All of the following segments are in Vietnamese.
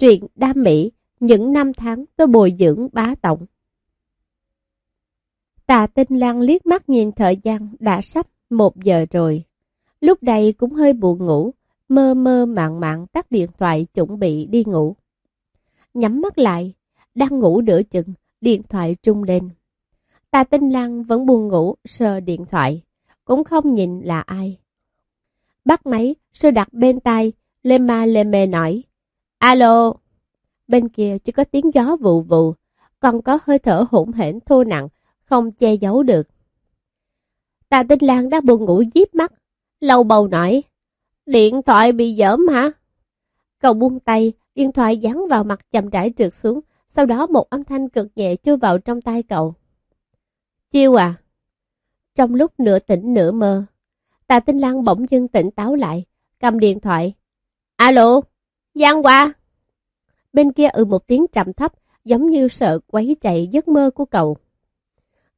Truyện đam mỹ, những năm tháng tôi bồi dưỡng bá tổng. Tà tinh lang liếc mắt nhìn thời gian đã sắp một giờ rồi. Lúc này cũng hơi buồn ngủ, mơ mơ màng màng tắt điện thoại chuẩn bị đi ngủ. Nhắm mắt lại, đang ngủ nửa chừng, điện thoại trung lên. Tà tinh lang vẫn buồn ngủ, sờ điện thoại, cũng không nhìn là ai. Bắt máy, sư đặt bên tai, lê ma lê mê nói. Alo! Bên kia chỉ có tiếng gió vụ vụ, còn có hơi thở hỗn hển thô nặng, không che giấu được. Tà Tinh Lan đã buồn ngủ díp mắt, lâu bầu nói, điện thoại bị dởm hả? Cậu buông tay, điện thoại dán vào mặt chậm rãi trượt xuống, sau đó một âm thanh cực nhẹ chui vào trong tay cậu. Chiêu à? Trong lúc nửa tỉnh nửa mơ, Tà Tinh Lan bỗng dưng tỉnh táo lại, cầm điện thoại. Alo, Giang qua. Bên kia ừ một tiếng trầm thấp, giống như sợ quấy chạy giấc mơ của cậu.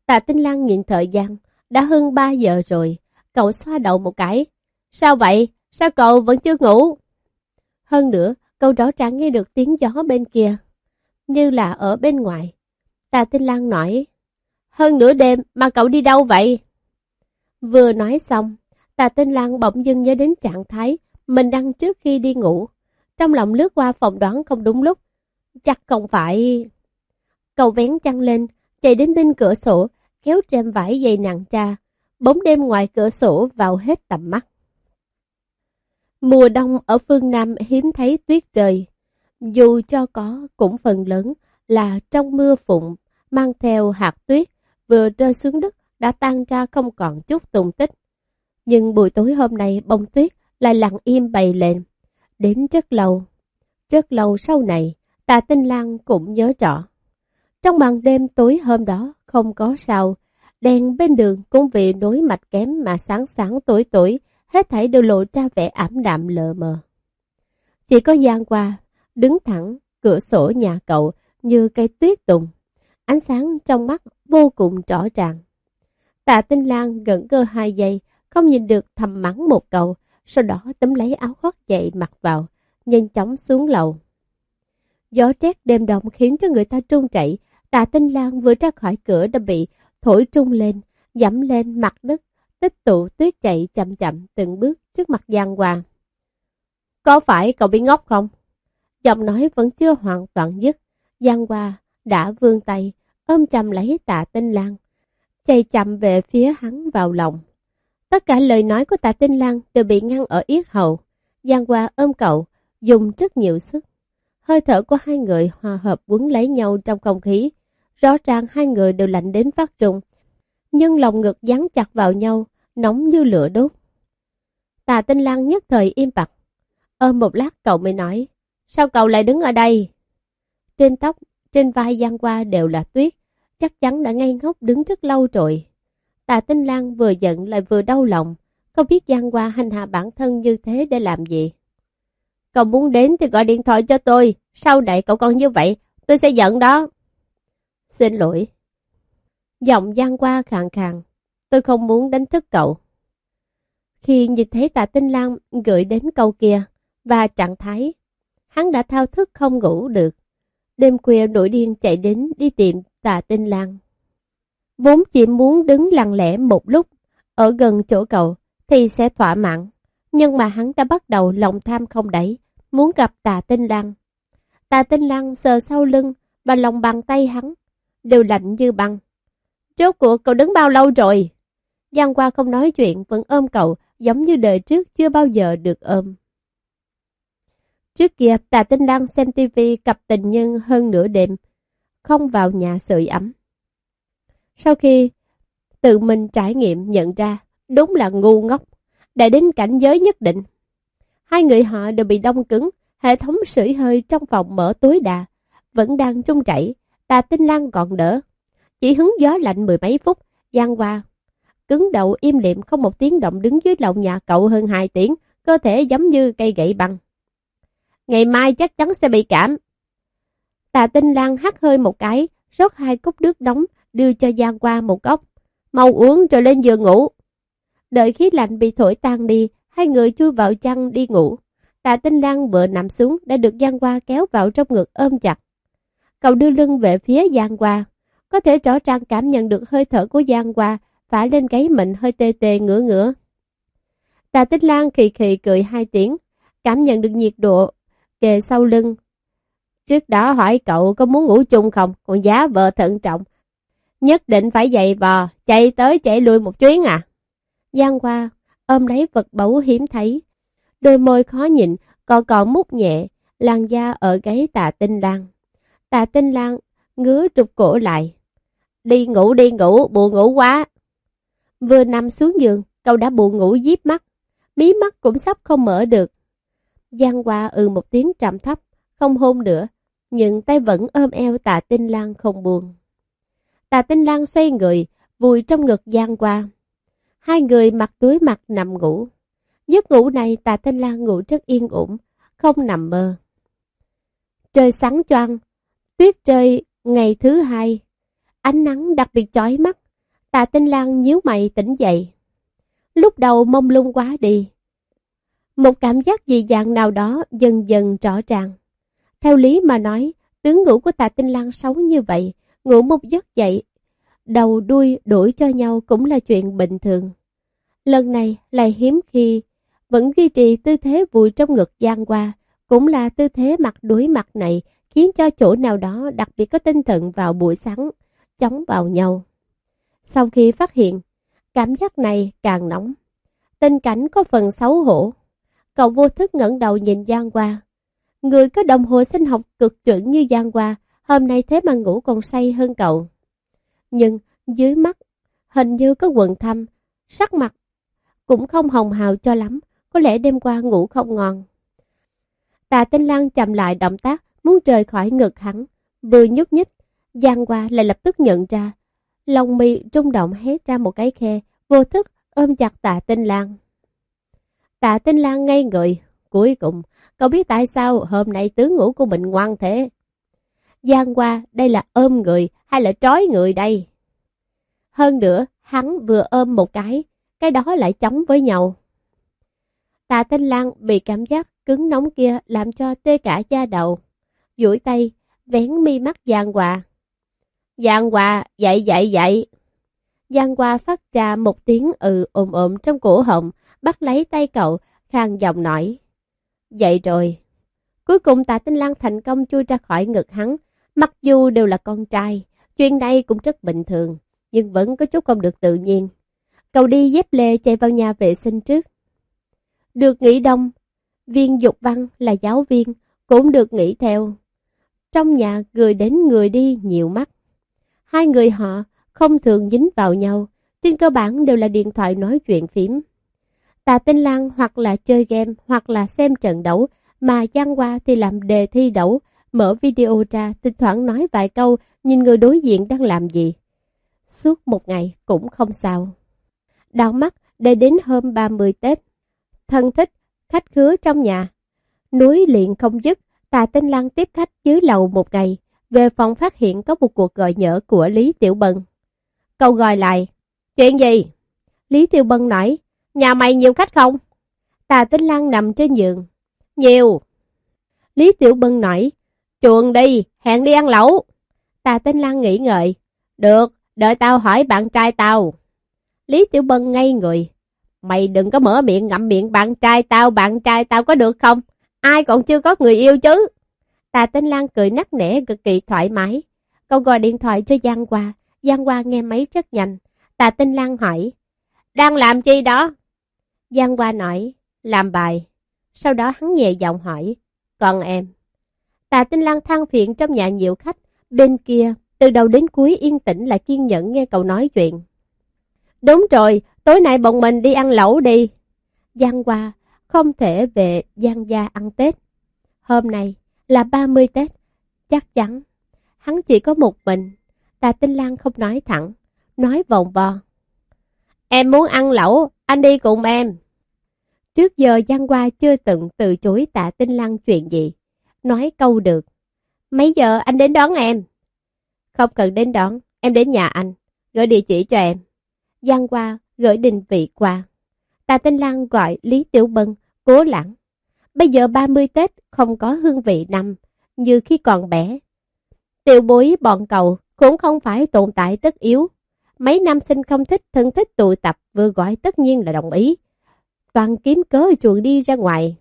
Tạ Tinh Lan nhìn thời gian, đã hơn 3 giờ rồi, cậu xoa đầu một cái. Sao vậy? Sao cậu vẫn chưa ngủ? Hơn nữa, cậu rõ ràng nghe được tiếng gió bên kia, như là ở bên ngoài. Tạ Tinh Lan nói, hơn nửa đêm mà cậu đi đâu vậy? Vừa nói xong, Tạ Tinh Lan bỗng dưng nhớ đến trạng thái mình đang trước khi đi ngủ. Trong lòng lướt qua phòng đoán không đúng lúc. Chắc không phải... Cậu vén chăn lên, chạy đến bên cửa sổ, kéo trên vải dây nặng cha, bóng đêm ngoài cửa sổ vào hết tầm mắt. Mùa đông ở phương Nam hiếm thấy tuyết rơi, dù cho có cũng phần lớn là trong mưa phụng mang theo hạt tuyết vừa rơi xuống đất đã tan ra không còn chút tùng tích. Nhưng buổi tối hôm nay bông tuyết lại lặng im bày lên, đến rất lâu. Rất lâu sau này, Tạ tinh lang cũng nhớ rõ. Trong màn đêm tối hôm đó không có sao, đèn bên đường cũng vì nối mạch kém mà sáng sáng tối tối, hết thảy đều lộ ra vẻ ảm đạm lờ mờ. Chỉ có Giang qua, đứng thẳng, cửa sổ nhà cậu như cây tuyết tùng, ánh sáng trong mắt vô cùng rõ ràng. Tạ Tinh Lan gần cơ hai giây, không nhìn được thầm mắng một câu, sau đó tấm lấy áo khoác dậy mặc vào, nhanh chóng xuống lầu. Gió rét đêm đông khiến cho người ta trung chạy, tạ tinh lang vừa ra khỏi cửa đã bị thổi trung lên, dẫm lên mặt đất, tích tụ tuyết chạy chậm chậm từng bước trước mặt Giang Hoàng. Có phải cậu bị ngốc không? Giọng nói vẫn chưa hoàn toàn dứt, Giang Hoa đã vươn tay, ôm chầm lấy tạ tinh lang, chạy chậm về phía hắn vào lòng. Tất cả lời nói của tạ tinh lang đều bị ngăn ở yết hầu. Giang Hoa ôm cậu, dùng rất nhiều sức. Hơi thở của hai người hòa hợp quấn lấy nhau trong không khí. Rõ ràng hai người đều lạnh đến phát trùng. Nhưng lòng ngực dán chặt vào nhau, nóng như lửa đốt. Tạ tinh lang nhất thời im bặt. Ôm một lát cậu mới nói, sao cậu lại đứng ở đây? Trên tóc, trên vai Giang Hoa đều là tuyết, chắc chắn đã ngây ngốc đứng rất lâu rồi. Tạ Tinh Lan vừa giận lại vừa đau lòng, không biết Giang Hoa hành hạ bản thân như thế để làm gì. Cậu muốn đến thì gọi điện thoại cho tôi, sau này cậu còn như vậy, tôi sẽ giận đó. Xin lỗi. Giọng Giang Hoa khàn khàn, tôi không muốn đánh thức cậu. Khi nhìn thấy Tạ Tinh Lan gửi đến câu kia và trạng thái, hắn đã thao thức không ngủ được. Đêm khuya nổi điên chạy đến đi tìm Tạ Tinh Lan. Vốn chỉ muốn đứng lặng lẽ một lúc ở gần chỗ cậu thì sẽ thỏa mãn. Nhưng mà hắn đã bắt đầu lòng tham không đẩy, muốn gặp tà tinh lăng. Tà tinh lăng sờ sau lưng và lòng bàn tay hắn, đều lạnh như băng. Rốt cuộc cậu đứng bao lâu rồi? Giang qua không nói chuyện vẫn ôm cậu giống như đời trước chưa bao giờ được ôm. Trước kia tà tinh lăng xem tivi cặp tình nhân hơn nửa đêm, không vào nhà sưởi ấm. Sau khi tự mình trải nghiệm nhận ra đúng là ngu ngốc, đã đến cảnh giới nhất định. Hai người họ đều bị đông cứng, hệ thống sưởi hơi trong phòng mở tối đà, vẫn đang trung chảy, tà tinh lan còn đỡ. Chỉ hứng gió lạnh mười mấy phút, gian qua. Cứng đầu im liệm không một tiếng động đứng dưới lầu nhà cậu hơn hai tiếng, cơ thể giống như cây gậy băng. Ngày mai chắc chắn sẽ bị cảm. Tà tinh lan hắt hơi một cái, rót hai cốc nước nóng, đưa cho Giang qua một cốc. Mau uống rồi lên giường ngủ. Đợi khí lạnh bị thổi tan đi, hai người chui vào chăn đi ngủ. Tạ Tinh Lan vừa nằm xuống đã được Giang Hoa kéo vào trong ngực ôm chặt. Cậu đưa lưng về phía Giang Hoa, có thể rõ ràng cảm nhận được hơi thở của Giang Hoa phả lên gáy mình hơi tê tê ngửa ngửa. Tạ Tinh Lan khì khì cười hai tiếng, cảm nhận được nhiệt độ kề sau lưng. Trước đó hỏi cậu có muốn ngủ chung không, còn giá vợ thận trọng. Nhất định phải dậy vò, chạy tới chạy lui một chuyến à. Giang Hoa ôm lấy vật báu hiếm thấy, đôi môi khó nhịn, còn còn mút nhẹ, làn da ở gáy tà tinh lan. tà tinh lan ngứa trục cổ lại. Đi ngủ đi ngủ, buồn ngủ quá. Vừa nằm xuống giường, cậu đã buồn ngủ díp mắt, mí mắt cũng sắp không mở được. Giang qua ừ một tiếng trầm thấp, không hôn nữa, nhưng tay vẫn ôm eo tạ tinh lan không buồn. Tà tinh lan xoay người, vùi trong ngực Giang qua. Hai người mặt đối mặt nằm ngủ. Giấc ngủ này Tà tinh lan ngủ rất yên ổn, không nằm mơ. Trời sáng choang, tuyết rơi ngày thứ hai, ánh nắng đặc biệt chói mắt, Tà tinh lan nhíu mày tỉnh dậy. Lúc đầu mông lung quá đi. Một cảm giác dị dạng nào đó dần dần rõ ràng. Theo lý mà nói, tướng ngủ của Tà tinh lan xấu như vậy, ngủ một giấc dậy, đầu đuôi đổi cho nhau cũng là chuyện bình thường. Lần này lại hiếm khi vẫn duy trì tư thế vùi trong ngực gian qua, cũng là tư thế mặt đối mặt này khiến cho chỗ nào đó đặc biệt có tinh thần vào buổi sáng, chống vào nhau. Sau khi phát hiện, cảm giác này càng nóng. Tình cảnh có phần xấu hổ. Cậu vô thức ngẩng đầu nhìn Giang Hoa. Người có đồng hồ sinh học cực chuẩn như Giang Hoa, hôm nay thế mà ngủ còn say hơn cậu. Nhưng dưới mắt, hình như có quần thâm, sắc mặt cũng không hồng hào cho lắm, có lẽ đêm qua ngủ không ngon. Tà Tinh Lan chậm lại động tác, muốn rời khỏi ngực hắn, vừa nhúc nhích, Giang qua lại lập tức nhận ra. Lòng mi rung động hé ra một cái khe, vô thức ôm chặt tạ Tinh Lan. Tạ Tinh Lan ngây người, cuối cùng, cậu biết tại sao hôm nay tướng ngủ của mình ngoan thế? Giang qua, đây là ôm người hay là trói người đây? Hơn nữa, hắn vừa ôm một cái, cái đó lại chống với nhau. Tạ Tinh Lan bị cảm giác cứng nóng kia làm cho tê cả da đầu. duỗi tay, vén mi mắt Giang Hòa. Giang Hòa, dậy dậy dậy. Giang Hòa phát ra một tiếng ừ ồm ồm trong cổ họng, bắt lấy tay cậu, khang giọng nói. Dậy rồi. Cuối cùng tạ tinh lan thành công chui ra khỏi ngực hắn, mặc dù đều là con trai, chuyện này cũng rất bình thường, nhưng vẫn có chút không được tự nhiên. Cậu đi dép lê chạy vào nhà vệ sinh trước. Được nghỉ đông, viên dục văn là giáo viên, cũng được nghỉ theo. Trong nhà người đến người đi nhiều mắt. Hai người họ không thường dính vào nhau, trên cơ bản đều là điện thoại nói chuyện phím. Tà Tinh Lan hoặc là chơi game hoặc là xem trận đấu, mà Giang Hoa thì làm đề thi đấu, mở video ra, thỉnh thoảng nói vài câu, nhìn người đối diện đang làm gì. Suốt một ngày cũng không sao. Đau mắt để đến hôm 30 Tết. Thân thích, khách khứa trong nhà. Núi liền không dứt, tà Tinh Lan tiếp khách dưới lầu một ngày. Về phòng phát hiện có một cuộc gọi nhỡ của Lý Tiểu Bân. Câu gọi lại, chuyện gì? Lý Tiểu Bân nói, nhà mày nhiều khách không? Tà Tinh Lan nằm trên giường. Nhiều. Lý Tiểu Bân nói, chuồng đi, hẹn đi ăn lẩu. Tà Tinh Lan nghĩ ngợi, được, đợi tao hỏi bạn trai tao. Lý Tiểu Bân ngây người, mày đừng có mở miệng ngậm miệng bạn trai tao, bạn trai tao có được không? Ai còn chưa có người yêu chứ? Tà Tinh Lan cười nắc nẻ cực kỳ thoải mái. Cậu gọi điện thoại cho Giang Hoa, Giang Hoa nghe máy rất nhanh. Tà Tinh Lan hỏi, đang làm chi đó? Giang Hoa nói, làm bài. Sau đó hắn nhẹ giọng hỏi, còn em? Tạ Tinh Lan than phiền trong nhà nhiều khách, bên kia, từ đầu đến cuối yên tĩnh lại kiên nhẫn nghe cậu nói chuyện. Đúng rồi, tối nay bọn mình đi ăn lẩu đi. Giang Hoa không thể về Giang Gia ăn Tết. Hôm nay là 30 Tết, chắc chắn. Hắn chỉ có một mình, Tạ Tinh Lan không nói thẳng, nói vòng vo. Em muốn ăn lẩu, anh đi cùng em. Trước giờ Giang Hoa chưa từng từ chối tạ tinh Lan chuyện gì. Nói câu được. Mấy giờ anh đến đón em? Không cần đến đón, em đến nhà anh. Gửi địa chỉ cho em. Giang qua gửi định vị qua. Tà Tinh Lan gọi Lý Tiểu Bân, cố lãng. Bây giờ 30 Tết không có hương vị năm như khi còn bé. Tiểu bối bọn cầu cũng không phải tồn tại tất yếu. Mấy nam sinh không thích thân thích tụ tập vừa gọi tất nhiên là đồng ý. Toàn kiếm cớ chuồn đi ra ngoài.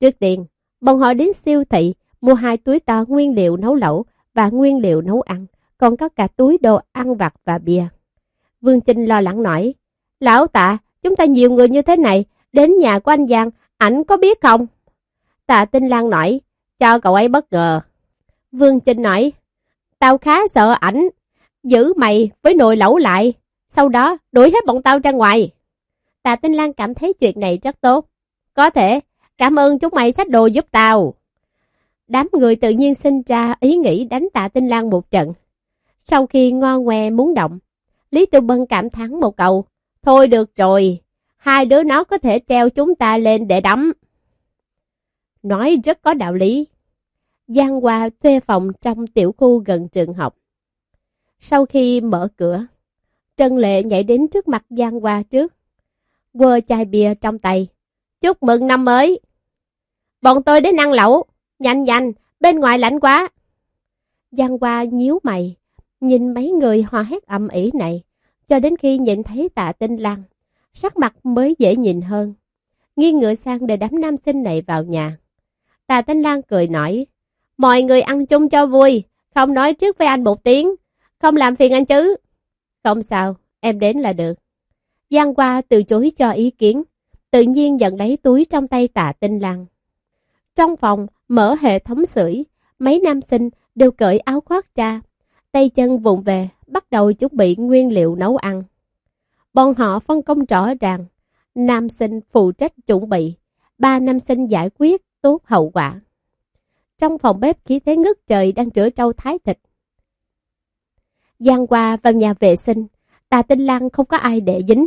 Trước tiên, bọn họ đến siêu thị mua hai túi to nguyên liệu nấu lẩu và nguyên liệu nấu ăn, còn có cả túi đồ ăn vặt và bia. Vương Trinh lo lắng nói, Lão tạ, chúng ta nhiều người như thế này, đến nhà của anh Giang, ảnh có biết không? Tạ Tinh Lan nói, cho cậu ấy bất ngờ. Vương Trinh nói, tao khá sợ ảnh, giữ mày với nồi lẩu lại, sau đó đuổi hết bọn tao ra ngoài. Tạ Tinh Lan cảm thấy chuyện này rất tốt. Có thể, cảm ơn chúng mày xách đồ giúp tao. Đám người tự nhiên sinh ra ý nghĩ đánh Tạ Tinh Lan một trận. Sau khi ngon ngoe muốn động, Lý Tư Bân cảm thán một câu. Thôi được rồi, hai đứa nó có thể treo chúng ta lên để đấm. Nói rất có đạo lý. Giang Hoa thuê phòng trong tiểu khu gần trường học. Sau khi mở cửa, Trần Lệ nhảy đến trước mặt Giang Hoa trước. Quơ chai bia trong tay. Chúc mừng năm mới. Bọn tôi đến ăn lẩu. Nhanh nhanh, bên ngoài lạnh quá. Giang Hoa nhíu mày, nhìn mấy người hò hét ầm ĩ này, cho đến khi nhìn thấy tạ tinh lăng, sắc mặt mới dễ nhìn hơn. Nghiêng ngựa sang để đám nam sinh này vào nhà. Tạ tinh lan cười nói, mọi người ăn chung cho vui, không nói trước với anh một tiếng, không làm phiền anh chứ. Không sao, em đến là được. Giang Hoa từ chối cho ý kiến, tự nhiên nhận lấy túi trong tay tạ tinh lăng. Trong phòng, mở hệ thống sưởi, mấy nam sinh đều cởi áo khoác ra, tay chân vụng về, bắt đầu chuẩn bị nguyên liệu nấu ăn. Bọn họ phân công rõ ràng, nam sinh phụ trách chuẩn bị, ba nam sinh giải quyết tốt hậu quả. Trong phòng bếp khí thế ngất trời đang rửa trâu thái thịt. Giang qua vào nhà vệ sinh, tà tinh lang không có ai để dính,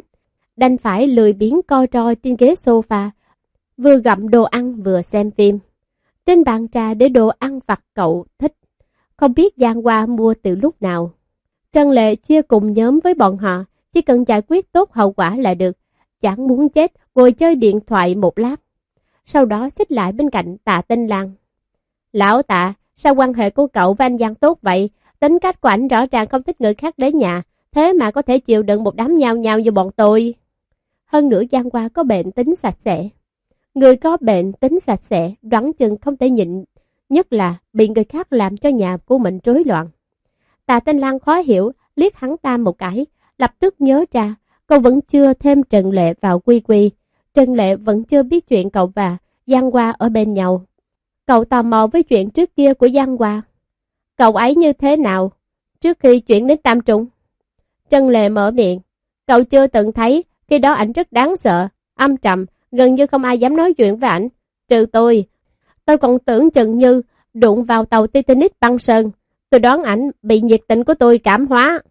đành phải lười biếng co ro trên ghế sofa, vừa gặm đồ ăn vừa xem phim. Trên bàn trà để đồ ăn vặt cậu thích, không biết Giang Hoa mua từ lúc nào. Trần Lệ chia cùng nhóm với bọn họ, chỉ cần giải quyết tốt hậu quả là được, chẳng muốn chết, ngồi chơi điện thoại một lát. Sau đó xích lại bên cạnh tạ tinh lang. Lão tạ, sao quan hệ của cậu với anh Giang tốt vậy? Tính cách của ảnh rõ ràng không thích người khác đến nhà, thế mà có thể chịu đựng một đám nhau nhau như bọn tôi. Hơn nữa Giang Hoa có bệnh tính sạch sẽ. Người có bệnh tính sạch sẽ, đoán chừng không thể nhịn, nhất là bị người khác làm cho nhà của mình rối loạn. Tạ Tinh Lan khó hiểu, liếc hắn ta một cái, lập tức nhớ ra, cậu vẫn chưa thêm Trần Lệ vào quy quy. Trần Lệ vẫn chưa biết chuyện cậu và Giang Hoa ở bên nhau. Cậu tò mò với chuyện trước kia của Giang Hoa. Cậu ấy như thế nào? Trước khi chuyển đến Tam Trung. Trần Lệ mở miệng. Cậu chưa từng thấy, khi đó ảnh rất đáng sợ, âm trầm, gần như không ai dám nói chuyện với ảnh. Trừ tôi. Tôi còn tưởng chừng như đụng vào tàu Titanic băng sơn. Tôi đoán ảnh bị nhiệt tình của tôi cảm hóa.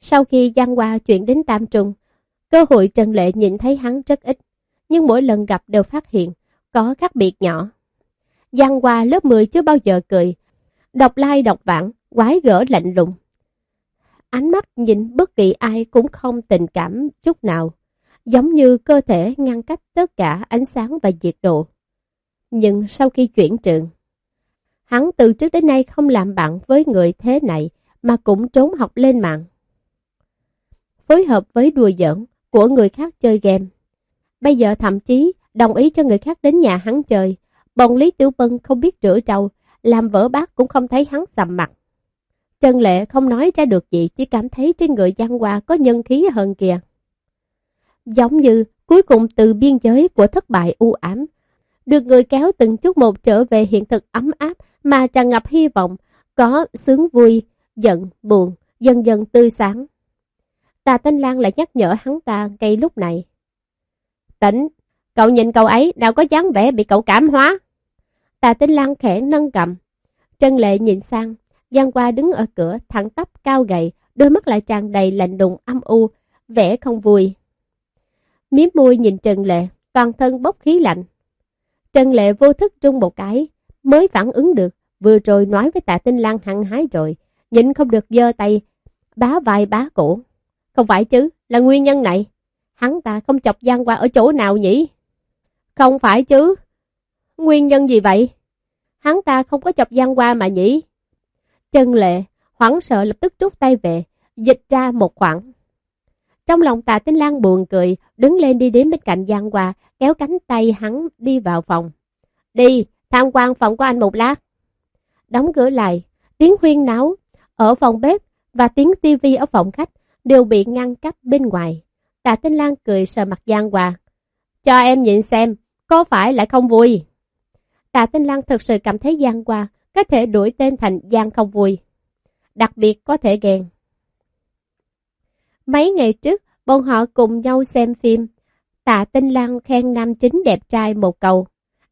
Sau khi Giang Hoa chuyển đến Tam Trung, cơ hội Trần Lệ nhìn thấy hắn rất ít, nhưng mỗi lần gặp đều phát hiện có khác biệt nhỏ. Giang Hoa lớp 10 chưa bao giờ cười, đọc lai like, đọc vãng, quái gỡ lạnh lùng. Ánh mắt nhìn bất kỳ ai cũng không tình cảm chút nào, giống như cơ thể ngăn cách tất cả ánh sáng và nhiệt độ. Nhưng sau khi chuyển trường, hắn từ trước đến nay không làm bạn với người thế này mà cũng trốn học lên mạng. Phối hợp với đùa giỡn của người khác chơi game. Bây giờ thậm chí đồng ý cho người khác đến nhà hắn chơi. Bọn Lý Tiểu Vân không biết rửa trâu, làm vỡ bát cũng không thấy hắn sầm mặt. Trần Lệ không nói ra được gì, chỉ cảm thấy trên người Giang Hoa có nhân khí hơn kìa. Giống như cuối cùng từ biên giới của thất bại u ám, được người kéo từng chút một trở về hiện thực ấm áp mà tràn ngập hy vọng, có sướng vui, giận, buồn, dần dần tươi sáng. Tà Tinh Lan lại nhắc nhở hắn ta ngay lúc này. Tỉnh, cậu nhìn cậu ấy nào có dáng vẻ bị cậu cảm hóa. Tà Tinh Lan khẽ nâng cầm. Trân Lệ nhìn sang, Giang qua đứng ở cửa thẳng tắp cao gầy, đôi mắt lại tràn đầy lạnh đùng âm u, vẻ không vui. Miếm môi nhìn Trần Lệ, toàn thân bốc khí lạnh. Trần Lệ vô thức rung một cái, mới phản ứng được, vừa rồi nói với tạ tinh lan hăng hái rồi, nhịn không được giơ tay, bá vai bá cổ. Không phải chứ, là nguyên nhân này. Hắn ta không chọc Giang qua ở chỗ nào nhỉ? Không phải chứ, Nguyên nhân gì vậy? Hắn ta không có chọc Giang qua mà nhỉ? trần lệ, hoảng sợ lập tức rút tay về, dịch ra một khoảng. Trong lòng tạ tinh lang buồn cười, đứng lên đi đến bên cạnh Giang Hoa, kéo cánh tay hắn đi vào phòng. Đi, tham quan phòng của anh một lát. Đóng cửa lại, tiếng huyên náo ở phòng bếp và tiếng tivi ở phòng khách đều bị ngăn cách bên ngoài. Tạ Tinh Lan cười sờ mặt Giang Hoa. Cho em nhìn xem, có phải lại không vui? Tạ Tinh Lan thực sự cảm thấy Giang Hoa có thể đuổi tên thành Giang không vui. Đặc biệt có thể ghen. Mấy ngày trước, bọn họ cùng nhau xem phim. Tạ Tinh Lan khen nam chính đẹp trai một cầu.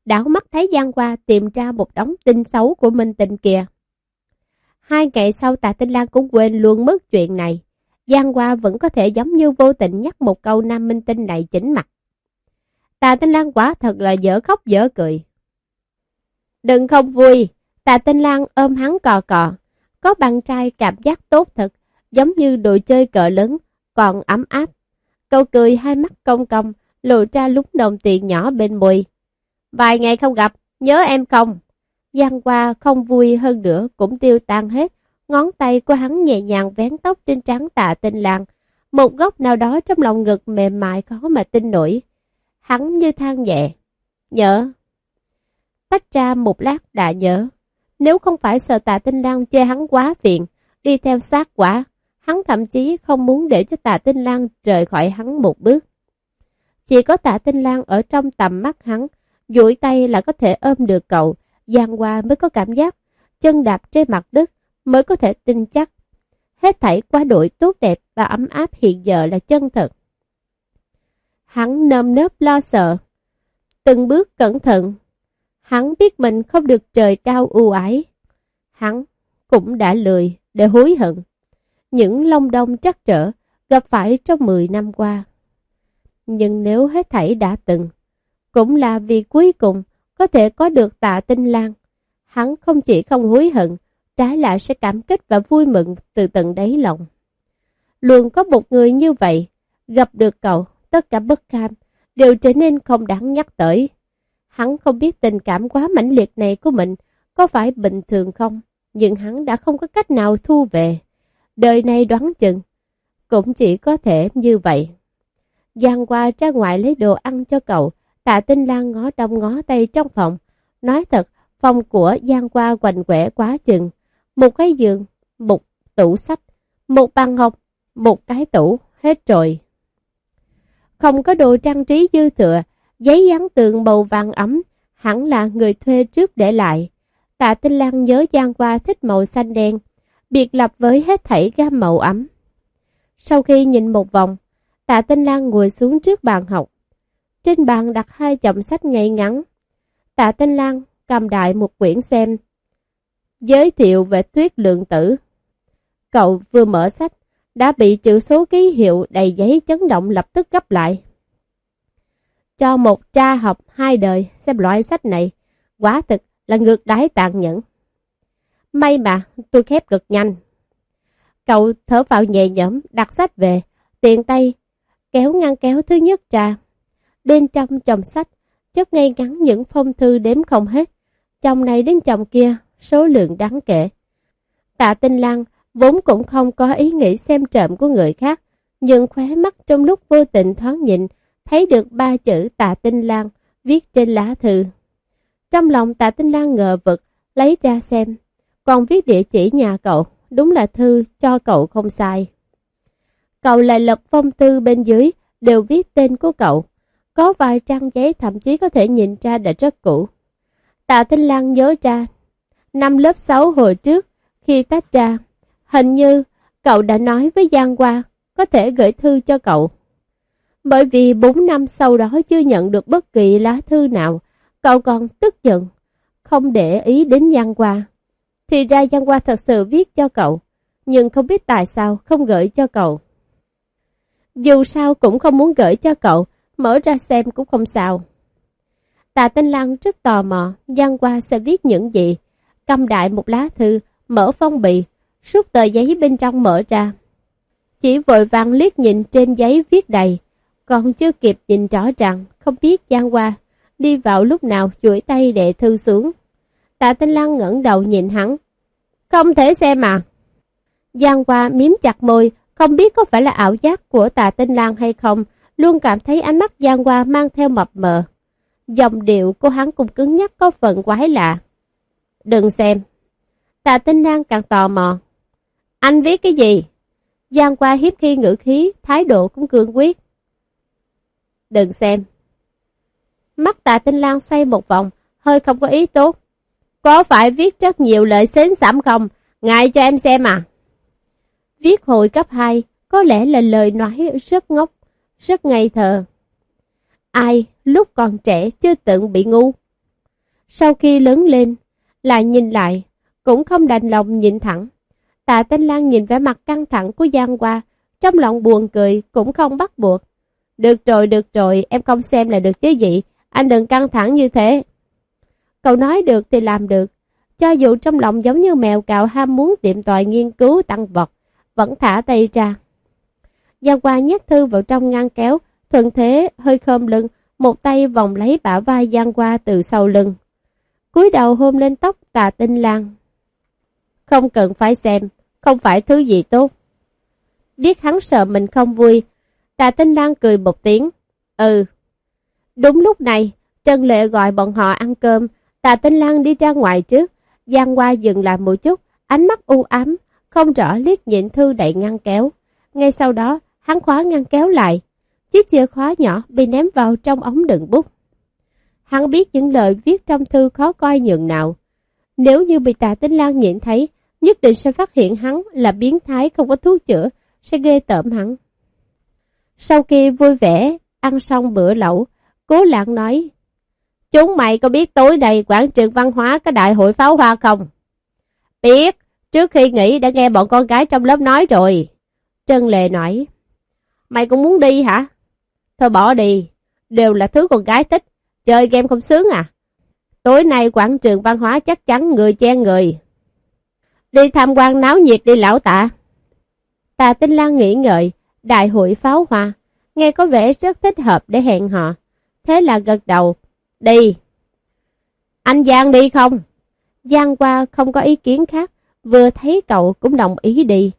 Đảo mắt thấy Giang Hoa tìm ra một đống tin xấu của Minh Tình kìa. Hai ngày sau Tạ Tinh Lan cũng quên luôn mất chuyện này. Giang Hoa vẫn có thể giống như vô tình nhắc một câu nam minh tinh này chỉnh mặt. Tạ Tinh Lan quả thật là dở khóc dở cười. Đừng không vui, Tạ Tinh Lan ôm hắn cò cò. Có bạn trai cảm giác tốt thật, giống như đồ chơi cỡ lớn, còn ấm áp. Câu cười hai mắt cong cong, lộ ra lúc đồng tiền nhỏ bên môi. Vài ngày không gặp, nhớ em không? Giang qua không vui hơn nữa cũng tiêu tan hết. Ngón tay của hắn nhẹ nhàng vén tóc trên trắng tạ tinh lang. Một góc nào đó trong lòng ngực mềm mại khó mà tin nổi. Hắn như than nhẹ. Nhớ. Tách ra một lát đã nhớ. Nếu không phải sợ tạ tinh lang chê hắn quá phiền, đi theo sát quả, hắn thậm chí không muốn để cho tạ tinh lang rời khỏi hắn một bước. Chỉ có tạ tinh lang ở trong tầm mắt hắn, duỗi tay là có thể ôm được cậu, giang qua mới có cảm giác, chân đạp trên mặt đất mới có thể tin chắc. Hết thảy quá đổi tốt đẹp và ấm áp hiện giờ là chân thật. Hắn nơm nớp lo sợ, từng bước cẩn thận. Hắn biết mình không được trời cao ưu ái. Hắn cũng đã lười để hối hận. Những long đông chắc trở gặp phải trong 10 năm qua. Nhưng nếu hết thảy đã từng, cũng là vì cuối cùng có thể có được tạ tinh lang. Hắn không chỉ không hối hận, trái lại sẽ cảm kích và vui mừng từ tận đáy lòng. Luôn có một người như vậy, gặp được cậu, tất cả bất cam, đều trở nên không đáng nhắc tới. Hắn không biết tình cảm quá mãnh liệt này của mình có phải bình thường không, nhưng hắn đã không có cách nào thu về. Đời này đoán chừng, cũng chỉ có thể như vậy. Giang qua ra ngoài lấy đồ ăn cho cậu, tạ tinh lan ngó đông ngó tây trong phòng. Nói thật, phòng của Giang qua quạnh quẻ quá chừng. Một cái giường, một tủ sách, một bàn học, một cái tủ, hết rồi. Không có đồ trang trí dư thừa, giấy dán tường màu vàng ấm, hẳn là người thuê trước để lại. Tạ Tinh Lan nhớ Giang qua thích màu xanh đen, biệt lập với hết thảy gam màu ấm. Sau khi nhìn một vòng, Tạ Tinh Lan ngồi xuống trước bàn học. Trên bàn đặt hai chồng sách ngay ngắn. Tạ Tinh Lan cầm đại một quyển xem. Giới thiệu về tuyết lượng tử. Cậu vừa mở sách, đã bị chữ số ký hiệu đầy giấy chấn động lập tức gấp lại. Cho một cha học hai đời xem loại sách này, quá thực là ngược đáy tàn nhẫn. May mà tôi khép cực nhanh. Cậu thở vào nhẹ nhõm đặt sách về, tiện tay, kéo ngăn kéo thứ nhất ra. Bên trong chồng sách, chất ngay ngắn những phong thư đếm không hết. Chồng này đến chồng kia, số lượng đáng kể. Tạ Tinh Lăng vốn cũng không có ý nghĩ xem trộm của người khác, nhưng khóe mắt trong lúc vô tình thoáng nhìn, thấy được ba chữ Tạ Tinh Lan viết trên lá thư. Trong lòng Tạ Tinh Lan ngờ vực, lấy ra xem, còn viết địa chỉ nhà cậu, đúng là thư cho cậu không sai. Cậu lại lập phong thư bên dưới, đều viết tên của cậu. Có vài trang giấy thậm chí có thể nhìn ra đã rất cũ. Tạ thanh Lan nhớ ra, năm lớp 6 hồi trước, khi tách ra, hình như cậu đã nói với Giang Hoa có thể gửi thư cho cậu. Bởi vì 4 năm sau đó chưa nhận được bất kỳ lá thư nào, cậu còn tức giận, không để ý đến Giang Hoa. Thì ra Giang Hoa thật sự viết cho cậu, nhưng không biết tại sao không gửi cho cậu. Dù sao cũng không muốn gửi cho cậu, mở ra xem cũng không sao. Tạ Tinh Lăng rất tò mò, Giang Hoa sẽ viết những gì. Cầm đại một lá thư, mở phong bì, rút tờ giấy bên trong mở ra. Chỉ vội vàng liếc nhìn trên giấy viết đầy, còn chưa kịp nhìn rõ ràng, không biết Giang Hoa đi vào lúc nào chuỗi tay đệ thư xuống. Tạ Tinh Lan ngẩng đầu nhìn hắn. Không thể xem mà. Giang qua miếm chặt môi, không biết có phải là ảo giác của Tạ Tinh Lan hay không, luôn cảm thấy ánh mắt Giang qua mang theo mập mờ. Dòng điệu của hắn cũng cứng nhắc có phần quái lạ. Đừng xem. Tạ Tinh Lan càng tò mò. Anh viết cái gì? Giang qua hiếp khi ngữ khí, thái độ cũng cương quyết. Đừng xem. Mắt tạ tinh Lan xoay một vòng, hơi không có ý tốt. Có phải viết rất nhiều lời xến xảm không? Ngại cho em xem à? Viết hồi cấp 2, có lẽ là lời nói rất ngốc, rất ngây thơ. Ai lúc còn trẻ chưa từng bị ngu. Sau khi lớn lên, lại nhìn lại, cũng không đành lòng nhìn thẳng. Tạ Tinh Lan nhìn vẻ mặt căng thẳng của Giang Hoa, trong lòng buồn cười, cũng không bắt buộc. Được rồi, được rồi, em không xem là được chứ gì, anh đừng căng thẳng như thế. Cậu nói được thì làm được, cho dù trong lòng giống như mèo cạo ham muốn tiệm tòi nghiên cứu tăng vật, vẫn thả tay ra. Giang qua nhét thư vào trong ngăn kéo, thuận thế hơi khom lưng, một tay vòng lấy bả vai Giang qua từ sau lưng. cúi đầu hôn lên tóc tà tinh lang. Không cần phải xem, không phải thứ gì tốt. Biết hắn sợ mình không vui, tà tinh lang cười một tiếng. Ừ. Đúng lúc này, Trần Lệ gọi bọn họ ăn cơm, tà tinh Lan đi ra ngoài trước, Giang Hoa dừng lại một chút, ánh mắt u ám, không rõ liếc nhịn thư đậy ngăn kéo. Ngay sau đó, hắn khóa ngăn kéo lại, chiếc chìa khóa nhỏ bị ném vào trong ống đựng bút. Hắn biết những lời viết trong thư khó coi nhường nào. Nếu như bị tà tinh Lan nhìn thấy, nhất định sẽ phát hiện hắn là biến thái không có thuốc chữa, sẽ ghê tởm hắn. Sau khi vui vẻ, ăn xong bữa lẩu, cố lạng nói, Chúng mày có biết tối nay quảng trường văn hóa có đại hội pháo hoa không? Biết, trước khi nghỉ đã nghe bọn con gái trong lớp nói rồi. Trân Lệ nói, Mày cũng muốn đi hả? Thôi bỏ đi, đều là thứ con gái thích, chơi game không sướng à? Tối nay quảng trường văn hóa chắc chắn người chen người. Đi tham quan náo nhiệt đi lão tạ. Tạ Tinh Lan nghĩ ngợi, đại hội pháo hoa, nghe có vẻ rất thích hợp để hẹn họ. Thế là gật đầu, đi. Anh Giang đi không? Giang qua không có ý kiến khác, vừa thấy cậu cũng đồng ý đi.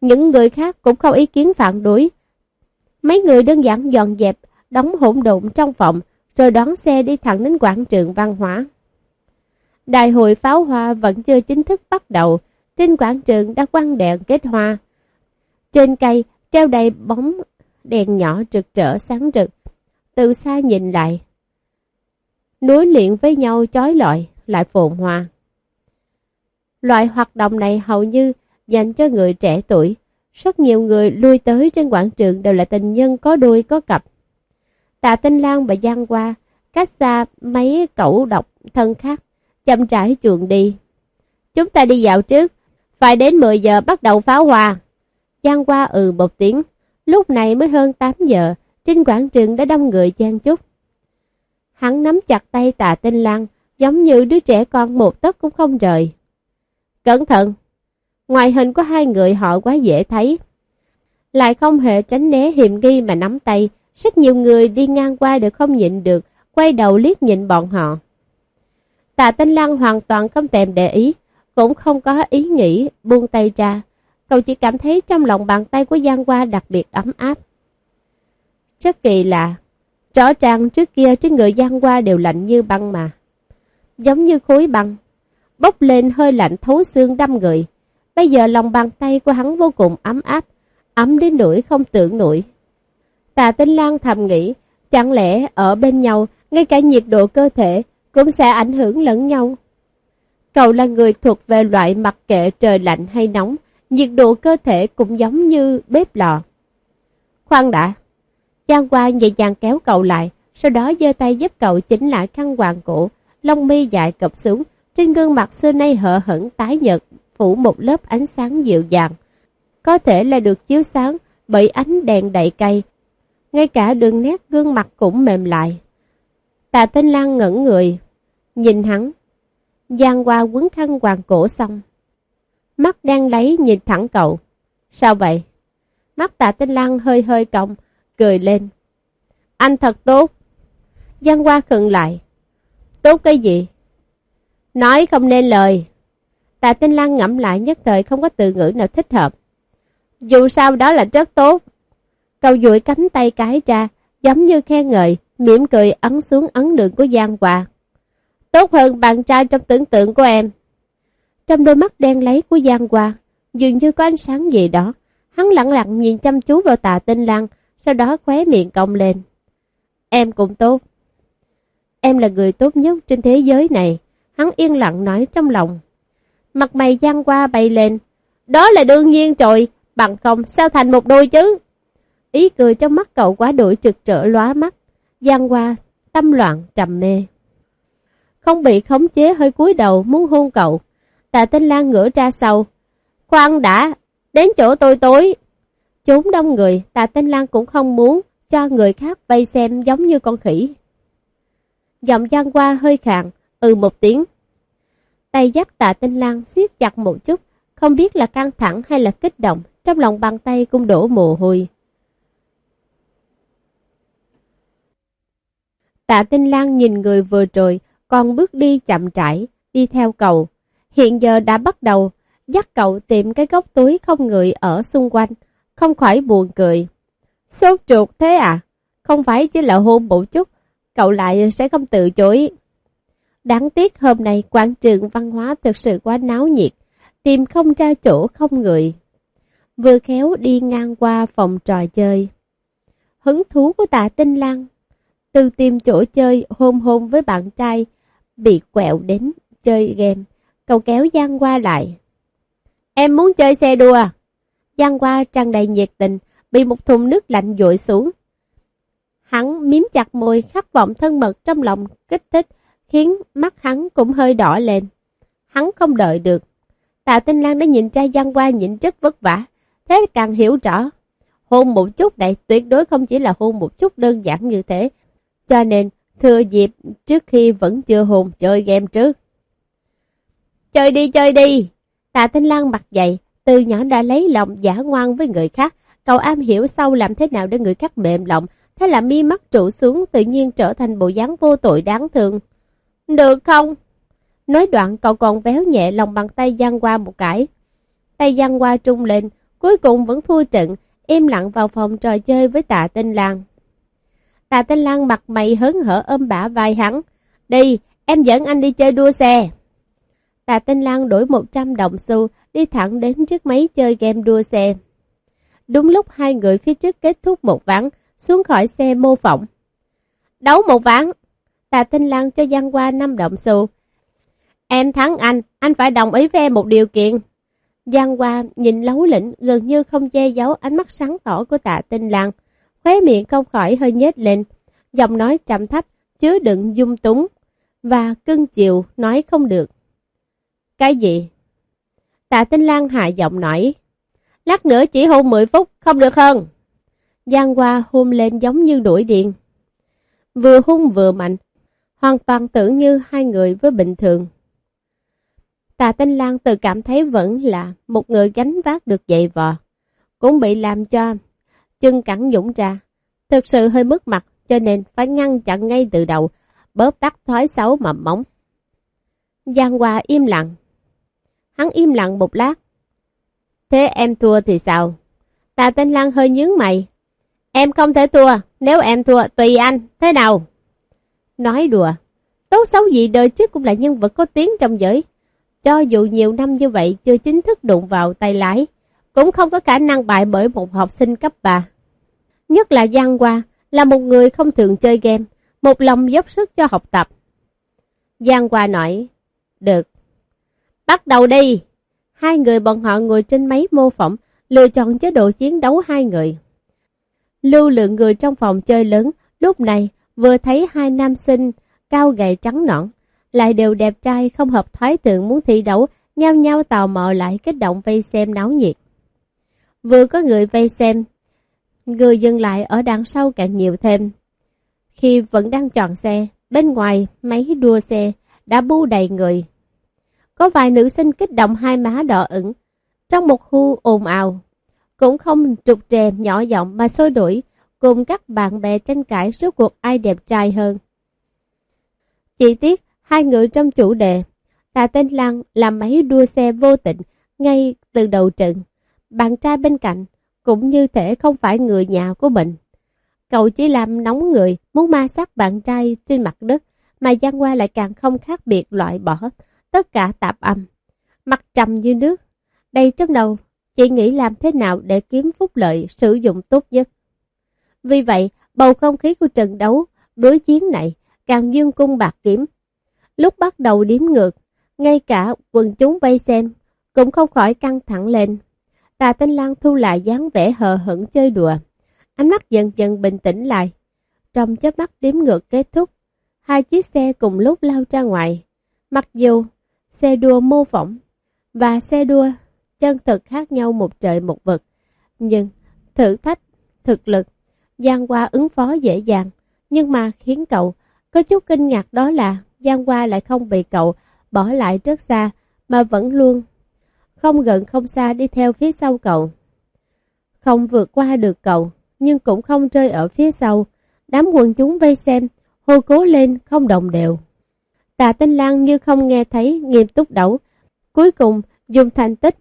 Những người khác cũng không ý kiến phản đối. Mấy người đơn giản dọn dẹp, đóng hỗn độn trong phòng, rồi đón xe đi thẳng đến quảng trường văn hóa. Đại hội pháo hoa vẫn chưa chính thức bắt đầu, trên quảng trường đã quăng đèn kết hoa. Trên cây treo đầy bóng đèn nhỏ trực trở sáng rực. Từ xa nhìn lại, nối luyện với nhau chói lọi, lại phồn hoa. Loại hoạt động này hầu như dành cho người trẻ tuổi. Rất nhiều người lui tới trên quảng trường đều là tình nhân có đôi có cặp. Tạ Tinh Lan và Giang Hoa cách xa mấy cẩu độc thân khác chậm rãi chuồn đi. Chúng ta đi dạo trước, phải đến 10 giờ bắt đầu pháo hoa. Giang qua ừ một tiếng, lúc này mới hơn 8 giờ, trên quảng trường đã đông người chen chúc. Hắn nắm chặt tay tạ tinh lăng, giống như đứa trẻ con một tấc cũng không rời. Cẩn thận! Ngoài hình của hai người họ quá dễ thấy. Lại không hề tránh né hiểm nghi mà nắm tay, rất nhiều người đi ngang qua đều không nhịn được, quay đầu liếc nhìn bọn họ. Tạ Tinh Lăng hoàn toàn không tèm để ý, cũng không có ý nghĩ buông tay ra. Cậu chỉ cảm thấy trong lòng bàn tay của Giang Hoa đặc biệt ấm áp. Rất kỳ lạ, rõ ràng trước kia trên người Giang Hoa đều lạnh như băng mà. Giống như khối băng, bốc lên hơi lạnh thấu xương đâm người. Bây giờ lòng bàn tay của hắn vô cùng ấm áp, ấm đến nỗi không tưởng nổi. Tạ Tinh Lan thầm nghĩ, chẳng lẽ ở bên nhau, ngay cả nhiệt độ cơ thể cũng sẽ ảnh hưởng lẫn nhau. Cậu là người thuộc về loại mặc kệ trời lạnh hay nóng, nhiệt độ cơ thể cũng giống như bếp lò. Khoan đã, Giang Hoa nhẹ nhàng kéo cậu lại, sau đó giơ tay giúp cậu chỉnh lại khăn hoàng cổ, lông mi dài cập xuống, trên gương mặt xưa nay hở hững tái nhợt, phủ một lớp ánh sáng dịu dàng. Có thể là được chiếu sáng bởi ánh đèn đầy cây, ngay cả đường nét gương mặt cũng mềm lại. Tạ Tinh Lan ngẩn người, nhìn hắn. Giang Hoa quấn khăn hoàng cổ xong. Mắt đang lấy nhìn thẳng cậu. Sao vậy? Mắt tạ Tinh Lan hơi hơi cong, cười lên. Anh thật tốt. Giang Hoa khựng lại. Tốt cái gì? Nói không nên lời. Tạ Tinh Lan ngẫm lại nhất thời không có từ ngữ nào thích hợp. Dù sao đó là rất tốt. Cầu duỗi cánh tay cái ra, giống như khen ngợi, mỉm cười ấn xuống ấn đường của Giang Hoa. Tốt hơn bạn trai trong tưởng tượng của em. Trong đôi mắt đen lấy của Giang Hoa, dường như có ánh sáng gì đó. Hắn lặng lặng nhìn chăm chú vào tạ tinh lang sau đó khóe miệng cong lên. Em cũng tốt. Em là người tốt nhất trên thế giới này. Hắn yên lặng nói trong lòng. Mặt mày Giang qua bay lên. Đó là đương nhiên rồi, bằng không sao thành một đôi chứ. Ý cười trong mắt cậu quá đổi trực trở lóa mắt. Giang qua tâm loạn trầm mê. Không bị khống chế hơi cúi đầu muốn hôn cậu. Tạ Tinh Lan ngửa ra sau. Khoan đã, đến chỗ tôi tối. Chúng đông người, Tạ Tinh Lan cũng không muốn cho người khác vây xem giống như con khỉ. Giọng Giang Hoa hơi khàn, ừ một tiếng. Tay dắt Tạ Tinh Lan siết chặt một chút, không biết là căng thẳng hay là kích động, trong lòng bàn tay cũng đổ mồ hôi. Tạ Tinh Lan nhìn người vừa rồi, còn bước đi chậm rãi, đi theo cầu. Hiện giờ đã bắt đầu, dắt cậu tìm cái góc túi không người ở xung quanh, không khỏi buồn cười. Sốt ruột thế à? Không phải chỉ là hôn một chút, cậu lại sẽ không từ chối. Đáng tiếc hôm nay quảng trường văn hóa thực sự quá náo nhiệt, tìm không ra chỗ không người. Vừa khéo đi ngang qua phòng trò chơi. Hứng thú của tạ tinh lang từ tìm chỗ chơi hôn hôn với bạn trai, bị quẹo đến chơi game, cậu kéo Giang qua lại. Em muốn chơi xe đua. À? Giang qua tràn đầy nhiệt tình, bị một thùng nước lạnh dội xuống. Hắn miếm chặt môi khát vọng thân mật trong lòng kích thích, khiến mắt hắn cũng hơi đỏ lên. Hắn không đợi được. Tạ Tinh Lan đã nhìn trai Giang qua nhịn rất vất vả, thế càng hiểu rõ. Hôn một chút này tuyệt đối không chỉ là hôn một chút đơn giản như thế, cho nên, thừa dịp trước khi vẫn chưa hồn chơi game trước. Chơi đi, chơi đi! Tạ Tinh Lan mặt dậy, từ nhỏ đã lấy lòng giả ngoan với người khác. Cậu am hiểu sau làm thế nào để người khác mềm lòng, thế là mi mắt trụ xuống tự nhiên trở thành bộ dáng vô tội đáng thương. Được không? Nói đoạn cậu còn véo nhẹ lòng bàn tay Giang qua một cái. Tay Giang qua trung lên, cuối cùng vẫn thua trận, im lặng vào phòng trò chơi với tạ tinh lang Tạ Tinh lang mặt mày hớn hở ôm bả vai hắn. Đi, em dẫn anh đi chơi đua xe. Tạ Tinh lang đổi 100 đồng xu, đi thẳng đến trước máy chơi game đua xe. Đúng lúc hai người phía trước kết thúc một ván, xuống khỏi xe mô phỏng. Đấu một ván, Tạ Tinh Lan cho Giang qua 5 đồng xu. Em thắng anh, anh phải đồng ý với em một điều kiện. Giang Hoa nhìn lấu lĩnh gần như không che giấu ánh mắt sáng tỏ của tạ tinh lan khóe miệng không khỏi hơi nhếch lên, giọng nói trầm thấp, chứa đựng dung túng, và cưng chiều nói không được. Cái gì? Tạ Tinh Lan hạ giọng nói, lát nữa chỉ hôn 10 phút, không được hơn. Giang Hoa hôn lên giống như đuổi điện. Vừa hung vừa mạnh, hoàn toàn tưởng như hai người với bình thường. Tạ Tinh Lan tự cảm thấy vẫn là một người gánh vác được dậy vò, cũng bị làm cho chân cẳng dũng ra. Thực sự hơi mất mặt, cho nên phải ngăn chặn ngay từ đầu, bóp tắt thói xấu mầm móng. Giang Hoa im lặng. Hắn im lặng một lát. Thế em thua thì sao? Tà Tinh Lan hơi nhướng mày. Em không thể thua, nếu em thua tùy anh, thế nào? Nói đùa, tốt xấu gì đời trước cũng là nhân vật có tiếng trong giới. Cho dù nhiều năm như vậy chưa chính thức đụng vào tay lái, cũng không có khả năng bại bởi một học sinh cấp 3. Nhất là Giang Hoa, là một người không thường chơi game, một lòng dốc sức cho học tập. Giang Hoa nói, được. Bắt đầu đi! Hai người bọn họ ngồi trên máy mô phỏng, lựa chọn chế độ chiến đấu hai người. Lưu lượng người trong phòng chơi lớn, lúc này vừa thấy hai nam sinh cao gầy trắng nõn, lại đều đẹp trai không hợp thoái tượng muốn thi đấu, nhau nhau tò mò lại kích động vây xem náo nhiệt. Vừa có người vây xem, người dừng lại ở đằng sau càng nhiều thêm. Khi vẫn đang chọn xe, bên ngoài máy đua xe đã bu đầy người. Có vài nữ sinh kích động hai má đỏ ửng, trong một khu ồn ào. Cũng không trục trè nhỏ giọng mà sôi đuổi, cùng các bạn bè tranh cãi suốt cuộc ai đẹp trai hơn. Chỉ tiếc, hai người trong chủ đề, Tạ tên Lăng làm máy đua xe vô tình ngay từ đầu trận. Bạn trai bên cạnh cũng như thể không phải người nhà của mình. Cậu chỉ làm nóng người, muốn ma sát bạn trai trên mặt đất, mà Giang Hoa lại càng không khác biệt loại bỏ tất cả tạp âm. Mặt trầm như nước, đầy trong đầu, chỉ nghĩ làm thế nào để kiếm phúc lợi sử dụng tốt nhất. Vì vậy, bầu không khí của trận đấu, đối chiến này càng dương cung bạc kiếm. Lúc bắt đầu điếm ngược, ngay cả quần chúng vây xem cũng không khỏi căng thẳng lên. Tà Tinh Lan thu lại dáng vẻ hờ hững chơi đùa. Ánh mắt dần dần bình tĩnh lại. Trong chớp mắt điếm ngược kết thúc, hai chiếc xe cùng lúc lao ra ngoài. Mặc dù xe đua mô phỏng và xe đua chân thực khác nhau một trời một vực, nhưng thử thách, thực lực, Giang Hoa ứng phó dễ dàng, nhưng mà khiến cậu có chút kinh ngạc đó là Giang Hoa lại không bị cậu bỏ lại rất xa mà vẫn luôn không gần không xa đi theo phía sau cậu. Không vượt qua được cậu, nhưng cũng không rơi ở phía sau. Đám quần chúng vây xem, hô cố lên không đồng đều. Tạ Tinh Lan như không nghe thấy nghiêm túc đấu. Cuối cùng dùng thành tích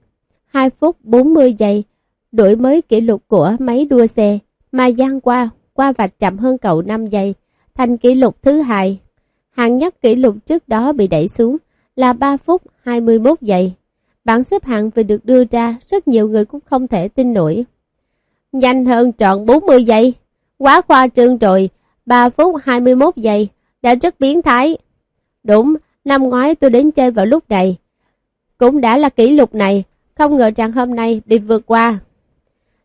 2 phút 40 giây đổi mới kỷ lục của máy đua xe mà gian qua qua vạch chậm hơn cậu 5 giây thành kỷ lục thứ hai. Hạng nhất kỷ lục trước đó bị đẩy xuống là 3 phút 21 giây. Bảng xếp hạng vừa được đưa ra, rất nhiều người cũng không thể tin nổi. Nhanh hơn trọn 40 giây. Quá khoa trương rồi, 3 phút 21 giây, đã rất biến thái. Đúng, năm ngoái tôi đến chơi vào lúc này. Cũng đã là kỷ lục này, không ngờ rằng hôm nay bị vượt qua.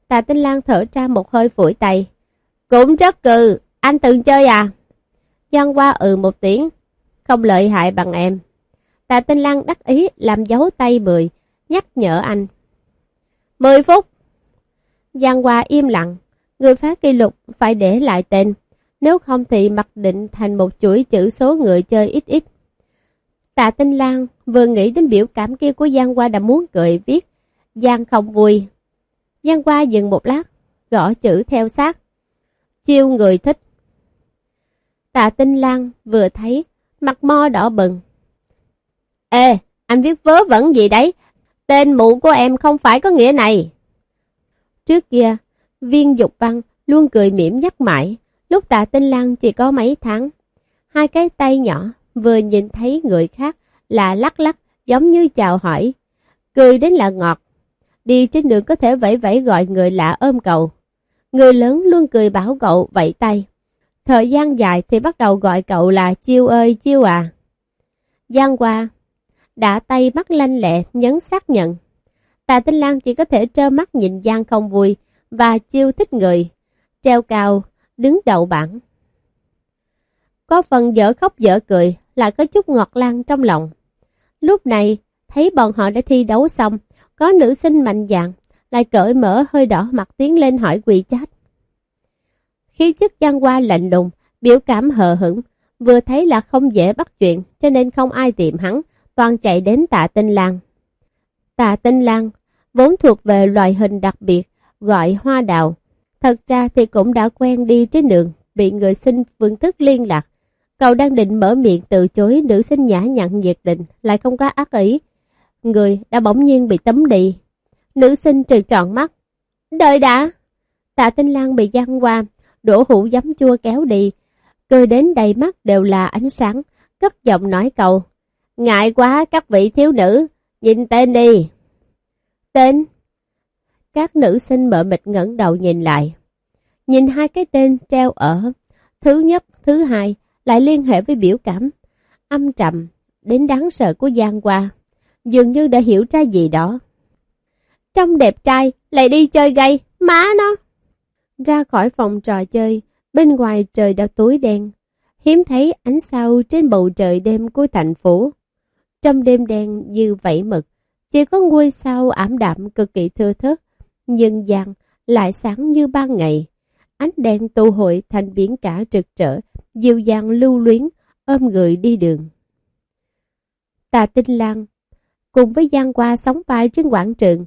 Tạ Tinh Lan thở ra một hơi phủi tay. Cũng rất cừ, anh từng chơi à? Giang qua ừ một tiếng, không lợi hại bằng em. Tạ Tinh Lan đắc ý làm dấu tay mười, nhắc nhở anh. Mười phút. Giang Hoa im lặng, người phá kỷ lục phải để lại tên, nếu không thì mặc định thành một chuỗi chữ số người chơi ít ít. Tạ Tinh Lan vừa nghĩ đến biểu cảm kia của Giang Hoa đã muốn cười viết, Giang không vui. Giang Hoa dừng một lát, gõ chữ theo sát. Chiêu người thích. Tạ Tinh Lan vừa thấy, mặt mo đỏ bừng, Ê, anh viết vớ vẩn gì đấy? Tên mụ của em không phải có nghĩa này. Trước kia, viên dục Văn luôn cười mỉm nhắc mãi, lúc tạ tinh lăng chỉ có mấy tháng. Hai cái tay nhỏ vừa nhìn thấy người khác là lắc lắc giống như chào hỏi. Cười đến là ngọt. Đi trên đường có thể vẫy vẫy gọi người lạ ôm cậu. Người lớn luôn cười bảo cậu vẫy tay. Thời gian dài thì bắt đầu gọi cậu là chiêu ơi chiêu à. Giang qua, đã tay mắt lanh lẹ nhấn xác nhận. Tạ Tinh Lan chỉ có thể trơ mắt nhìn Giang không vui và chiêu thích người, treo cao, đứng đầu bảng. Có phần dở khóc dở cười, lại có chút ngọt lan trong lòng. Lúc này, thấy bọn họ đã thi đấu xong, có nữ sinh mạnh dạng, lại cởi mở hơi đỏ mặt tiến lên hỏi quỳ chát. Khi chức Giang qua lạnh đùng biểu cảm hờ hững, vừa thấy là không dễ bắt chuyện cho nên không ai tìm hắn, toàn chạy đến tạ tinh lang. Tạ tinh lang vốn thuộc về loài hình đặc biệt, gọi hoa đào. Thật ra thì cũng đã quen đi trên đường, bị người sinh phương thức liên lạc. Cậu đang định mở miệng từ chối nữ sinh nhã nhặn nhiệt tình, lại không có ác ý. Người đã bỗng nhiên bị tấm đi. Nữ sinh trừ tròn mắt. Đợi đã! Tạ tinh lang bị giăng qua, đổ hũ giấm chua kéo đi. Cười đến đầy mắt đều là ánh sáng, cất giọng nói cậu. Ngại quá các vị thiếu nữ, nhìn tên đi. Tên? Các nữ sinh mở mịt ngẩng đầu nhìn lại. Nhìn hai cái tên treo ở thứ nhất, thứ hai lại liên hệ với biểu cảm âm trầm đến đáng sợ của Giang Hoa. Dường như đã hiểu ra gì đó. Trong đẹp trai lại đi chơi gay, má nó. Ra khỏi phòng trò chơi, bên ngoài trời đã tối đen. Hiếm thấy ánh sao trên bầu trời đêm của thành phố. Trong đêm đen như vẫy mực, chỉ có ngôi sao ảm đạm cực kỳ thưa thớt, nhưng vàng lại sáng như ban ngày. Ánh đèn tụ hội thành biển cả trực trở, dịu dàng lưu luyến, ôm người đi đường. Tà Tinh Lan cùng với Giang qua sóng vai trên quảng trường,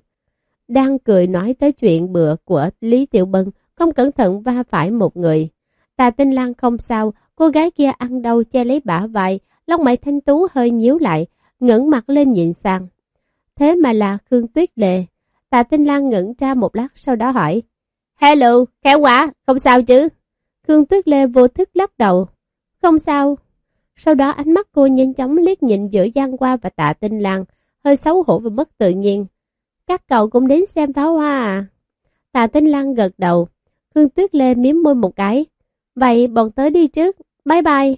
đang cười nói tới chuyện bữa của Lý Tiểu Bân, không cẩn thận va phải một người. Tà Tinh Lan không sao, cô gái kia ăn đâu che lấy bả vai, lông mày thanh tú hơi nhíu lại, ngẩng mặt lên nhìn sang. Thế mà là Khương Tuyết Lệ. Tạ Tinh Lan ngẩn ra một lát sau đó hỏi. Hello, khéo quá, không sao chứ? Khương Tuyết Lê vô thức lắc đầu. Không sao. Sau đó ánh mắt cô nhanh chóng liếc nhìn giữa Giang Qua và Tạ Tinh Lan, hơi xấu hổ và mất tự nhiên. Các cậu cũng đến xem pháo hoa à? Tạ Tinh Lan gật đầu. Khương Tuyết Lê miếm môi một cái. Vậy bọn tới đi trước. Bye bye.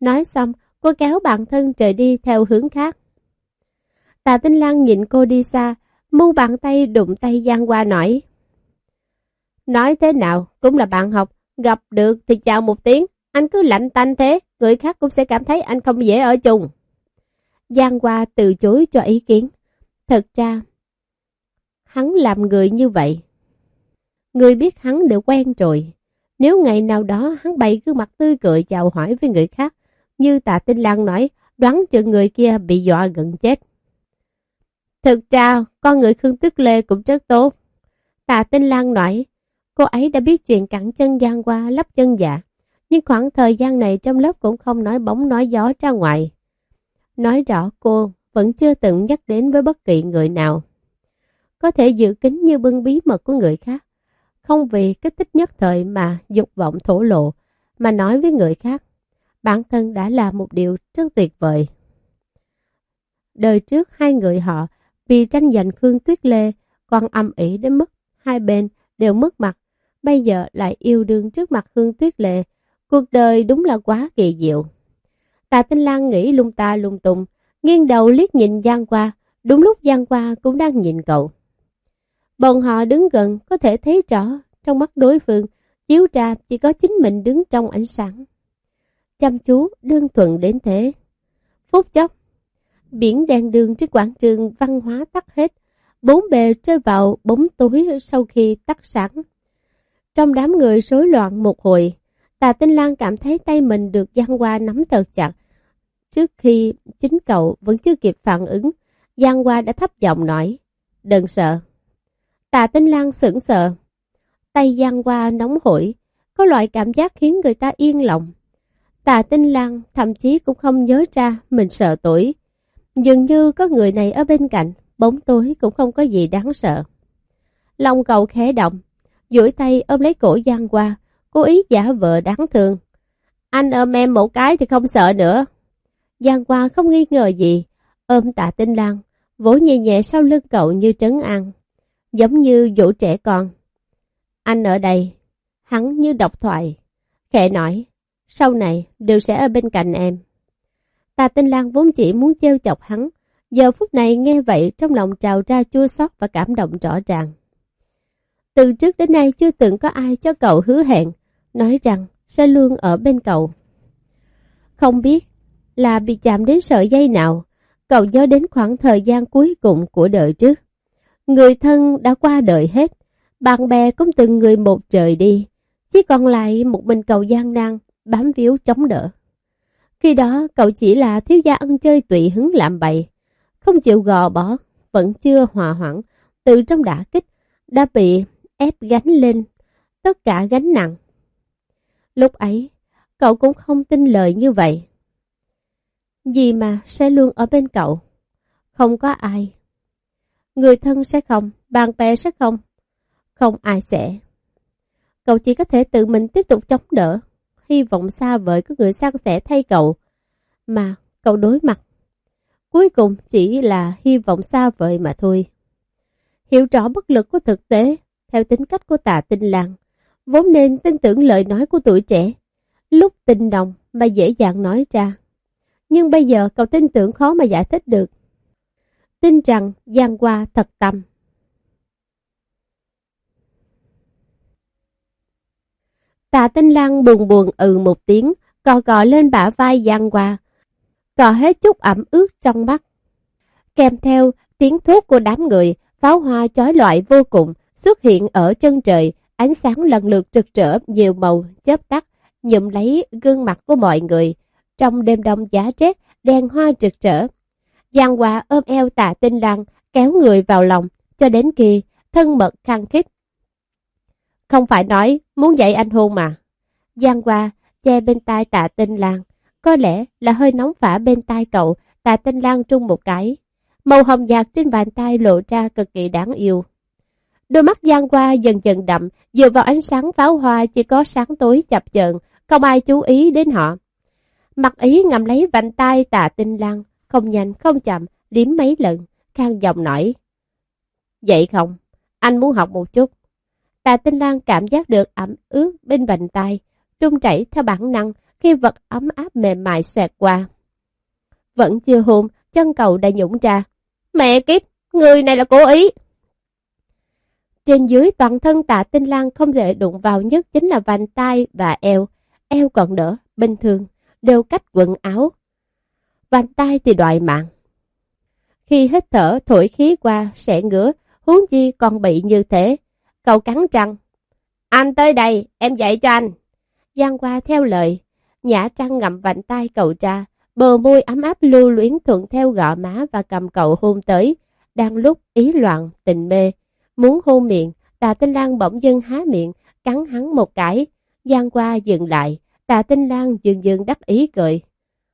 Nói xong, cô kéo bản thân trời đi theo hướng khác. Tạ Tinh Lan nhìn cô đi xa, mu bàn tay đụng tay Giang Hoa nói. Nói thế nào, cũng là bạn học, gặp được thì chào một tiếng, anh cứ lạnh tanh thế, người khác cũng sẽ cảm thấy anh không dễ ở chung. Giang Hoa từ chối cho ý kiến. Thật ra, hắn làm người như vậy. Người biết hắn đều quen rồi. Nếu ngày nào đó hắn bày gương mặt tươi cười chào hỏi với người khác, như tạ tinh lan nói, đoán chừng người kia bị dọa gần chết. Thực ra, con người Khương Tuyết Lê cũng rất tốt. Tạ Tinh Lan nói, cô ấy đã biết chuyện cẳng chân gian qua lắp chân dạ, nhưng khoảng thời gian này trong lớp cũng không nói bóng nói gió ra ngoài. Nói rõ cô vẫn chưa từng nhắc đến với bất kỳ người nào. Có thể giữ kín như bưng bí mật của người khác, không vì kích thích nhất thời mà dục vọng thổ lộ, mà nói với người khác. Bản thân đã là một điều rất tuyệt vời. Đời trước hai người họ vì tranh giành Khương Tuyết Lê còn âm ỉ đến mức hai bên đều mất mặt, bây giờ lại yêu đương trước mặt Khương Tuyết Lê. Cuộc đời đúng là quá kỳ diệu. Tạ Tinh Lan nghĩ lung ta lung tung, nghiêng đầu liếc nhìn Giang qua, đúng lúc Giang qua cũng đang nhìn cậu. Bọn họ đứng gần có thể thấy rõ trong mắt đối phương, chiếu ra chỉ có chính mình đứng trong ánh sáng. Chăm chú, đơn thuần đến thế. Phút chốc, Biển đèn đường trên quảng trường văn hóa tắt hết, bốn bề rơi vào bóng tối sau khi tắt sáng. Trong đám người rối loạn một hồi, Tà Tinh Lan cảm thấy tay mình được Giang Hoa nắm thật chặt. Trước khi chính cậu vẫn chưa kịp phản ứng, Giang Hoa đã thấp giọng nói, đừng sợ. Tà Tinh Lan sững sờ. Tay Giang Hoa nóng hổi, có loại cảm giác khiến người ta yên lòng. Tà Tinh Lan thậm chí cũng không nhớ ra mình sợ tuổi, Dường như có người này ở bên cạnh, bóng tối cũng không có gì đáng sợ. Lòng cậu khẽ động, duỗi tay ôm lấy cổ Giang qua, cố ý giả vờ đáng thương. Anh ôm em một cái thì không sợ nữa. Giang qua không nghi ngờ gì, ôm tạ tinh lan vỗ nhẹ nhẹ sau lưng cậu như trấn an, giống như dỗ trẻ con. Anh ở đây, hắn như độc thoại, khẽ nói, sau này đều sẽ ở bên cạnh em. Tà Tinh Lan vốn chỉ muốn trêu chọc hắn, giờ phút này nghe vậy trong lòng trào ra chua xót và cảm động rõ ràng. Từ trước đến nay chưa từng có ai cho cậu hứa hẹn, nói rằng sẽ luôn ở bên cậu. Không biết là bị chạm đến sợi dây nào, cậu nhớ đến khoảng thời gian cuối cùng của đời trước. Người thân đã qua đời hết, bạn bè cũng từng người một trời đi, chỉ còn lại một mình cậu gian nan, bám víu chống đỡ. Khi đó cậu chỉ là thiếu gia ăn chơi tùy hứng làm bậy, không chịu gò bỏ, vẫn chưa hòa hoãn, từ trong đả kích, đã bị ép gánh lên tất cả gánh nặng. Lúc ấy, cậu cũng không tin lời như vậy. Gì mà sẽ luôn ở bên cậu, không có ai. Người thân sẽ không, bạn bè sẽ không, không ai sẽ. Cậu chỉ có thể tự mình tiếp tục chống đỡ hy vọng xa vời có người san sẻ thay cậu, mà cậu đối mặt. Cuối cùng chỉ là hy vọng xa vời mà thôi. Hiểu rõ bất lực của thực tế, theo tính cách của tà tinh làng, vốn nên tin tưởng lời nói của tuổi trẻ, lúc tình đồng mà dễ dàng nói ra. Nhưng bây giờ cậu tin tưởng khó mà giải thích được. Tin rằng Giang qua thật tâm. Tạ Tinh Lan buồn buồn ừ một tiếng, cò cò lên bả vai Giang Hoa, cò hết chút ẩm ướt trong mắt. Kèm theo tiếng thuốc của đám người, pháo hoa chói loại vô cùng xuất hiện ở chân trời, ánh sáng lần lượt rực rỡ nhiều màu chớp tắt, nhụm lấy gương mặt của mọi người. Trong đêm đông giá rét, đèn hoa rực rỡ. Giang Hoa ôm eo Tạ Tinh lăng, kéo người vào lòng, cho đến khi thân mật khăng khít không phải nói muốn dạy anh hôn mà. Giang qua, che bên tai tạ tinh lang. Có lẽ là hơi nóng phả bên tai cậu, tạ tinh lang trung một cái. Màu hồng nhạt trên bàn tay lộ ra cực kỳ đáng yêu. Đôi mắt Giang qua dần dần đậm, dựa vào ánh sáng pháo hoa chỉ có sáng tối chập chờn, không ai chú ý đến họ. Mặt ý ngầm lấy vành tay tạ tinh lang, không nhanh không chậm, liếm mấy lần, khang giọng nổi Vậy không? Anh muốn học một chút. Tạ tinh Lan cảm giác được ẩm ướt bên vành tay, trung chảy theo bản năng khi vật ấm áp mềm mại xẹt qua. Vẫn chưa hôn, chân cầu đã nhũng ra. Mẹ kiếp, người này là cố ý. Trên dưới toàn thân tạ tinh Lan không thể đụng vào nhất chính là vành tay và eo. Eo còn đỡ, bình thường, đều cách quần áo. Vành tay thì đoại mạng. Khi hít thở thổi khí qua sẽ ngứa, huống chi còn bị như thế. Cậu cắn răng. Anh tới đây, em dạy cho anh. Giang qua theo lời, nhã trăng ngậm vành tay cậu ra, bờ môi ấm áp lưu luyến thuận theo gõ má và cầm cậu hôn tới. Đang lúc ý loạn, tình mê, muốn hôn miệng, tà tinh lang bỗng dưng há miệng, cắn hắn một cái. Giang qua dừng lại, tà tinh lang dường dường đắc ý cười.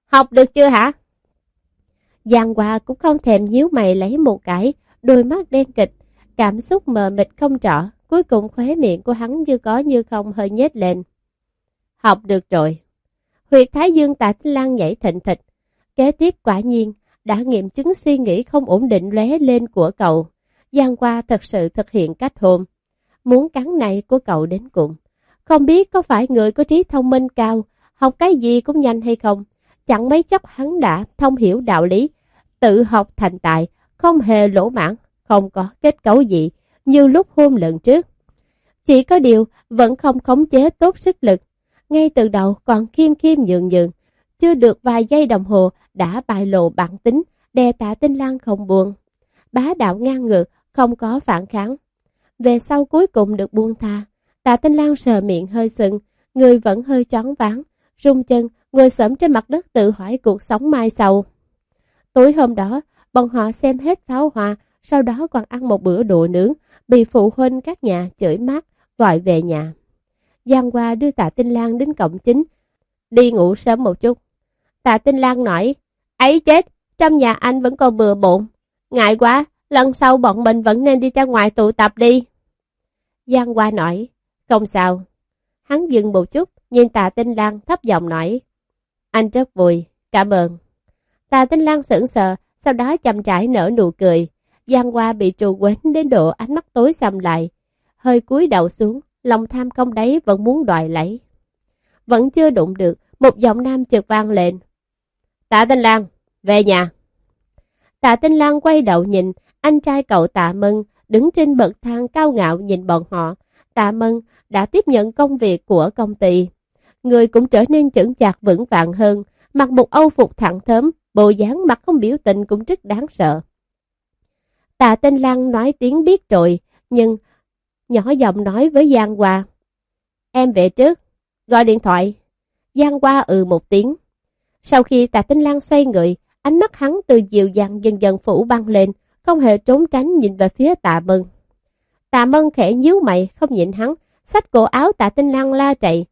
Học được chưa hả? Giang qua cũng không thèm nhíu mày lấy một cái, đôi mắt đen kịch, cảm xúc mờ mịt không rõ, cuối cùng khóe miệng của hắn như có như không hơi nhếch lên. Học được rồi. Huyệt Thái Dương tạ Tinh Lan nhảy thịnh thịt. Kế tiếp quả nhiên, đã nghiệm chứng suy nghĩ không ổn định lóe lên của cậu. Giang qua thật sự thực hiện cách hôn. Muốn cắn này của cậu đến cùng. Không biết có phải người có trí thông minh cao, học cái gì cũng nhanh hay không. Chẳng mấy chốc hắn đã thông hiểu đạo lý, tự học thành tài, không hề lỗ mãn, không có kết cấu gì như lúc hôn lần trước. Chỉ có điều vẫn không khống chế tốt sức lực. Ngay từ đầu còn khiêm khiêm nhường nhường, chưa được vài giây đồng hồ đã bại lộ bản tính, đè tạ tinh lang không buồn. Bá đạo ngang ngược, không có phản kháng. Về sau cuối cùng được buông tha, tạ tinh lang sờ miệng hơi sừng, người vẫn hơi chóng váng, rung chân, ngồi sẫm trên mặt đất tự hỏi cuộc sống mai sau. Tối hôm đó, bọn họ xem hết pháo hoa, sau đó còn ăn một bữa đồ nướng, bị phụ huynh các nhà chửi mát, gọi về nhà. Giang Hoa đưa tạ Tinh Lan đến cổng chính, đi ngủ sớm một chút. Tạ Tinh Lan nói, ấy chết, trong nhà anh vẫn còn bừa bộn. Ngại quá, lần sau bọn mình vẫn nên đi ra ngoài tụ tập đi. Giang Hoa nói, không sao. Hắn dừng một chút, nhìn tạ Tinh Lan thấp giọng nói, anh rất vui, cảm ơn. Tạ Tinh Lan sững sờ, sau đó chậm rãi nở nụ cười. Giang Hoa bị trù quến đến độ ánh mắt tối sầm lại, hơi cúi đầu xuống, lòng tham không đấy vẫn muốn đòi lấy. Vẫn chưa đụng được, một giọng nam chợt vang lên. Tạ Tinh Lan, về nhà. Tạ Tinh Lan quay đầu nhìn, anh trai cậu Tạ Mân đứng trên bậc thang cao ngạo nhìn bọn họ. Tạ Mân đã tiếp nhận công việc của công ty. Người cũng trở nên chững chạc vững vàng hơn, mặc một âu phục thẳng thớm, bộ dáng mặt không biểu tình cũng rất đáng sợ. Tạ Tinh Lăng nói tiếng biết rồi, nhưng nhỏ giọng nói với Giang Hoa. Em về trước, gọi điện thoại. Giang Hoa ừ một tiếng. Sau khi Tạ Tinh Lan xoay người, ánh mắt hắn từ dịu dàng dần dần phủ băng lên, không hề trốn tránh nhìn về phía Tạ Mân. Tạ Mân khẽ nhíu mày, không nhịn hắn, xách cổ áo Tạ Tinh Lan la chạy.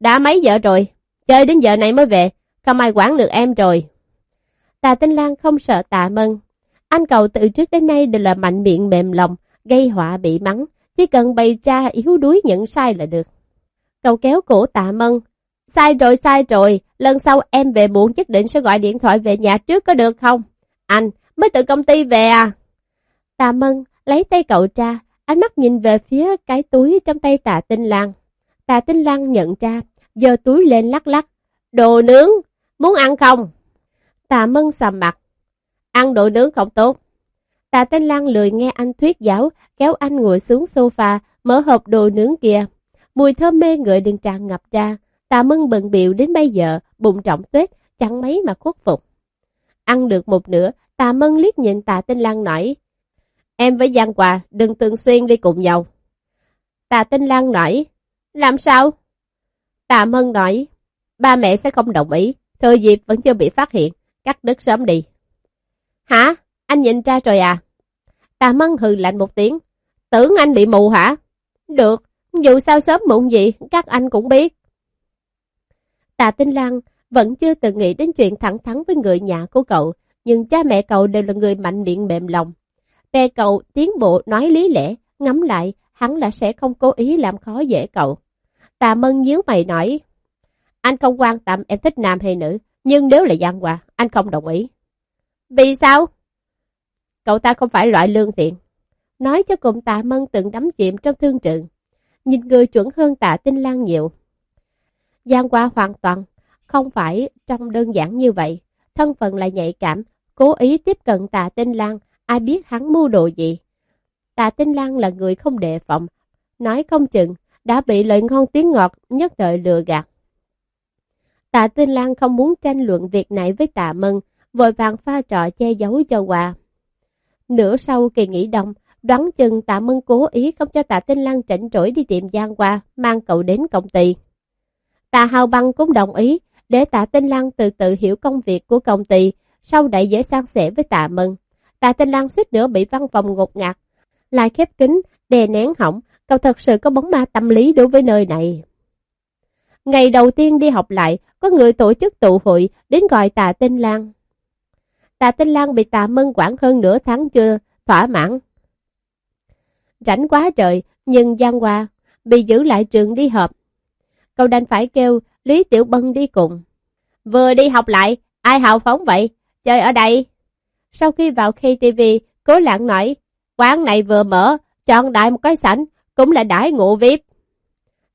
Đã mấy giờ rồi, chơi đến giờ này mới về, không ai quản được em rồi. Tạ Tinh Lan không sợ Tạ Mân. Anh cậu từ trước đến nay đều là mạnh miệng mềm lòng, gây họa bị mắng, chỉ cần bày cha yếu đuối nhận sai là được. Cậu kéo cổ tạ mân. Sai rồi, sai rồi. Lần sau em về muộn nhất định sẽ gọi điện thoại về nhà trước có được không? Anh, mới từ công ty về à? Tạ mân lấy tay cậu cha. ánh mắt nhìn về phía cái túi trong tay tạ tinh lang. Tạ tinh lang nhận ra, giơ túi lên lắc lắc. Đồ nướng, muốn ăn không? Tạ mân sầm mặt. Ăn đồ nướng không tốt. Tạ Tinh Lan lười nghe anh thuyết giáo, kéo anh ngồi xuống sofa, mở hộp đồ nướng kia. Mùi thơm mê người đừng tràn ngập ra. Tạ Mân bận biệu đến bây giờ, bụng trọng tuyết, chẳng mấy mà khuất phục. Ăn được một nửa, Tạ Mân liếc nhìn Tạ Tinh Lan nói, Em với Giang Quà đừng thường xuyên đi cùng nhau. Tạ Tinh Lan nói, làm sao? Tạ Mân nói, ba mẹ sẽ không đồng ý, thừa dịp vẫn chưa bị phát hiện, cắt đứt sớm đi. Hả? Anh nhìn ra rồi à? Tà măng hừ lạnh một tiếng. Tưởng anh bị mù hả? Được, dù sao sớm muộn gì, các anh cũng biết. tà Tinh Lan vẫn chưa từng nghĩ đến chuyện thẳng thắn với người nhà của cậu, nhưng cha mẹ cậu đều là người mạnh miệng mềm lòng. Bè cậu tiến bộ nói lý lẽ, ngắm lại, hắn là sẽ không cố ý làm khó dễ cậu. tà Mân nhíu mày nói, anh không quan tâm em thích nam hay nữ, nhưng nếu là Giang Hoa, anh không đồng ý. Vì sao? Cậu ta không phải loại lương thiện. Nói cho cùng tạ Mân từng đắm chìm trong thương trường. Nhìn người chuẩn hơn tạ Tinh Lan nhiều. Giang qua hoàn toàn không phải trong đơn giản như vậy. Thân phận lại nhạy cảm, cố ý tiếp cận tạ Tinh Lan, ai biết hắn mưu đồ gì. Tạ Tinh Lan là người không đề phòng, nói không chừng đã bị lời ngon tiếng ngọt nhất đợi lừa gạt. Tạ Tinh Lan không muốn tranh luận việc này với Tạ Mân, vội vàng pha trò che giấu cho quà. Nửa sau kỳ nghỉ đông, đoán chừng Tạ Mân cố ý không cho Tạ Tinh Lan chỉnh rỗi đi tiệm Giang qua, mang cậu đến công ty. Tạ Hào Băng cũng đồng ý, để Tạ Tinh Lan từ từ hiểu công việc của công ty, sau đẩy dễ sang sẻ với Tạ Mân. Tạ Tinh Lan suýt nữa bị văn phòng ngột ngạt, lại khép kính, đè nén hỏng, cậu thật sự có bóng ma tâm lý đối với nơi này. Ngày đầu tiên đi học lại, có người tổ chức tụ hội đến gọi Tạ Tinh Lan. Tạ Tinh Lan bị Tạ Mân quản hơn nửa tháng chưa thỏa mãn. Rảnh quá trời, nhưng gian qua, bị giữ lại trường đi họp. Cậu đành phải kêu Lý Tiểu Bân đi cùng. Vừa đi học lại, ai hào phóng vậy? Chơi ở đây. Sau khi vào KTV, cố lạng nói, quán này vừa mở, chọn đại một cái sảnh, cũng là đãi ngộ VIP.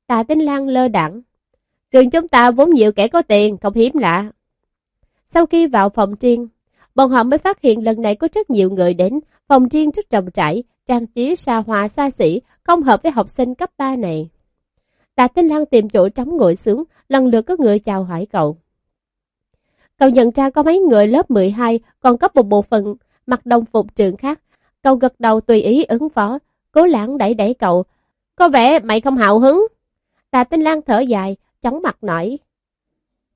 Tạ Tinh Lan lơ đẳng. Trường chúng ta vốn nhiều kẻ có tiền, không hiếm lạ. Sau khi vào phòng riêng, bọn họ mới phát hiện lần này có rất nhiều người đến, phòng riêng rất rộng rãi, trang trí xa hoa xa xỉ, không hợp với học sinh cấp 3 này. Tạ Tinh Lan tìm chỗ trống ngồi xuống, lần lượt có người chào hỏi cậu. Cậu nhận ra có mấy người lớp 12 còn có một bộ phận mặc đồng phục trường khác. Cậu gật đầu tùy ý ứng phó, cố lãng đẩy đẩy cậu. Có vẻ mày không hào hứng. Tạ Tinh Lan thở dài, chóng mặt nổi.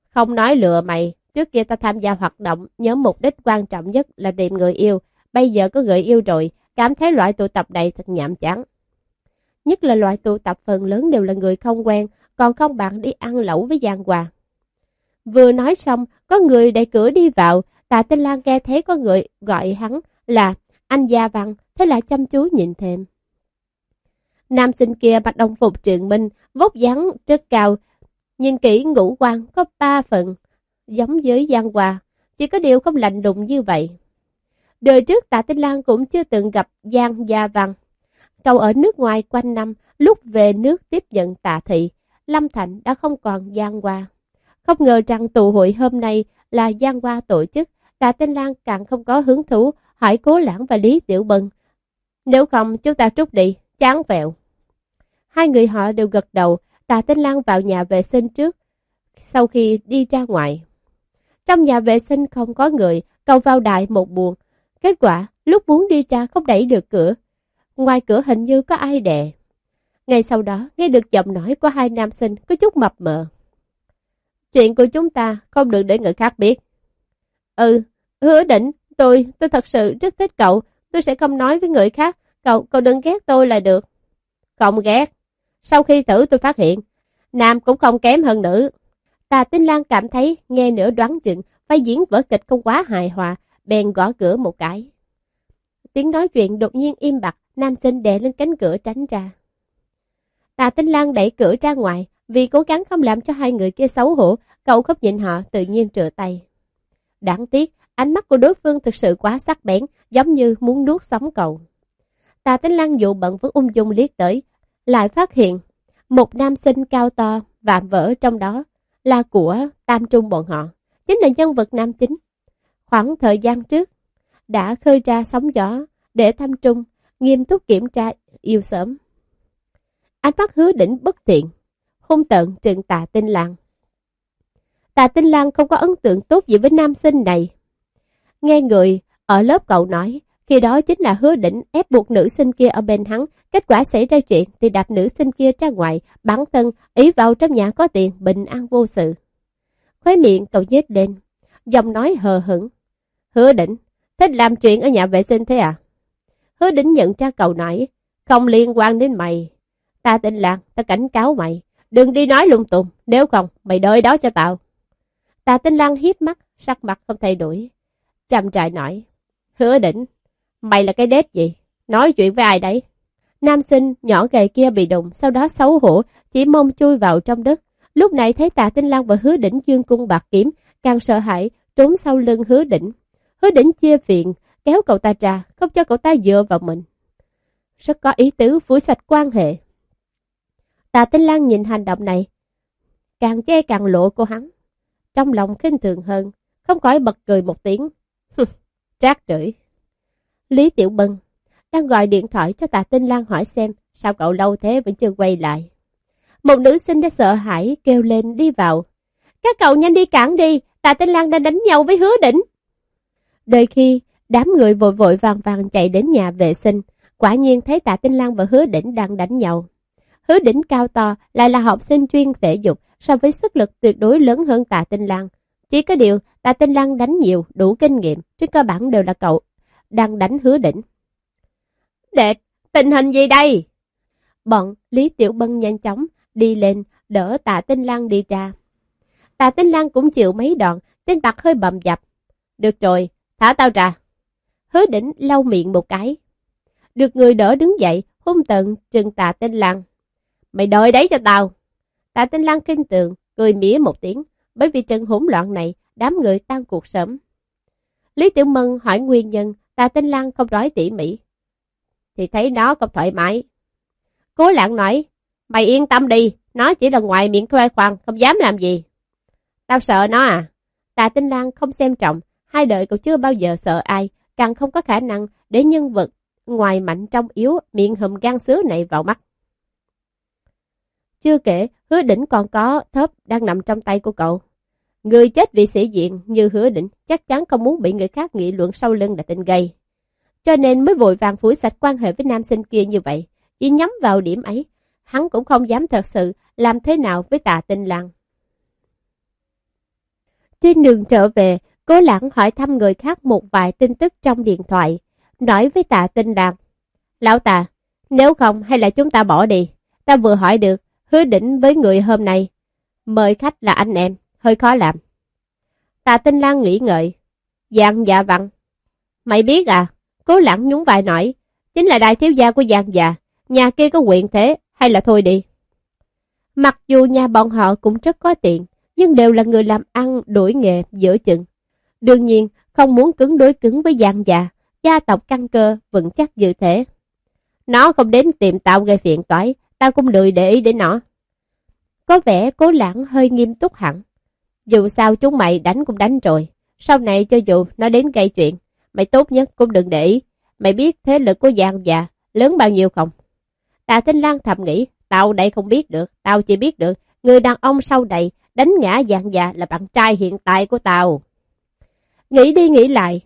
Không nói lừa mày, trước kia ta tham gia hoạt động, nhóm mục đích quan trọng nhất là tìm người yêu. Bây giờ có người yêu rồi, cảm thấy loại tụ tập này thật nhảm chán. Nhất là loại tụ tập phần lớn đều là người không quen, còn không bạn đi ăn lẩu với Giang Hòa. Vừa nói xong, có người đẩy cửa đi vào, tạ Tinh Lan nghe thấy có người gọi hắn là anh Gia Văn, thế là chăm chú nhìn thêm. Nam sinh kia mặc đồng phục trường minh, vóc dáng rất cao, nhìn kỹ ngũ quan có ba phần, giống với Giang Hòa, chỉ có điều không lạnh lùng như vậy. Đời trước tạ Tinh Lan cũng chưa từng gặp Giang Gia Văn. Cậu ở nước ngoài quanh năm, lúc về nước tiếp nhận tạ thị, Lâm Thạnh đã không còn Giang Hoa. Không ngờ rằng tụ hội hôm nay là Giang Hoa tổ chức, tạ Tinh Lan càng không có hứng thú hỏi Cố Lãng và Lý Tiểu Bân. Nếu không chúng ta trút đi, chán vẹo. Hai người họ đều gật đầu, tạ Tinh Lan vào nhà vệ sinh trước, sau khi đi ra ngoài. Trong nhà vệ sinh không có người, cầu vào đại một buồn. Kết quả, lúc muốn đi ra không đẩy được cửa, Ngoài cửa hình như có ai đè. Ngay sau đó, nghe được giọng nói của hai nam sinh có chút mập mờ. Chuyện của chúng ta không được để người khác biết. Ừ, hứa định, tôi, tôi thật sự rất thích cậu. Tôi sẽ không nói với người khác. Cậu, cậu đừng ghét tôi là được. Không ghét. Sau khi thử tôi phát hiện, nam cũng không kém hơn nữ. Tà Tinh Lan cảm thấy nghe nửa đoán chừng phải diễn vở kịch không quá hài hòa, bèn gõ cửa một cái. Tiếng nói chuyện đột nhiên im bặt, nam sinh đè lên cánh cửa tránh ra. tà Tinh Lan đẩy cửa ra ngoài, vì cố gắng không làm cho hai người kia xấu hổ, cậu khóc nhịn họ tự nhiên trựa tay. Đáng tiếc, ánh mắt của đối phương thực sự quá sắc bén, giống như muốn nuốt sống cậu. tà Tinh Lan dụ bận vẫn ung dung liếc tới, lại phát hiện một nam sinh cao to, vạm vỡ trong đó là của Tam Trung bọn họ, chính là nhân vật nam chính. Khoảng thời gian trước, đã khơi ra sóng gió để Tam Trung nghiêm túc kiểm tra yêu sớm. Ánh mắt hứa đỉnh bất thiện, hung tợn trừng tà tinh lang. Tà tinh lang không có ấn tượng tốt gì với nam sinh này. Nghe người ở lớp cậu nói, khi đó chính là hứa đỉnh ép buộc nữ sinh kia ở bên hắn, kết quả xảy ra chuyện thì đạp nữ sinh kia ra ngoài, bản thân ý vào trong nhà có tiền, bình an vô sự. Khóe miệng cậu nhếch lên, giọng nói hờ hững. Hứa đỉnh, thích làm chuyện ở nhà vệ sinh thế à? Hứa đỉnh nhận ra cậu nói, không liên quan đến mày. Ta tên Lan, ta cảnh cáo mày, đừng đi nói lung tung, nếu không, mày đợi đó cho tao. Tạ Tinh Lan hiếp mắt, sắc mặt không thay đổi. Trầm trại nói, hứa đỉnh, mày là cái đét gì? Nói chuyện với ai đấy? Nam sinh nhỏ gầy kia bị đụng, sau đó xấu hổ, chỉ mong chui vào trong đất. Lúc này thấy tạ tinh lang và hứa đỉnh dương cung bạc kiếm, càng sợ hãi, trốn sau lưng hứa đỉnh. Hứa đỉnh chia viện, kéo cậu ta ra, không cho cậu ta dựa vào mình. Rất có ý tứ phủi sạch quan hệ. Tạ tinh lang nhìn hành động này, càng che càng lộ cô hắn. Trong lòng khinh thường hơn, không khỏi bật cười một tiếng. Trác rưỡi. Lý Tiểu Bân đang gọi điện thoại cho tạ Tinh Lan hỏi xem sao cậu lâu thế vẫn chưa quay lại. Một nữ sinh đã sợ hãi kêu lên đi vào. Các cậu nhanh đi cản đi, tạ Tinh Lan đang đánh nhau với hứa đỉnh. Đôi khi đám người vội vội vàng vàng chạy đến nhà vệ sinh, quả nhiên thấy tạ Tinh Lan và hứa đỉnh đang đánh nhau. Hứa đỉnh cao to lại là học sinh chuyên thể dục so với sức lực tuyệt đối lớn hơn tạ Tinh Lan. Chỉ có điều tạ Tinh Lan đánh nhiều, đủ kinh nghiệm, trên cơ bản đều là cậu đang đánh hứa đỉnh. Đệ, tình hình gì đây? Bọn Lý Tiểu Bân nhanh chóng đi lên đỡ tạ Tinh Lan đi ra. Tạ Tinh Lan cũng chịu mấy đoạn, trên mặt hơi bầm dập. Được rồi, thả tao ra. Hứa đỉnh lau miệng một cái. Được người đỡ đứng dậy, hung tận trừng tạ Tinh Lan. Mày đợi đấy cho tao. Tạ Tinh Lan kinh tường, cười mỉa một tiếng, bởi vì trận hỗn loạn này, đám người tan cuộc sớm. Lý Tiểu Mân hỏi nguyên nhân, Tạ Tinh Lăng không nói tỉ mỉ. Thì thấy nó không thoải mái. Cố lạng nói, mày yên tâm đi, nó chỉ là ngoài miệng khoe khoang, không dám làm gì. Tao sợ nó à? Tạ Tinh Lan không xem trọng, hai đời cậu chưa bao giờ sợ ai, càng không có khả năng để nhân vật ngoài mạnh trong yếu miệng hùm gan sứa này vào mắt. Chưa kể, hứa đỉnh còn có thớp đang nằm trong tay của cậu. Người chết vì sĩ diện như hứa định chắc chắn không muốn bị người khác nghị luận sau lưng là tình gây. Cho nên mới vội vàng phủi sạch quan hệ với nam sinh kia như vậy. Chỉ nhắm vào điểm ấy, hắn cũng không dám thật sự làm thế nào với tà tinh lăng. Trên đường trở về, cố lãng hỏi thăm người khác một vài tin tức trong điện thoại, nói với tạ tinh lăng. Lão tà, nếu không hay là chúng ta bỏ đi, ta vừa hỏi được, hứa đỉnh với người hôm nay, mời khách là anh em, hơi khó làm. Tạ Tinh Lan nghĩ ngợi. Dạng dạ vặn. Mày biết à? Cố lãng nhún vai nói. Chính là đại thiếu gia của Giang già. Nhà kia có quyền thế, hay là thôi đi. Mặc dù nhà bọn họ cũng rất có tiền, nhưng đều là người làm ăn đổi nghề giữa chừng. Đương nhiên, không muốn cứng đối cứng với Giang già. gia tộc căn cơ vững chắc như thế. Nó không đến tìm tao gây phiền toái, tao cũng lười để ý đến nó. Có vẻ cố lãng hơi nghiêm túc hẳn. Dù sao chúng mày đánh cũng đánh rồi. Sau này cho dù nó đến gây chuyện, mày tốt nhất cũng đừng để ý. Mày biết thế lực của Giang già lớn bao nhiêu không? Tạ Tinh Lan thầm nghĩ, tao đây không biết được, tao chỉ biết được, người đàn ông sau này đánh ngã Giang già là bạn trai hiện tại của tao. Nghĩ đi nghĩ lại,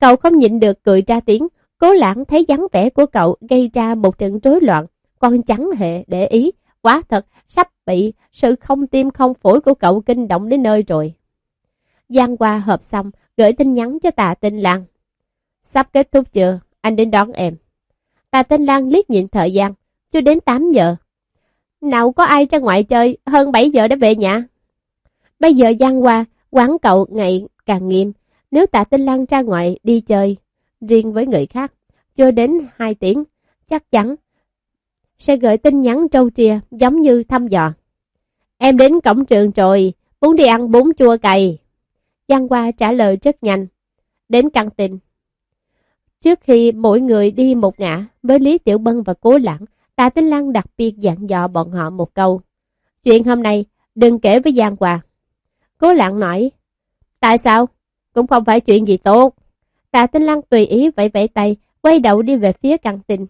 cậu không nhịn được cười ra tiếng, cố lãng thấy dáng vẻ của cậu gây ra một trận rối loạn, còn chẳng hề để ý, Quá thật, sắp bị sự không tim không phổi của cậu kinh động đến nơi rồi. Giang qua họp xong, gửi tin nhắn cho tạ tinh Lan. Sắp kết thúc chưa? Anh đến đón em. Tạ tinh Lan liếc nhìn thời gian, chưa đến 8 giờ. Nào có ai ra ngoài chơi, hơn 7 giờ đã về nhà. Bây giờ Giang qua, quán cậu ngày càng nghiêm. Nếu tạ tinh Lan ra ngoài đi chơi, riêng với người khác, chưa đến 2 tiếng, chắc chắn sẽ gửi tin nhắn trâu trìa giống như thăm dò. Em đến cổng trường rồi, muốn đi ăn bún chua cày. Giang Hoa trả lời rất nhanh. Đến căng tin. Trước khi mỗi người đi một ngã với Lý Tiểu Bân và Cố Lãng, Tạ Tinh Lan đặc biệt dặn dò bọn họ một câu. Chuyện hôm nay đừng kể với Giang Hoa. Cố Lãng nói, tại sao? Cũng không phải chuyện gì tốt. Tạ Tinh Lan tùy ý vẫy vẫy tay, quay đầu đi về phía căng tin.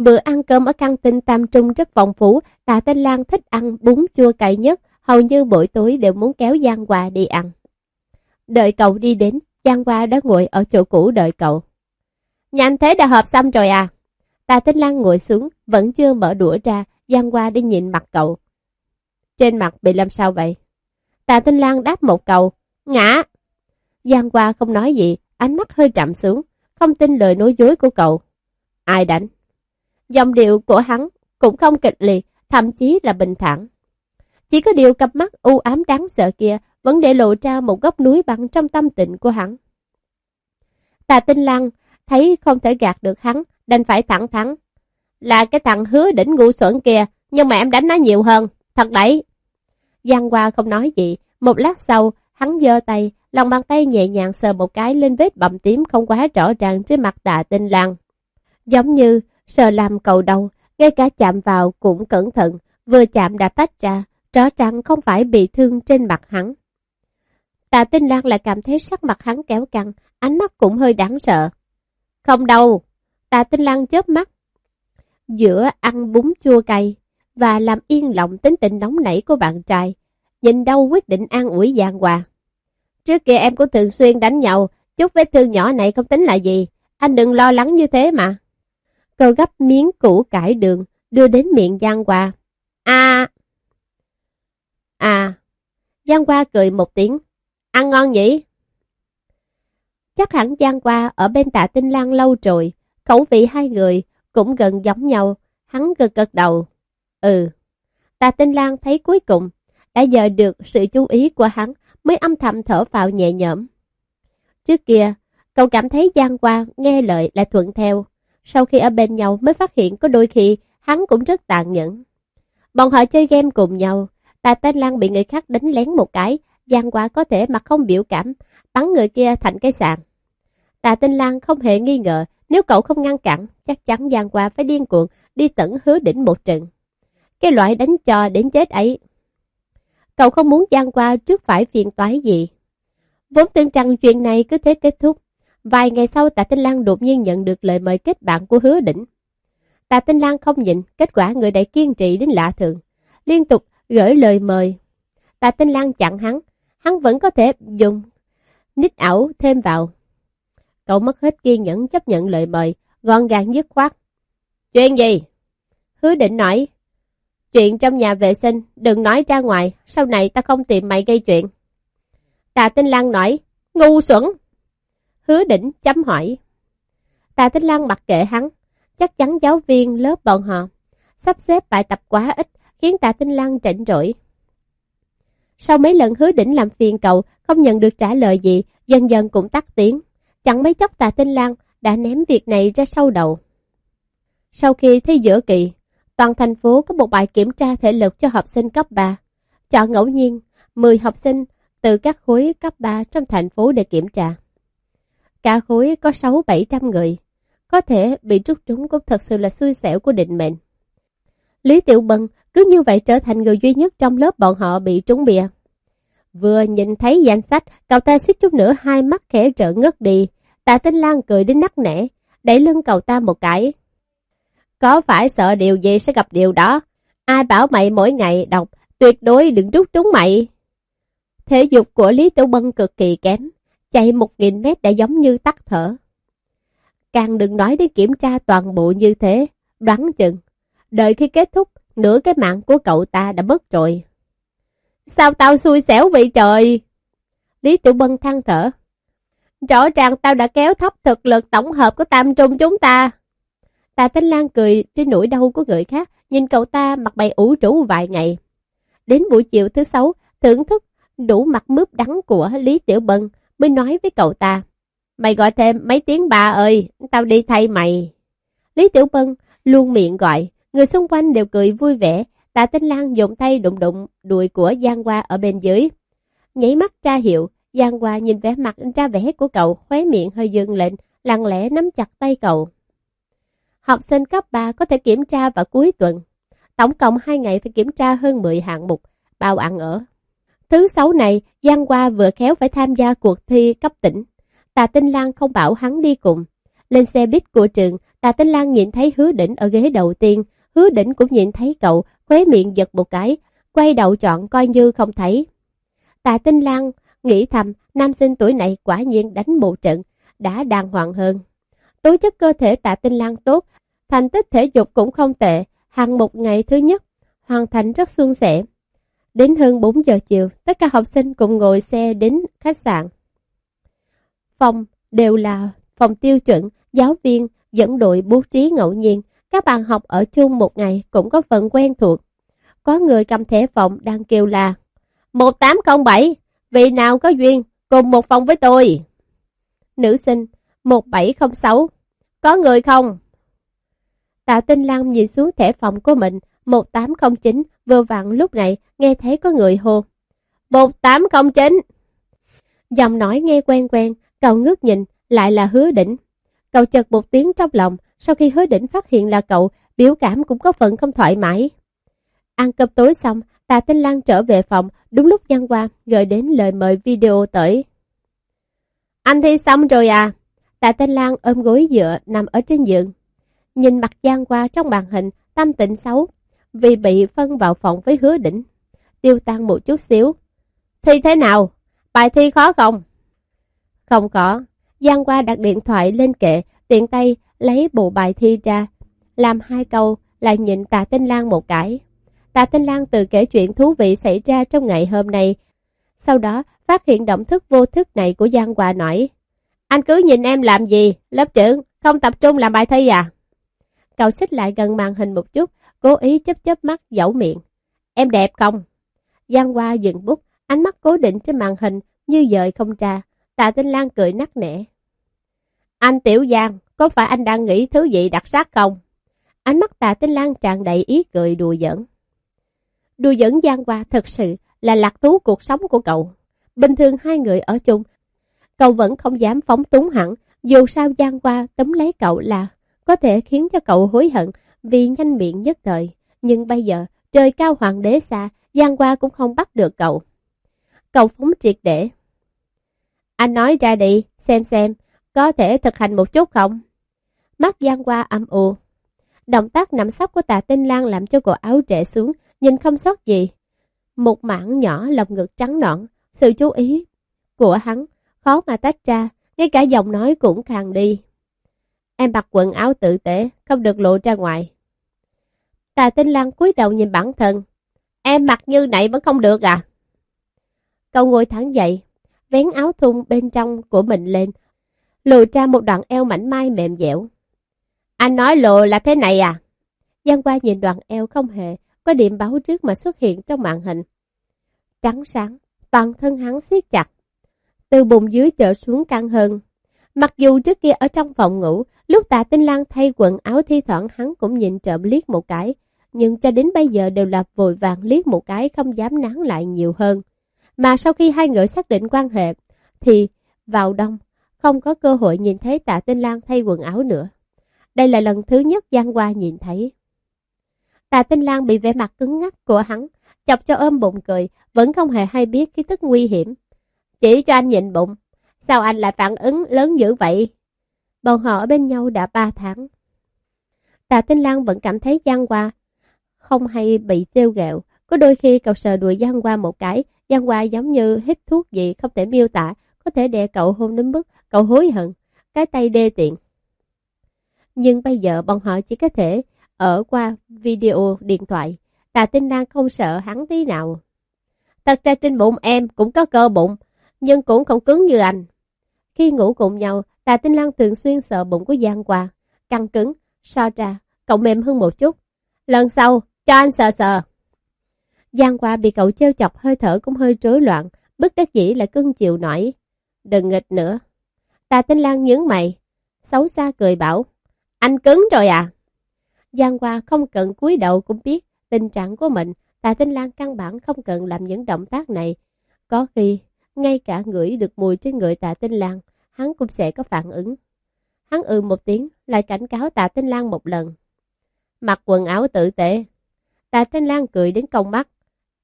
Bữa ăn cơm ở căng tin Tam Trung rất phong phú, Tạ Tinh Lan thích ăn bún chua cay nhất, hầu như buổi tối đều muốn kéo Giang Hoa đi ăn. Đợi cậu đi đến, Giang Hoa đã ngồi ở chỗ cũ đợi cậu. Nhanh thế đã họp xong rồi à? Tạ Tinh Lan ngồi xuống, vẫn chưa mở đũa ra, Giang Hoa đi nhìn mặt cậu. Trên mặt bị làm sao vậy? Tạ Tinh Lan đáp một câu, ngã. Giang Hoa không nói gì, ánh mắt hơi chậm xuống, không tin lời nói dối của cậu. Ai đánh? Dòng điệu của hắn cũng không kịch liệt, thậm chí là bình thản. Chỉ có điều cặp mắt u ám đáng sợ kia vẫn để lộ ra một góc núi băng trong tâm tịnh của hắn. Tà Tinh Lăng thấy không thể gạt được hắn, đành phải thẳng thắn. Là cái thằng hứa đỉnh ngu xuẩn kia, nhưng mà em đánh nó nhiều hơn, thật đấy. Giang Hoa không nói gì, một lát sau, hắn giơ tay, lòng bàn tay nhẹ nhàng sờ một cái lên vết bầm tím không quá rõ ràng trên mặt Tà Tinh Lăng. Giống như sợ làm cầu đầu, ngay cả chạm vào cũng cẩn thận, vừa chạm đã tách ra, rõ ràng không phải bị thương trên mặt hắn. Tạ Tinh Lan lại cảm thấy sắc mặt hắn kéo căng, ánh mắt cũng hơi đáng sợ. Không đâu, Tạ Tinh Lan chớp mắt. Giữa ăn bún chua cay và làm yên lòng tính tình nóng nảy của bạn trai, nhìn đâu quyết định an ủi Giang Hòa. Trước kia em cũng thường xuyên đánh nhau, chút vết thương nhỏ này không tính là gì, anh đừng lo lắng như thế mà. Cô gấp miếng củ cải đường, đưa đến miệng Giang Hoa. À! À! Giang Hoa cười một tiếng. Ăn ngon nhỉ? Chắc hẳn Giang Hoa ở bên tạ tinh lang lâu rồi, khẩu vị hai người cũng gần giống nhau, hắn gật gật đầu. Ừ, tạ tinh lang thấy cuối cùng, đã giờ được sự chú ý của hắn mới âm thầm thở vào nhẹ nhõm. Trước kia, cậu cảm thấy Giang Hoa nghe lời lại thuận theo, sau khi ở bên nhau mới phát hiện có đôi khi hắn cũng rất tàn nhẫn. Bọn họ chơi game cùng nhau, Tạ Tên Lan bị người khác đánh lén một cái, Giang qua có thể mà không biểu cảm, bắn người kia thành cái sàn. Tạ Tinh Lan không hề nghi ngờ, nếu cậu không ngăn cản, chắc chắn Giang qua phải điên cuồng đi tận hứa đỉnh một trận. Cái loại đánh cho đến chết ấy. Cậu không muốn Giang qua trước phải phiền toái gì. Vốn tưởng rằng chuyện này cứ thế kết thúc. Vài ngày sau Tạ Tinh Lan đột nhiên nhận được lời mời kết bạn của hứa đỉnh. Tạ Tinh Lan không nhịn, kết quả người đại kiên trì đến lạ thường. Liên tục gửi lời mời. Tạ Tinh Lan chặn hắn, hắn vẫn có thể dùng nít ảo thêm vào. Cậu mất hết kiên nhẫn chấp nhận lời mời, gọn gàng dứt khoát. Chuyện gì? Hứa định nói. Chuyện trong nhà vệ sinh, đừng nói ra ngoài, sau này ta không tìm mày gây chuyện. Tạ Tinh Lan nói, ngu xuẩn. Hứa đỉnh chấm hỏi. Tạ Tinh Lan mặc kệ hắn, chắc chắn giáo viên lớp bọn họ. Sắp xếp bài tập quá ít, khiến Tạ Tinh Lan trịnh rỗi. Sau mấy lần hứa đỉnh làm phiền cậu, không nhận được trả lời gì, dần dần cũng tắt tiếng. Chẳng mấy chốc Tạ Tinh Lan đã ném việc này ra sau đầu. Sau khi thi giữa kỳ, toàn thành phố có một bài kiểm tra thể lực cho học sinh cấp 3. Chọn ngẫu nhiên, 10 học sinh từ các khối cấp 3 trong thành phố để kiểm tra. Cả khối có 6-700 người. Có thể bị trút trúng cũng thật sự là xui xẻo của định mệnh. Lý Tiểu Bân cứ như vậy trở thành người duy nhất trong lớp bọn họ bị trúng bìa. Vừa nhìn thấy danh sách, cậu ta suýt chút nữa hai mắt khẽ trợ ngất đi. Tạ Tinh Lan cười đến nắc nẻ, đẩy lưng cậu ta một cái. Có phải sợ điều gì sẽ gặp điều đó? Ai bảo mày mỗi ngày đọc, tuyệt đối đừng rút trúng mày. Thể dục của Lý Tiểu Bân cực kỳ kém, chạy một nghìn mét đã giống như tắt thở. Càng đừng nói đến kiểm tra toàn bộ như thế, đoán chừng. Đợi khi kết thúc, nửa cái mạng của cậu ta đã mất rồi. Sao tao xui xẻo vậy trời? Lý Tiểu Bân than thở. Rõ ràng tao đã kéo thấp thực lực tổng hợp của tam trung chúng ta. Tạ Tinh Lan cười trên nỗi đau của người khác, nhìn cậu ta mặt mày ủ rũ vài ngày. Đến buổi chiều thứ sáu, thưởng thức đủ mặt mướp đắng của Lý Tiểu Bân mới nói với cậu ta. Mày gọi thêm mấy tiếng bà ơi, tao đi thay mày. Lý Tiểu Bân luôn miệng gọi, người xung quanh đều cười vui vẻ, tạ tinh Lan dùng tay đụng đụng đùi của Giang Hoa ở bên dưới. Nhảy mắt tra hiệu, Giang Hoa nhìn vẻ mặt ra vẻ của cậu, khóe miệng hơi dừng lên, lặng lẽ nắm chặt tay cậu. Học sinh cấp 3 có thể kiểm tra vào cuối tuần. Tổng cộng 2 ngày phải kiểm tra hơn 10 hạng mục, bao ăn ở. Thứ sáu này, Giang Hoa vừa khéo phải tham gia cuộc thi cấp tỉnh. Tà Tinh Lan không bảo hắn đi cùng. Lên xe buýt của trường, Tà Tinh Lan nhìn thấy hứa đỉnh ở ghế đầu tiên. Hứa đỉnh cũng nhìn thấy cậu, khóe miệng giật một cái, quay đầu chọn coi như không thấy. Tà Tinh Lan nghĩ thầm, nam sinh tuổi này quả nhiên đánh một trận, đã đàng hoàng hơn. Tố chất cơ thể Tạ Tinh Lan tốt, thành tích thể dục cũng không tệ, hàng một ngày thứ nhất, hoàn thành rất suôn sẻ. Đến hơn 4 giờ chiều, tất cả học sinh cùng ngồi xe đến khách sạn. Phòng đều là phòng tiêu chuẩn, giáo viên dẫn đội bố trí ngẫu nhiên. Các bạn học ở chung một ngày cũng có phần quen thuộc. Có người cầm thẻ phòng đang kêu là 1807, Vị nào có duyên, cùng một phòng với tôi. Nữ sinh 1706 Có người không? Tạ Tinh Lam nhìn xuống thẻ phòng của mình 1809 vừa vặn lúc này nghe thấy có người hô 1809 Giọng nói nghe quen quen, cậu ngước nhìn, lại là hứa đỉnh. Cậu chợt một tiếng trong lòng, sau khi hứa đỉnh phát hiện là cậu, biểu cảm cũng có phần không thoải mái. Ăn cơm tối xong, Tạ Tinh Lan trở về phòng, đúng lúc Giang Hoa gửi đến lời mời video tới. Anh thi xong rồi à? Tạ Tinh Lan ôm gối dựa nằm ở trên giường. Nhìn mặt Giang Hoa trong màn hình, tâm tình xấu, vì bị phân vào phòng với hứa đỉnh. Tiêu tan một chút xíu. Thi thế nào? Bài thi khó không? Không có. Giang qua đặt điện thoại lên kệ, tiện tay lấy bộ bài thi ra. Làm hai câu, lại nhìn Tạ Tinh Lan một cái. Tạ Tinh Lan từ kể chuyện thú vị xảy ra trong ngày hôm nay. Sau đó, phát hiện động thức vô thức này của Giang Hòa nói. Anh cứ nhìn em làm gì, lớp trưởng, không tập trung làm bài thi à? Cậu xích lại gần màn hình một chút, cố ý chớp chớp mắt, dẫu miệng. Em đẹp không? Giang Hoa dừng bút, ánh mắt cố định trên màn hình như dời không trà Tạ Tinh Lan cười nắc nẻ. Anh Tiểu Giang, có phải anh đang nghĩ thứ gì đặc sắc không? Ánh mắt Tạ Tinh Lan tràn đầy ý cười đùa giỡn. Đùa giỡn Giang Hoa thật sự là lạc thú cuộc sống của cậu. Bình thường hai người ở chung, cậu vẫn không dám phóng túng hẳn, dù sao Giang Hoa tấm lấy cậu là có thể khiến cho cậu hối hận vì nhanh miệng nhất thời. Nhưng bây giờ, trời cao hoàng đế xa, Giang qua cũng không bắt được cậu. Cậu phóng triệt để. Anh nói ra đi, xem xem, có thể thực hành một chút không? Mắt Giang qua âm u. Động tác nằm sóc của tà tinh lang làm cho cổ áo trệ xuống, nhìn không sót gì. Một mảng nhỏ lồng ngực trắng nõn, sự chú ý của hắn khó mà tách ra, ngay cả giọng nói cũng khàn đi. Em mặc quần áo tự tế, không được lộ ra ngoài. Tà tinh lăng cúi đầu nhìn bản thân. Em mặc như này vẫn không được à? Cậu ngồi thẳng dậy, vén áo thun bên trong của mình lên, lộ ra một đoạn eo mảnh mai mềm dẻo. Anh nói lộ là thế này à? Giang qua nhìn đoạn eo không hề có điểm báo trước mà xuất hiện trong màn hình. Trắng sáng, toàn thân hắn siết chặt. Từ bụng dưới trở xuống căng hơn. Mặc dù trước kia ở trong phòng ngủ, lúc tạ tinh lang thay quần áo thi thoảng hắn cũng nhìn trộm liếc một cái, nhưng cho đến bây giờ đều là vội vàng liếc một cái không dám nán lại nhiều hơn. Mà sau khi hai người xác định quan hệ, thì vào đông, không có cơ hội nhìn thấy tạ tinh lang thay quần áo nữa. Đây là lần thứ nhất Giang Hoa nhìn thấy. Tạ Tinh Lan bị vẻ mặt cứng ngắc của hắn, chọc cho ôm bụng cười, vẫn không hề hay biết cái tức nguy hiểm. Chỉ cho anh nhìn bụng, sao anh lại phản ứng lớn dữ vậy? Bọn họ ở bên nhau đã ba tháng. Tạ Tinh Lan vẫn cảm thấy Giang Hoa không hay bị trêu ghẹo. Có đôi khi cậu sờ đùi Giang Hoa một cái, Giang Hoa giống như hít thuốc gì không thể miêu tả, có thể đè cậu hôn đến mức cậu hối hận, cái tay đê tiện. Nhưng bây giờ bọn họ chỉ có thể ở qua video điện thoại. Tạ Tinh Lan không sợ hắn tí nào. Thật ra trên bụng em cũng có cơ bụng, nhưng cũng không cứng như anh. Khi ngủ cùng nhau, Tà Tinh Lan thường xuyên sợ bụng của Giang Hoa, căng cứng, so ra, cậu mềm hơn một chút. Lần sau, cho anh sờ sờ. Giang Hoa bị cậu trêu chọc hơi thở cũng hơi rối loạn, bất đắc dĩ lại cưng chịu nổi. Đừng nghịch nữa. Tà Tinh Lan nhướng mày, xấu xa cười bảo, anh cứng rồi à? Giang Hoa không cần cúi đầu cũng biết tình trạng của mình, Tạ Tinh Lan căn bản không cần làm những động tác này. Có khi, ngay cả ngửi được mùi trên người Tạ Tinh Lan, hắn cũng sẽ có phản ứng. Hắn ừ một tiếng, lại cảnh cáo Tạ Tinh Lan một lần. Mặc quần áo tự tệ. Tạ Tinh Lan cười đến cong mắt.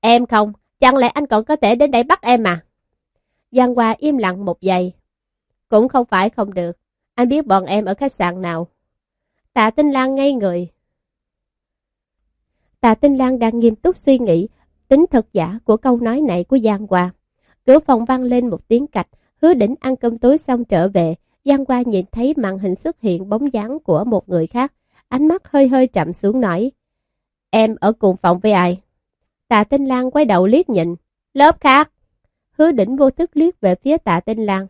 Em không, chẳng lẽ anh còn có thể đến đây bắt em à? Giang Hoa im lặng một giây. Cũng không phải không được. Anh biết bọn em ở khách sạn nào. Tạ Tinh Lan ngây người, Tạ Tinh Lan đang nghiêm túc suy nghĩ tính thật giả của câu nói này của Giang Hoa. Cửa phòng vang lên một tiếng cạch, hứa đỉnh ăn cơm tối xong trở về. Giang Qua nhìn thấy màn hình xuất hiện bóng dáng của một người khác, ánh mắt hơi hơi chậm xuống nói. Em ở cùng phòng với ai? Tạ Tinh Lan quay đầu liếc nhìn. Lớp khác. Hứa đỉnh vô thức liếc về phía tạ Tinh Lan.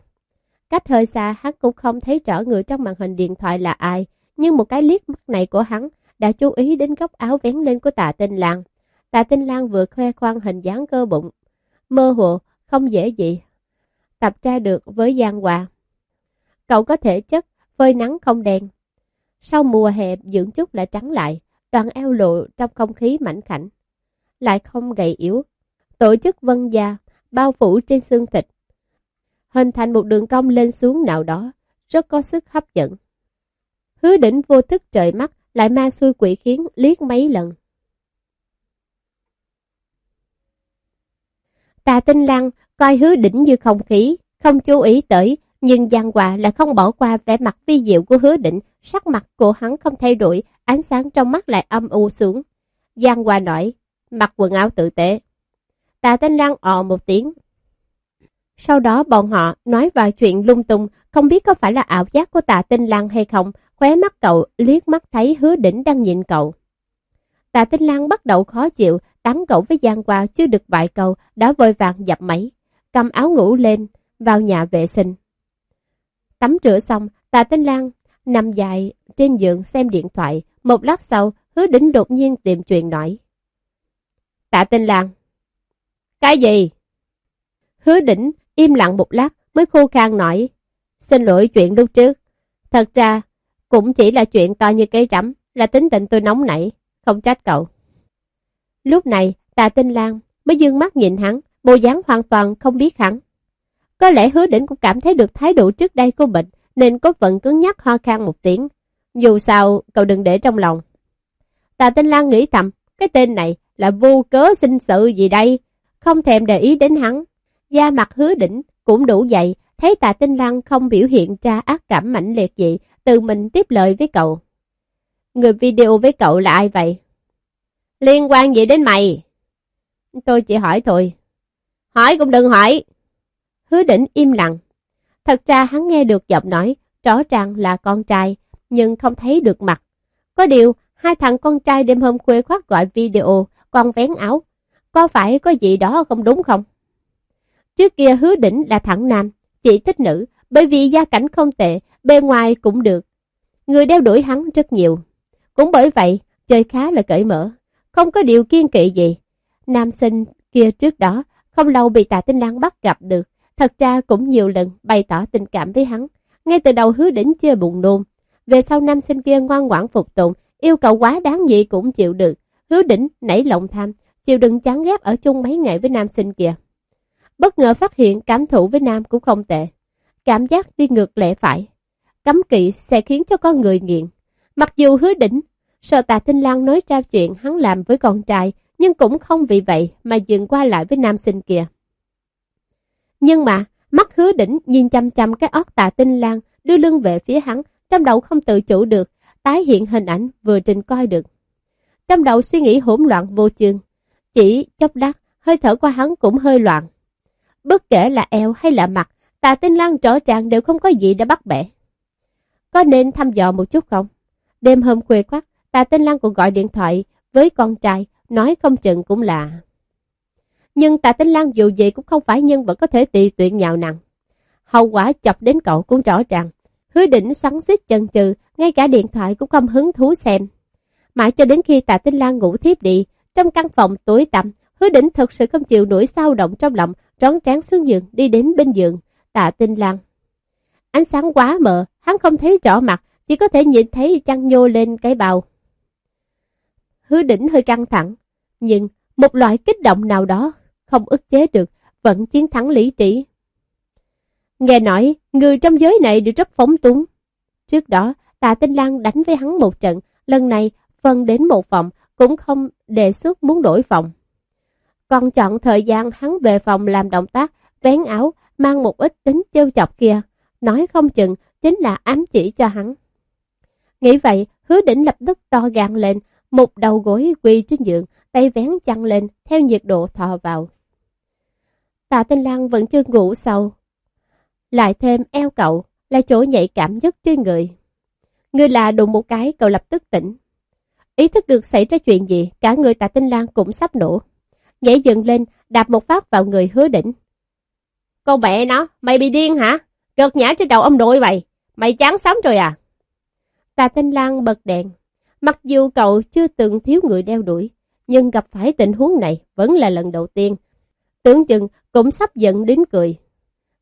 Cách hơi xa hắn cũng không thấy rõ người trong màn hình điện thoại là ai, nhưng một cái liếc mắt này của hắn đã chú ý đến góc áo vén lên của tạ tinh Lan. Tạ tinh Lan vừa khoe khoang hình dáng cơ bụng, mơ hồ, không dễ gì. Tập tra được với Giang Hòa. Cậu có thể chất, phơi nắng không đen. Sau mùa hè dưỡng chút lại trắng lại, đoàn eo lộ trong không khí mảnh khảnh. Lại không gầy yếu. Tổ chức vân da, bao phủ trên xương thịt. Hình thành một đường cong lên xuống nào đó, rất có sức hấp dẫn. Hứa đỉnh vô thức trời mắt, lại ma xui quỷ khiến liếc mấy lần. Tà tinh lăng coi hứa đỉnh như không khí, không chú ý tới, nhưng Giang Hòa lại không bỏ qua vẻ mặt vi diệu của hứa đỉnh, sắc mặt của hắn không thay đổi, ánh sáng trong mắt lại âm u xuống. Giang Hòa nói, mặc quần áo tự tế. Tà tinh lăng ọ một tiếng. Sau đó bọn họ nói vài chuyện lung tung, không biết có phải là ảo giác của tà tinh lăng hay không, khóe mắt cậu liếc mắt thấy hứa đỉnh đang nhìn cậu. Tạ Tinh Lan bắt đầu khó chịu, tán gẫu với Giang qua chưa được vài câu, đã vội vàng dập máy, cầm áo ngủ lên, vào nhà vệ sinh. Tắm rửa xong, Tạ Tinh Lan nằm dài trên giường xem điện thoại, một lát sau, hứa đỉnh đột nhiên tìm chuyện nói. Tạ Tinh Lan Cái gì? Hứa đỉnh im lặng một lát mới khô khan nói. Xin lỗi chuyện lúc trước. Thật ra, cũng chỉ là chuyện to như cây rắm, là tính tình tôi nóng nảy, không trách cậu. Lúc này, tạ tinh lang mới dương mắt nhìn hắn, bộ dáng hoàn toàn không biết hắn. Có lẽ hứa đỉnh cũng cảm thấy được thái độ trước đây của mình, nên có vận cứng nhắc ho khan một tiếng. Dù sao, cậu đừng để trong lòng. Tạ tinh lang nghĩ thầm, cái tên này là vô cớ sinh sự gì đây, không thèm để ý đến hắn. Da mặt hứa đỉnh cũng đủ dậy, thấy tạ tinh lang không biểu hiện ra ác cảm mãnh liệt gì, tự mình tiếp lời với cậu. Người video với cậu là ai vậy? Liên quan gì đến mày? Tôi chỉ hỏi thôi. Hỏi cũng đừng hỏi. Hứa đỉnh im lặng. Thật ra hắn nghe được giọng nói, rõ ràng là con trai, nhưng không thấy được mặt. Có điều, hai thằng con trai đêm hôm khuya khoát gọi video, còn vén áo. Có phải có gì đó không đúng không? Trước kia hứa đỉnh là thẳng nam, chỉ thích nữ, bởi vì gia cảnh không tệ, bề ngoài cũng được. Người đeo đuổi hắn rất nhiều. Cũng bởi vậy, chơi khá là cởi mở, không có điều kiên kỵ gì. Nam sinh kia trước đó, không lâu bị tạ tinh lang bắt gặp được, thật ra cũng nhiều lần bày tỏ tình cảm với hắn. Ngay từ đầu hứa đỉnh chưa buồn nôn. Về sau nam sinh kia ngoan ngoãn phục tùng yêu cầu quá đáng gì cũng chịu được. Hứa đỉnh nảy lòng tham, chịu đừng chán ghét ở chung mấy ngày với nam sinh kia. Bất ngờ phát hiện cảm thụ với nam cũng không tệ. Cảm giác đi ngược lẽ phải. Cấm kỵ sẽ khiến cho con người nghiện. Mặc dù hứa đỉnh, sợ tạ tinh lang nói ra chuyện hắn làm với con trai, nhưng cũng không vì vậy mà dừng qua lại với nam sinh kia. Nhưng mà, mắt hứa đỉnh nhìn chăm chăm cái ót tạ tinh lang đưa lưng về phía hắn, trong đầu không tự chủ được, tái hiện hình ảnh vừa trình coi được. Trong đầu suy nghĩ hỗn loạn vô chương, chỉ chốc đắt, hơi thở qua hắn cũng hơi loạn. Bất kể là eo hay là mặt, tạ tinh lang rõ ràng đều không có gì để bắt bẻ. Có nên thăm dò một chút không? Đêm hôm khuya khoắt, tạ tinh lang cũng gọi điện thoại với con trai, nói không chừng cũng là... Nhưng tạ tinh lang dù gì cũng không phải nhân vật có thể tùy tuyện nhào nặng. Hậu quả chọc đến cậu cũng rõ ràng. Hứa đỉnh sắn xít chân trừ, ngay cả điện thoại cũng không hứng thú xem. Mãi cho đến khi tạ tinh lang ngủ thiếp đi, trong căn phòng tối tăm, hứa đỉnh thật sự không chịu nổi sao động trong lòng, rón trán xuống giường đi đến bên giường, tạ tinh lang. Ánh sáng quá mờ, hắn không thấy rõ mặt, chỉ có thể nhìn thấy chăn nhô lên cái bào. Hứa đỉnh hơi căng thẳng, nhưng một loại kích động nào đó không ức chế được, vẫn chiến thắng lý trí. Nghe nói, người trong giới này đều rất phóng túng. Trước đó, tạ tinh Lan đánh với hắn một trận, lần này phân đến một phòng, cũng không đề xuất muốn đổi phòng. Còn chọn thời gian hắn về phòng làm động tác, vén áo, mang một ít tính trêu chọc kia, nói không chừng chính là ám chỉ cho hắn. Nghĩ vậy, hứa đỉnh lập tức to gan lên, một đầu gối quỳ trên giường, tay vén chăn lên, theo nhiệt độ thò vào. Tạ Tinh Lan vẫn chưa ngủ sâu. Lại thêm eo cậu, là chỗ nhạy cảm nhất trên người. Người là đụng một cái, cậu lập tức tỉnh. Ý thức được xảy ra chuyện gì, cả người Tạ Tinh Lan cũng sắp nổ. Nhảy dựng lên, đạp một phát vào người hứa đỉnh. Con mẹ nó, mày bị điên hả? Gợt nhã trên đầu ông nội vậy. Mày chán sống rồi à? Tà Tinh Lan bật đèn. Mặc dù cậu chưa từng thiếu người đeo đuổi, nhưng gặp phải tình huống này vẫn là lần đầu tiên. Tưởng chừng cũng sắp giận đến cười.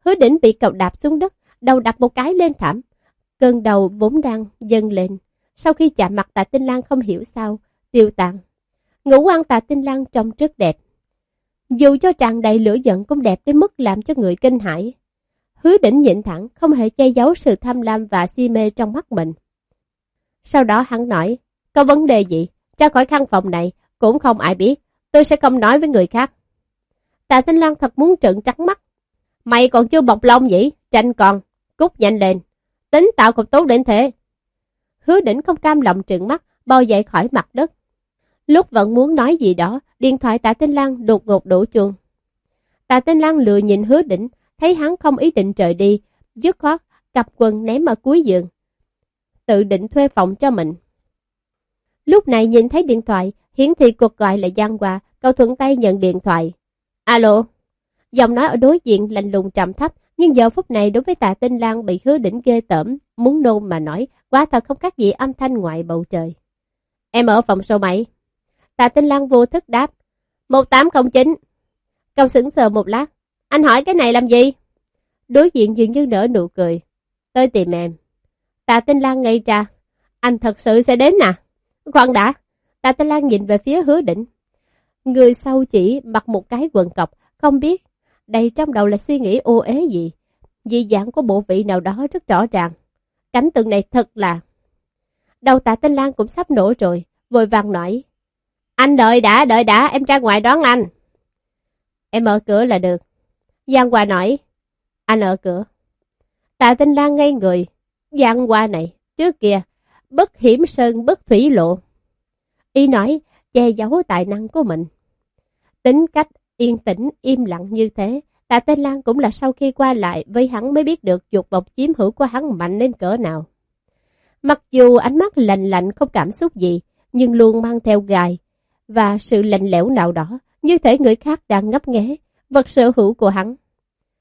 Hứa đỉnh bị cậu đạp xuống đất, đầu đặt một cái lên thảm. Cơn đầu vốn đang dâng lên. Sau khi chạm mặt tạ tinh lang không hiểu sao, tiêu tàn. Ngũ quan tạ tinh lang trông rất đẹp. Dù cho tràn đầy lửa giận cũng đẹp đến mức làm cho người kinh hãi. Hứa đỉnh nhịn thẳng, không hề che giấu sự tham lam và si mê trong mắt mình. Sau đó hắn nói, có vấn đề gì, ra khỏi căn phòng này, cũng không ai biết, tôi sẽ không nói với người khác. Tạ Thanh Lan thật muốn trợn trắng mắt. Mày còn chưa bọc lông vậy, tranh còn, cút nhanh lên, tính tạo cục tốt đến thế. Hứa đỉnh không cam lòng trợn mắt, bò dậy khỏi mặt đất. Lúc vẫn muốn nói gì đó, điện thoại Tạ Thanh Lan đột ngột đổ chuông. Tạ Thanh Lan lừa nhìn hứa đỉnh, thấy hắn không ý định trời đi, dứt khoát cặp quần ném ở cuối giường. Tự định thuê phòng cho mình. Lúc này nhìn thấy điện thoại, hiển thị cuộc gọi là Giang Hòa, cậu thuận tay nhận điện thoại. Alo? Giọng nói ở đối diện lạnh lùng trầm thấp, nhưng giờ phút này đối với tạ tinh lang bị hứa đỉnh ghê tởm, muốn nôn mà nói, quá thật không khác gì âm thanh ngoại bầu trời. Em ở phòng số mấy? Tạ tinh lang vô thức đáp. 1809. Cậu sững sờ một lát. Anh hỏi cái này làm gì? Đối diện dường như nở nụ cười. Tôi tìm em. Tạ tinh lang ngây ra. Anh thật sự sẽ đến à? Khoan đã. Tạ tinh Lan nhìn về phía hứa Định, Người sau chỉ mặc một cái quần cọc, không biết đây trong đầu là suy nghĩ ô ế gì. Dị dạng của bộ vị nào đó rất rõ ràng. Cảnh tượng này thật là... Đầu tạ Tinh Lan cũng sắp nổ rồi, vội vàng nói. Anh đợi đã, đợi đã, em ra ngoài đón anh. Em mở cửa là được. Giang Hoa nói. Anh ở cửa. Tạ Tinh Lan ngây người. Giang Hoa này, trước kia, bất hiểm sơn bất thủy lộ. Y nói, che giấu tài năng của mình. Tính cách yên tĩnh, im lặng như thế, Tạ Tên Lan cũng là sau khi qua lại với hắn mới biết được dục vọng chiếm hữu của hắn mạnh đến cỡ nào. Mặc dù ánh mắt lạnh lạnh không cảm xúc gì, nhưng luôn mang theo gài và sự lạnh lẽo nào đó, như thể người khác đang ngấp nghé vật sở hữu của hắn.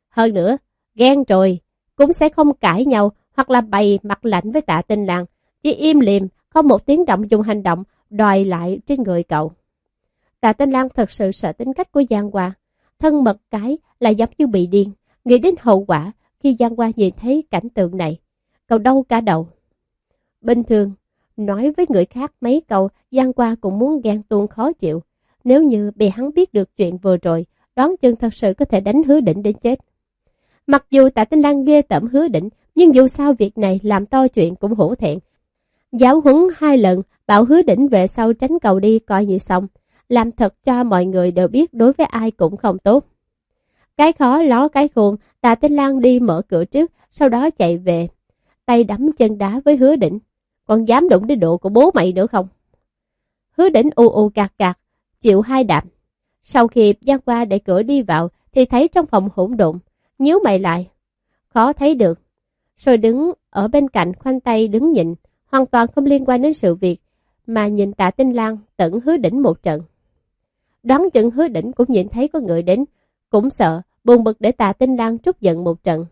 Hơn nữa, ghen rồi, cũng sẽ không cãi nhau hoặc là bày mặt lạnh với tạ tinh Lan, chỉ im liềm, không một tiếng động dùng hành động đòi lại trên người cậu. Tạ Tinh Lan thật sự sợ tính cách của Giang Hoa. Thân mật cái là giống như bị điên, nghĩ đến hậu quả khi Giang Hoa nhìn thấy cảnh tượng này. Cậu đau cả đầu. Bình thường, nói với người khác mấy câu, Giang Hoa cũng muốn ghen tuông khó chịu. Nếu như bị hắn biết được chuyện vừa rồi, đoán chừng thật sự có thể đánh hứa đỉnh đến chết. Mặc dù tạ tinh lan ghê tẩm hứa đỉnh, nhưng dù sao việc này làm to chuyện cũng hổ thẹn. Giáo huấn hai lần, bảo hứa đỉnh về sau tránh cầu đi coi như xong làm thật cho mọi người đều biết đối với ai cũng không tốt. Cái khó ló cái khôn, tạ tinh lan đi mở cửa trước, sau đó chạy về. Tay đấm chân đá với hứa đỉnh. Còn dám đụng đến độ của bố mày nữa không? Hứa đỉnh u u cạc cạc, chịu hai đạp. Sau khi gian qua để cửa đi vào, thì thấy trong phòng hỗn độn, nhíu mày lại. Khó thấy được. Rồi đứng ở bên cạnh khoanh tay đứng nhịn, hoàn toàn không liên quan đến sự việc, mà nhìn tạ tinh lang tận hứa đỉnh một trận. Đoán chừng hứa đỉnh cũng nhìn thấy có người đến, cũng sợ, buồn bực để tạ tinh lang trút giận một trận.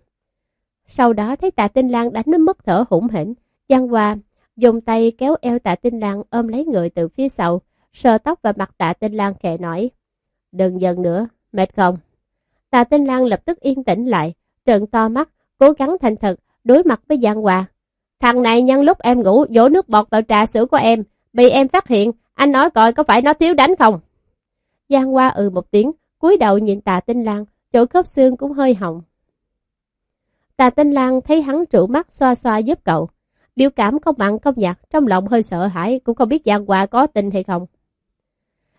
Sau đó thấy tạ tinh lang đánh nó mất thở hủng hỉnh, Giang Hoa dùng tay kéo eo tạ tinh lang ôm lấy người từ phía sau, sờ tóc và mặt tạ tinh lang khẽ nói. Đừng giận nữa, mệt không? Tạ tinh lang lập tức yên tĩnh lại, trợn to mắt, cố gắng thành thật, đối mặt với Giang Hoa. Thằng này nhân lúc em ngủ dỗ nước bọt vào trà sữa của em, bị em phát hiện, anh nói coi có phải nó thiếu đánh không? Giang Hoa ừ một tiếng, cúi đầu nhìn tạ tinh lang, chỗ khớp xương cũng hơi hồng. Tạ tinh lang thấy hắn trụ mắt xoa xoa giúp cậu. Biểu cảm không mặn không nhạt, trong lòng hơi sợ hãi, cũng không biết Giang Hoa có tình hay không.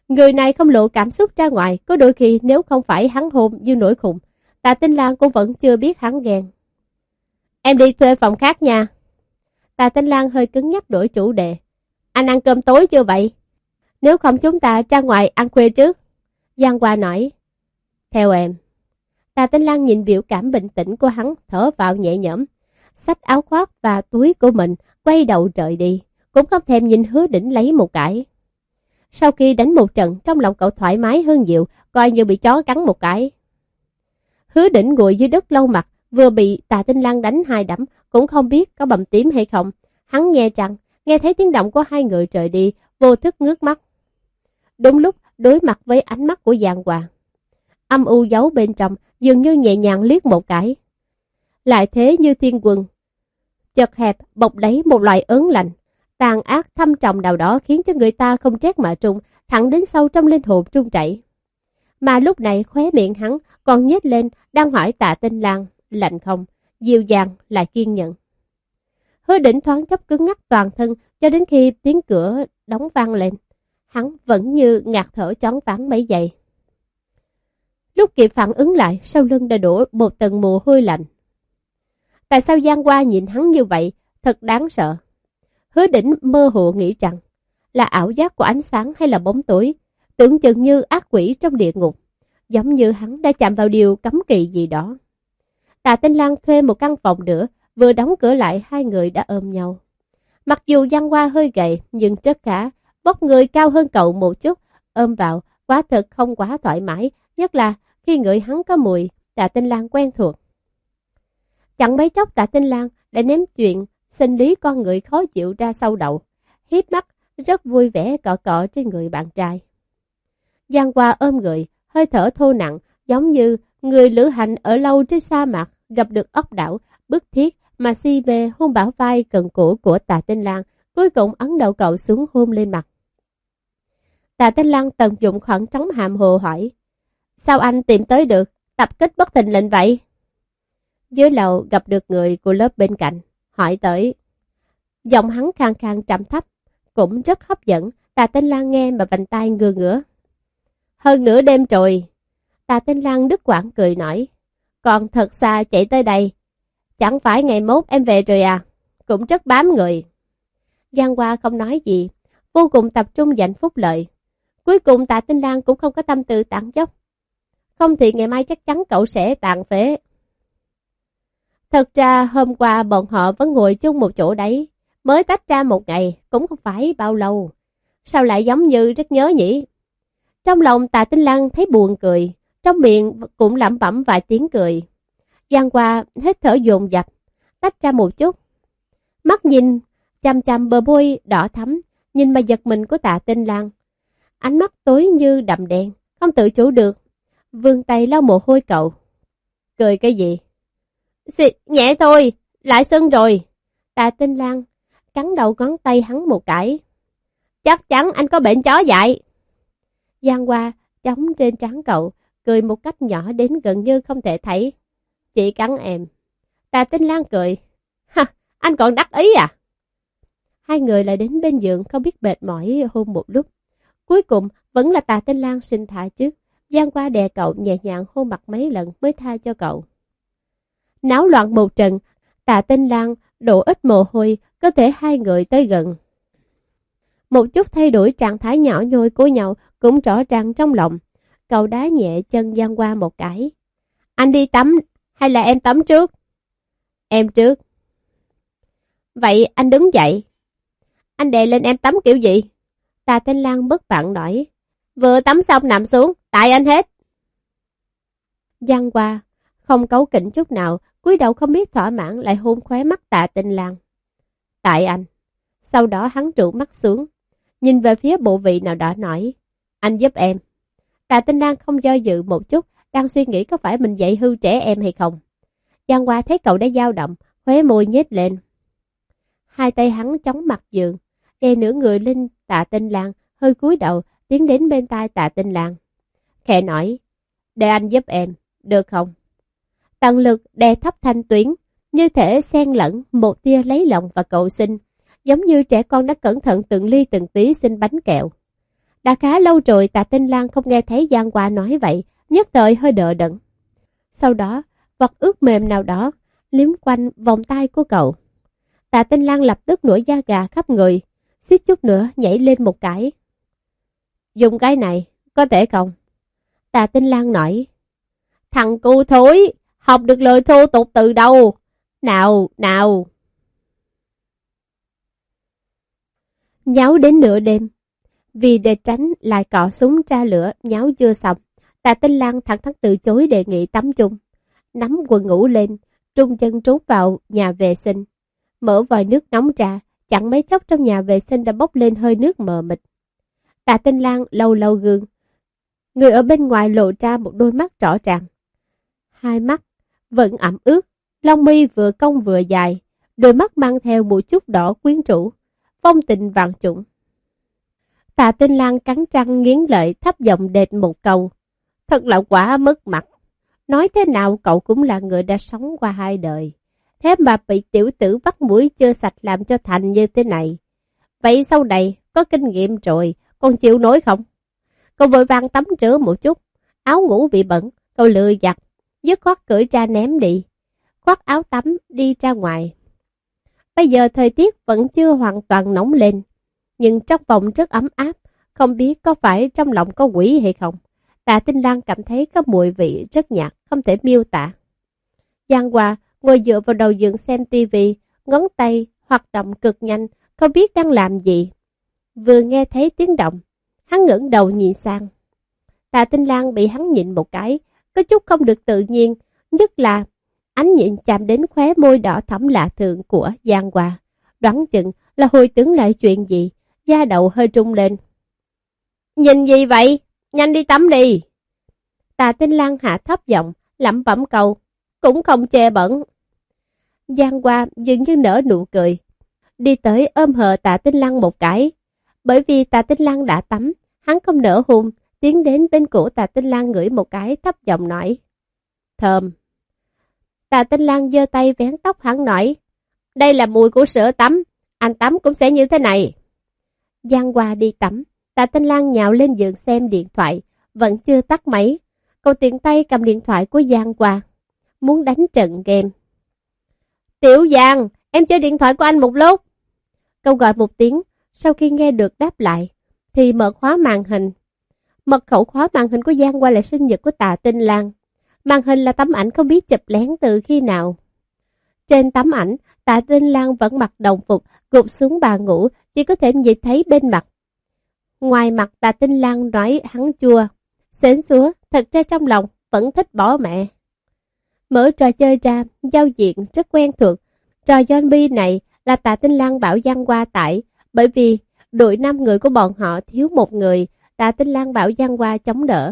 Người này không lộ cảm xúc ra ngoài, có đôi khi nếu không phải hắn hôn như nổi khùng, tạ tinh lang cũng vẫn chưa biết hắn ghen. Em đi thuê phòng khác nha tà tinh lang hơi cứng nhắc đổi chủ đề. Anh ăn cơm tối chưa vậy? Nếu không chúng ta ra ngoài ăn khuya trước. Giang Hoa nói. Theo em. Tà Tinh Lan nhìn biểu cảm bình tĩnh của hắn, thở vào nhẹ nhõm. Xách áo khoác và túi của mình, quay đầu trời đi. Cũng không thèm nhìn hứa đỉnh lấy một cái. Sau khi đánh một trận, trong lòng cậu thoải mái hơn nhiều, coi như bị chó cắn một cái. Hứa đỉnh ngồi dưới đất lâu mặt, vừa bị tà tinh lan đánh hai đấm, cũng không biết có bầm tím hay không. Hắn nghe rằng, nghe thấy tiếng động của hai người trời đi, vô thức ngước mắt. Đúng lúc đối mặt với ánh mắt của Giang Hoàng. âm u giấu bên trong, dường như nhẹ nhàng liếc một cái. Lại thế như thiên quân. Chật hẹp, bọc lấy một loại ớn lạnh, tàn ác thâm trọng nào đó khiến cho người ta không chết mà trung, thẳng đến sâu trong linh hồn trung chảy. Mà lúc này khóe miệng hắn còn nhếch lên, đang hỏi tạ tinh lang, lạnh không, dịu dàng lại kiên nhẫn. Hứa đỉnh thoáng chốc cứng ngắc toàn thân cho đến khi tiếng cửa đóng vang lên. Hắn vẫn như ngạt thở chón ván mấy giây. Lúc kịp phản ứng lại, sau lưng đã đổ một tầng mồ hôi lạnh. Tại sao Giang Hoa nhìn hắn như vậy, thật đáng sợ. Hứa đỉnh mơ hồ nghĩ rằng, là ảo giác của ánh sáng hay là bóng tối, tưởng chừng như ác quỷ trong địa ngục, giống như hắn đã chạm vào điều cấm kỵ gì đó. Tạ Tinh Lan thuê một căn phòng nữa, vừa đóng cửa lại hai người đã ôm nhau. Mặc dù Giang Hoa hơi gầy, nhưng rất khá, bốc người cao hơn cậu một chút, ôm vào, quá thật không quá thoải mái, nhất là khi ngửi hắn có mùi, Tạ Tinh Lan quen thuộc. Chẳng mấy chốc Tạ Tinh Lan đã ném chuyện sinh lý con người khó chịu ra sau đầu, hiếp mắt, rất vui vẻ cọ cọ trên người bạn trai. Giang Hoa ôm người, hơi thở thô nặng, giống như người lữ hành ở lâu trên sa mạc, gặp được ốc đảo, bức thiết mà si về hôn bảo vai cần cổ của Tạ Tinh lang cuối cùng ấn đầu cậu xuống hôn lên mặt. Tạ Tinh lang tận dụng khoảng trống hàm hồ hỏi, sao anh tìm tới được, tập kích bất thình lệnh vậy? Dưới lầu gặp được người của lớp bên cạnh, hỏi tới. Giọng hắn khang khang trầm thấp, cũng rất hấp dẫn, Tạ Tinh lang nghe mà vành tay ngừa ngửa. Hơn nửa đêm rồi, Tạ Tinh Lan đứt quảng cười nói, còn thật xa chạy tới đây, chẳng phải ngày mốt em về rồi à, cũng rất bám người. Giang Hoa không nói gì, vô cùng tập trung dành phúc lợi. Cuối cùng Tạ Tinh Lan cũng không có tâm tư tặng dốc. Không thì ngày mai chắc chắn cậu sẽ tàn phế. Thật ra hôm qua bọn họ vẫn ngồi chung một chỗ đấy, mới tách ra một ngày, cũng không phải bao lâu. Sao lại giống như rất nhớ nhỉ? Trong lòng tạ tinh lang thấy buồn cười, trong miệng cũng lẩm bẩm vài tiếng cười. Giang qua hết thở dồn dập, tách ra một chút. Mắt nhìn, chăm chăm bờ môi đỏ thắm, nhìn mà giật mình của tạ tinh Lan, Ánh mắt tối như đậm đen, không tự chủ được. Vương tay lau mồ hôi cậu. Cười cái gì? Xịt, nhẹ thôi, lại sưng rồi. Tạ tinh lang, cắn đầu ngón tay hắn một cái. Chắc chắn anh có bệnh chó dại. Giang qua, chống trên trán cậu, cười một cách nhỏ đến gần như không thể thấy. Chị cắn em. Tạ tinh lang cười. Ha, anh còn đắc ý à? Hai người lại đến bên giường không biết mệt mỏi hôn một lúc. Cuối cùng vẫn là tà tinh lang xin thả trước. Giang qua đè cậu nhẹ nhàng hôn mặt mấy lần mới tha cho cậu náo loạn một trận, tạ tinh lang đổ ít mồ hôi, có thể hai người tới gần. Một chút thay đổi trạng thái nhỏ nhôi của nhau cũng rõ ràng trong lòng. Cậu đá nhẹ chân Giang qua một cái. Anh đi tắm hay là em tắm trước? Em trước. Vậy anh đứng dậy. Anh đè lên em tắm kiểu gì? Tà Tinh Lan bất bạn nổi Vừa tắm xong nằm xuống, tại anh hết. Giang qua, không cấu kỉnh chút nào, cúi đầu không biết thỏa mãn lại hôn khóe mắt tạ tinh lang. Tại anh. Sau đó hắn trụ mắt xuống, nhìn về phía bộ vị nào đó nói, anh giúp em. Tạ tinh lang không do dự một chút, đang suy nghĩ có phải mình dạy hư trẻ em hay không. Giang Hoa thấy cậu đã dao động, khóe môi nhếch lên. Hai tay hắn chống mặt giường, đè nửa người lên tạ tinh Lan, hơi cúi đầu, tiến đến bên tai tạ tinh Lan. Khẽ nói, để anh giúp em, được không? tận lực đè thấp thanh tuyến, như thể xen lẫn một tia lấy lòng và cầu xin, giống như trẻ con đã cẩn thận từng ly từng tí xin bánh kẹo. Đã khá lâu rồi tạ tinh lang không nghe thấy Giang Hoa nói vậy, nhất thời hơi đỡ đẫn. Sau đó, vật ướt mềm nào đó, liếm quanh vòng tay của cậu. Tạ tinh lang lập tức nổi da gà khắp người, xích chút nữa nhảy lên một cái. Dùng cái này, có thể không? Tạ tinh lang nói. Thằng cu thối, học được lời thô tục từ đâu? Nào, nào! Nháo đến nửa đêm, vì để tránh lại cọ súng tra lửa nháo chưa xong, tạ tinh lang thẳng thắn từ chối đề nghị tắm chung. Nắm quần ngủ lên, trung chân trốn vào nhà vệ sinh. Mở vòi nước nóng ra, chẳng mấy chốc trong nhà vệ sinh đã bốc lên hơi nước mờ mịt. Tạ tinh lang lâu lâu gương, Người ở bên ngoài lộ ra một đôi mắt rõ ràng. Hai mắt vẫn ẩm ướt, lông mi vừa cong vừa dài, đôi mắt mang theo một chút đỏ quyến rũ, phong tình vàng trụng. Tạ Tinh Lan cắn răng nghiến lợi thấp giọng đệt một câu. Thật là quá mất mặt. Nói thế nào cậu cũng là người đã sống qua hai đời. Thế mà bị tiểu tử bắt mũi chưa sạch làm cho thành như thế này. Vậy sau này có kinh nghiệm rồi, còn chịu nổi không? Cậu vội vàng tắm rửa một chút, áo ngủ bị bẩn, cậu lừa giặt, dứt khoát cởi ra ném đi. Khoác áo tắm đi ra ngoài. Bây giờ thời tiết vẫn chưa hoàn toàn nóng lên, nhưng trong vòng rất ấm áp, không biết có phải trong lòng có quỷ hay không. Tạ Tinh Lan cảm thấy có mùi vị rất nhạt, không thể miêu tả. Giang Hoa ngồi dựa vào đầu giường xem tivi, ngón tay hoạt động cực nhanh, không biết đang làm gì. Vừa nghe thấy tiếng động, hắn ngẩng đầu nhìn sang. Tạ Tinh Lan bị hắn nhịn một cái, có chút không được tự nhiên, nhất là ánh nhìn chạm đến khóe môi đỏ thẫm lạ thường của Giang Hoa. Đoán chừng là hồi tưởng lại chuyện gì, da đầu hơi trung lên. Nhìn gì vậy? Nhanh đi tắm đi! Tà Tinh Lan hạ thấp giọng, lẩm bẩm cầu, cũng không che bẩn. Giang Hoa dường như nở nụ cười, đi tới ôm hờ Tạ Tinh Lan một cái. Bởi vì Tạ Tinh Lan đã tắm, hắn không nở hôn, tiến đến bên cổ Tạ Tinh Lan ngửi một cái thấp giọng nói. Thơm! Tạ Tinh Lan giơ tay vén tóc hắn nói, đây là mùi của sữa tắm, anh tắm cũng sẽ như thế này. Giang Hoa đi tắm, Tạ Tinh Lan nhào lên giường xem điện thoại, vẫn chưa tắt máy. Cậu tiện tay cầm điện thoại của Giang Hoa, muốn đánh trận game. Tiểu Giang, em chơi điện thoại của anh một lúc. Cậu gọi một tiếng, sau khi nghe được đáp lại, thì mở khóa màn hình. Mật khẩu khóa màn hình của Giang Hoa là sinh nhật của Tạ Tinh Lan. Màn hình là tấm ảnh không biết chụp lén từ khi nào. Trên tấm ảnh, Tạ Tinh Lan vẫn mặc đồng phục, gục xuống bàn ngủ, chỉ có thể nhìn thấy bên mặt. Ngoài mặt Tạ Tinh Lan nói hắn chua, xến xúa, thật ra trong lòng vẫn thích bỏ mẹ. Mở trò chơi ra, giao diện rất quen thuộc. Trò zombie này là Tạ Tinh Lan bảo Giang qua tải, bởi vì đội năm người của bọn họ thiếu một người, Tạ Tinh Lan bảo Giang qua chống đỡ.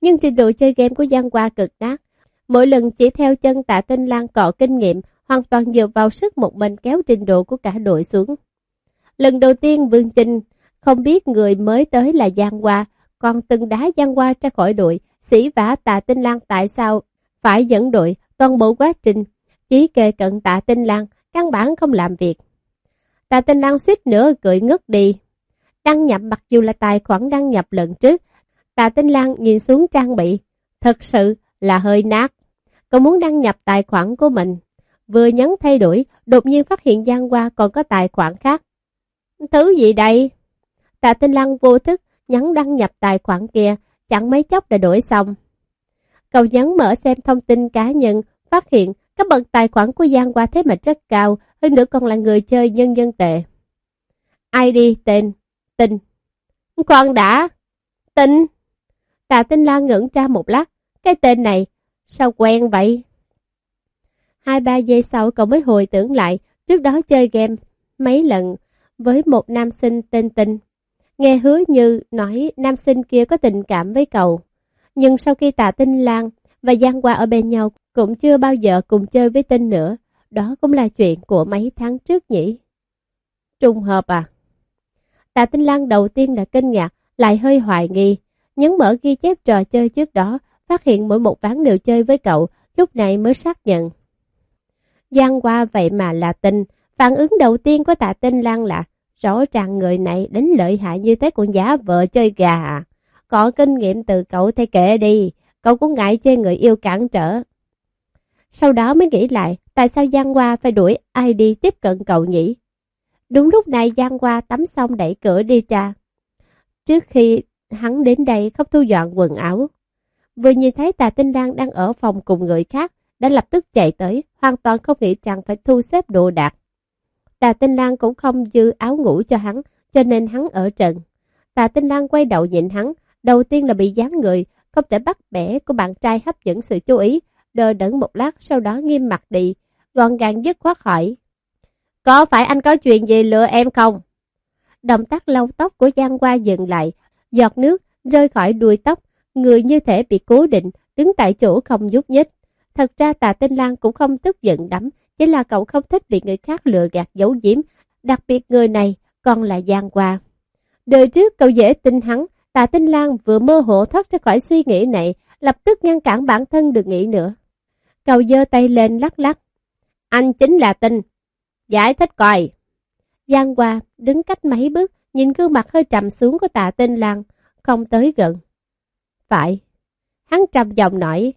Nhưng trình độ chơi game của Giang qua cực nát, mỗi lần chỉ theo chân Tạ Tinh Lan cọ kinh nghiệm, hoàn toàn dựa vào sức một mình kéo trình độ của cả đội xuống. Lần đầu tiên Vương Trinh không biết người mới tới là Giang Hoa, còn từng đá Giang Hoa ra khỏi đội, sĩ vả tạ tinh Lan tại sao phải dẫn đội toàn bộ quá trình, chỉ kề cận tạ tinh Lan, căn bản không làm việc. Tạ tinh Lan suýt nữa cười ngất đi. Đăng nhập mặc dù là tài khoản đăng nhập lần trước, tạ tinh Lan nhìn xuống trang bị, thật sự là hơi nát. Cậu muốn đăng nhập tài khoản của mình, vừa nhấn thay đổi, đột nhiên phát hiện Giang Hoa còn có tài khoản khác. Thứ gì đây? Tạ Tinh Lăng vô thức nhấn đăng nhập tài khoản kia, chẳng mấy chốc đã đổi xong. Cậu nhấn mở xem thông tin cá nhân, phát hiện các bậc tài khoản của Giang qua thế mà rất cao, hơn nữa còn là người chơi nhân dân tệ. ID tên, Tinh. Khoan đã, Tinh. Tạ Tinh Lan ngẩn ra một lát, cái tên này, sao quen vậy? Hai ba giây sau cậu mới hồi tưởng lại, trước đó chơi game mấy lần với một nam sinh tên Tinh. Nghe hứa như nói nam sinh kia có tình cảm với cậu. Nhưng sau khi tạ tinh lan và Giang qua ở bên nhau cũng chưa bao giờ cùng chơi với tinh nữa. Đó cũng là chuyện của mấy tháng trước nhỉ. Trùng hợp à? Tạ Tinh Lan đầu tiên là kinh ngạc, lại hơi hoài nghi. Nhấn mở ghi chép trò chơi trước đó, phát hiện mỗi một ván đều chơi với cậu, lúc này mới xác nhận. Giang qua vậy mà là tình phản ứng đầu tiên của tạ Tinh Lan là Rõ ràng người này đến lợi hại như thế cũng giả vợ chơi gà à. Có kinh nghiệm từ cậu thay kệ đi, cậu cũng ngại chê người yêu cản trở. Sau đó mới nghĩ lại, tại sao Giang Hoa phải đuổi ai đi tiếp cận cậu nhỉ? Đúng lúc này Giang Hoa tắm xong đẩy cửa đi ra. Trước khi hắn đến đây không thu dọn quần áo. Vừa nhìn thấy Tà Tinh Lan đang ở phòng cùng người khác, đã lập tức chạy tới, hoàn toàn không nghĩ rằng phải thu xếp đồ đạc. Tà Tinh Lan cũng không dư áo ngủ cho hắn, cho nên hắn ở trận. Tà Tinh Lan quay đầu nhìn hắn, đầu tiên là bị dáng người, không thể bắt bẻ của bạn trai hấp dẫn sự chú ý, đờ đẫn một lát sau đó nghiêm mặt đi, gọn gàng dứt khoát hỏi. Có phải anh có chuyện gì lừa em không? Động tác lau tóc của Giang Hoa dừng lại, giọt nước rơi khỏi đuôi tóc, người như thể bị cố định, đứng tại chỗ không nhúc nhích. Thật ra Tạ Tinh Lan cũng không tức giận lắm, chỉ là cậu không thích bị người khác lừa gạt giấu giếm, đặc biệt người này còn là Giang Hoa. Đời trước cậu dễ tin hắn, Tạ Tinh Lan vừa mơ hồ thoát ra khỏi suy nghĩ này, lập tức ngăn cản bản thân được nghĩ nữa. Cậu giơ tay lên lắc lắc. Anh chính là Tinh. Giải thích coi. Giang Hoa đứng cách mấy bước, nhìn gương mặt hơi trầm xuống của Tạ Tinh Lan, không tới gần. Phải. Hắn trầm giọng nói,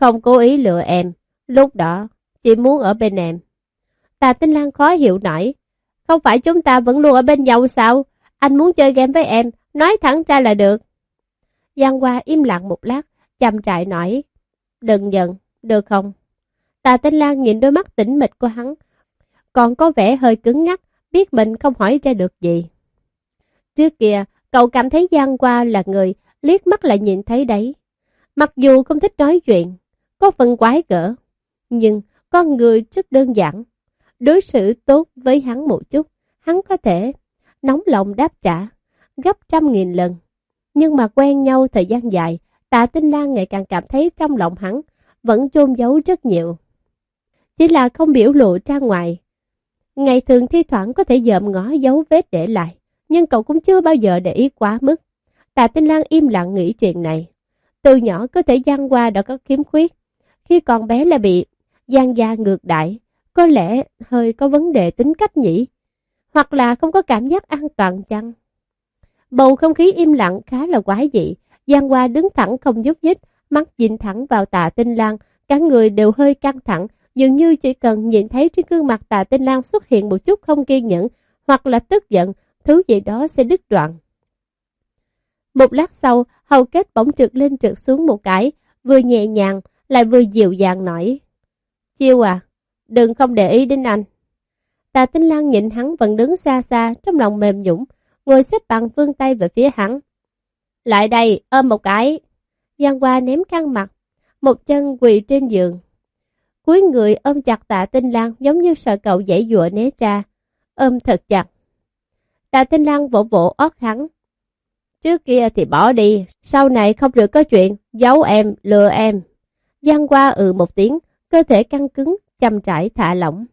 không cố ý lừa em, lúc đó chỉ muốn ở bên em. Tà Tinh Lan khó hiểu nổi, không phải chúng ta vẫn luôn ở bên nhau sao? Anh muốn chơi game với em, nói thẳng ra là được. Giang Hoa im lặng một lát, chăm trại nói, đừng giận, được không? Tà Tinh Lan nhìn đôi mắt tĩnh mịch của hắn, còn có vẻ hơi cứng ngắc, biết mình không hỏi ra được gì. Trước kia, cậu cảm thấy Giang Hoa là người, liếc mắt lại nhìn thấy đấy. Mặc dù không thích nói chuyện, có phần quái gở, nhưng con người rất đơn giản. Đối xử tốt với hắn một chút, hắn có thể nóng lòng đáp trả, gấp trăm nghìn lần. Nhưng mà quen nhau thời gian dài, tạ tinh lan ngày càng cảm thấy trong lòng hắn vẫn chôn giấu rất nhiều. Chỉ là không biểu lộ ra ngoài. Ngày thường thi thoảng có thể dợm ngó dấu vết để lại, nhưng cậu cũng chưa bao giờ để ý quá mức. Tạ Tinh Lan im lặng nghĩ chuyện này. Từ nhỏ có thể gian qua đã có khiếm khuyết. Khi còn bé là bị gian gia ngược đại, có lẽ hơi có vấn đề tính cách nhỉ. Hoặc là không có cảm giác an toàn chăng? Bầu không khí im lặng khá là quái dị. Giang Hoa đứng thẳng không nhúc nhích, mắt nhìn thẳng vào tạ tinh lang, cả người đều hơi căng thẳng, dường như chỉ cần nhìn thấy trên gương mặt tạ tinh lang xuất hiện một chút không kiên nhẫn, hoặc là tức giận, thứ gì đó sẽ đứt đoạn. Một lát sau, hầu kết bỗng trượt lên trượt xuống một cái, vừa nhẹ nhàng, lại vừa dịu dàng nói. Chiêu à, đừng không để ý đến anh. Tạ Tinh Lan nhìn hắn vẫn đứng xa xa, trong lòng mềm nhũng, ngồi xếp bằng phương tay về phía hắn. Lại đây, ôm một cái. Giang Hoa ném khăn mặt, một chân quỳ trên giường. Cuối người ôm chặt tạ Tinh Lan giống như sợ cậu dãy dụa né ra, ôm thật chặt. Tạ Tinh Lan vỗ vỗ ót hắn. Trước kia thì bỏ đi, sau này không được có chuyện, giấu em, lừa em. Giang qua ừ một tiếng, cơ thể căng cứng, chăm trải thả lỏng.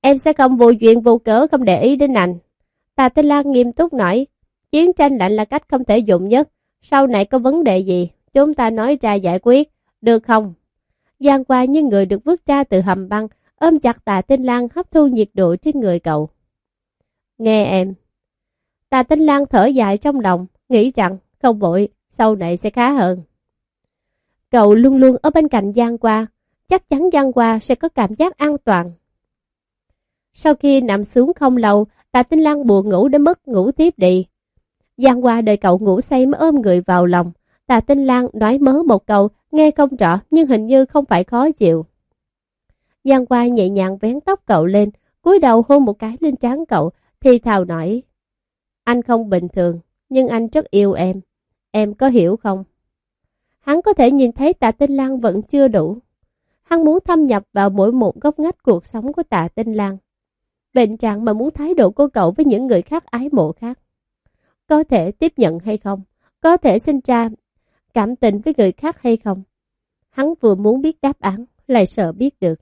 Em sẽ không vô duyên vô cớ không để ý đến anh. Tà Tinh Lan nghiêm túc nói, chiến tranh lạnh là cách không thể dụng nhất. Sau này có vấn đề gì, chúng ta nói ra giải quyết, được không? Giang qua như người được vứt ra từ hầm băng, ôm chặt tà Tinh Lan hấp thu nhiệt độ trên người cậu. Nghe em. Tà Tinh Lan thở dài trong lòng, nghĩ rằng không vội, sau này sẽ khá hơn. Cậu luôn luôn ở bên cạnh Giang Hoa, chắc chắn Giang Hoa sẽ có cảm giác an toàn. Sau khi nằm xuống không lâu, Tạ Tinh Lan buồn ngủ đến mất ngủ tiếp đi. Giang Hoa đợi cậu ngủ say mới ôm người vào lòng. Tạ Tinh Lan nói mớ một câu, nghe không rõ nhưng hình như không phải khó chịu. Giang Hoa nhẹ nhàng vén tóc cậu lên, cúi đầu hôn một cái lên trán cậu, thì thào nói. Anh không bình thường, nhưng anh rất yêu em. Em có hiểu không? Hắn có thể nhìn thấy tạ tinh lang vẫn chưa đủ. Hắn muốn thâm nhập vào mỗi một góc ngách cuộc sống của tạ tinh lang. Bệnh trạng mà muốn thái độ của cậu với những người khác ái mộ khác. Có thể tiếp nhận hay không? Có thể sinh ra cảm tình với người khác hay không? Hắn vừa muốn biết đáp án, lại sợ biết được.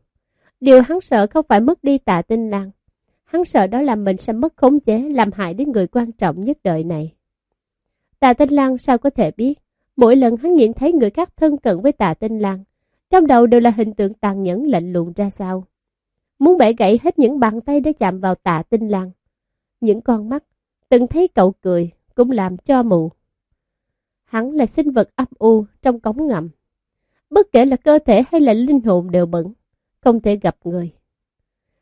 Điều hắn sợ không phải mất đi tạ tinh lang. Hắn sợ đó là mình sẽ mất khống chế, làm hại đến người quan trọng nhất đời này. Tạ Tinh Lan sao có thể biết? Mỗi lần hắn nhìn thấy người khác thân cận với Tạ Tinh Lan, trong đầu đều là hình tượng tàn nhẫn lạnh lùng ra sao. Muốn bẻ gãy hết những bàn tay để chạm vào Tạ Tinh Lan. Những con mắt, từng thấy cậu cười, cũng làm cho mù. Hắn là sinh vật âm u trong cống ngầm. Bất kể là cơ thể hay là linh hồn đều bẩn, không thể gặp người.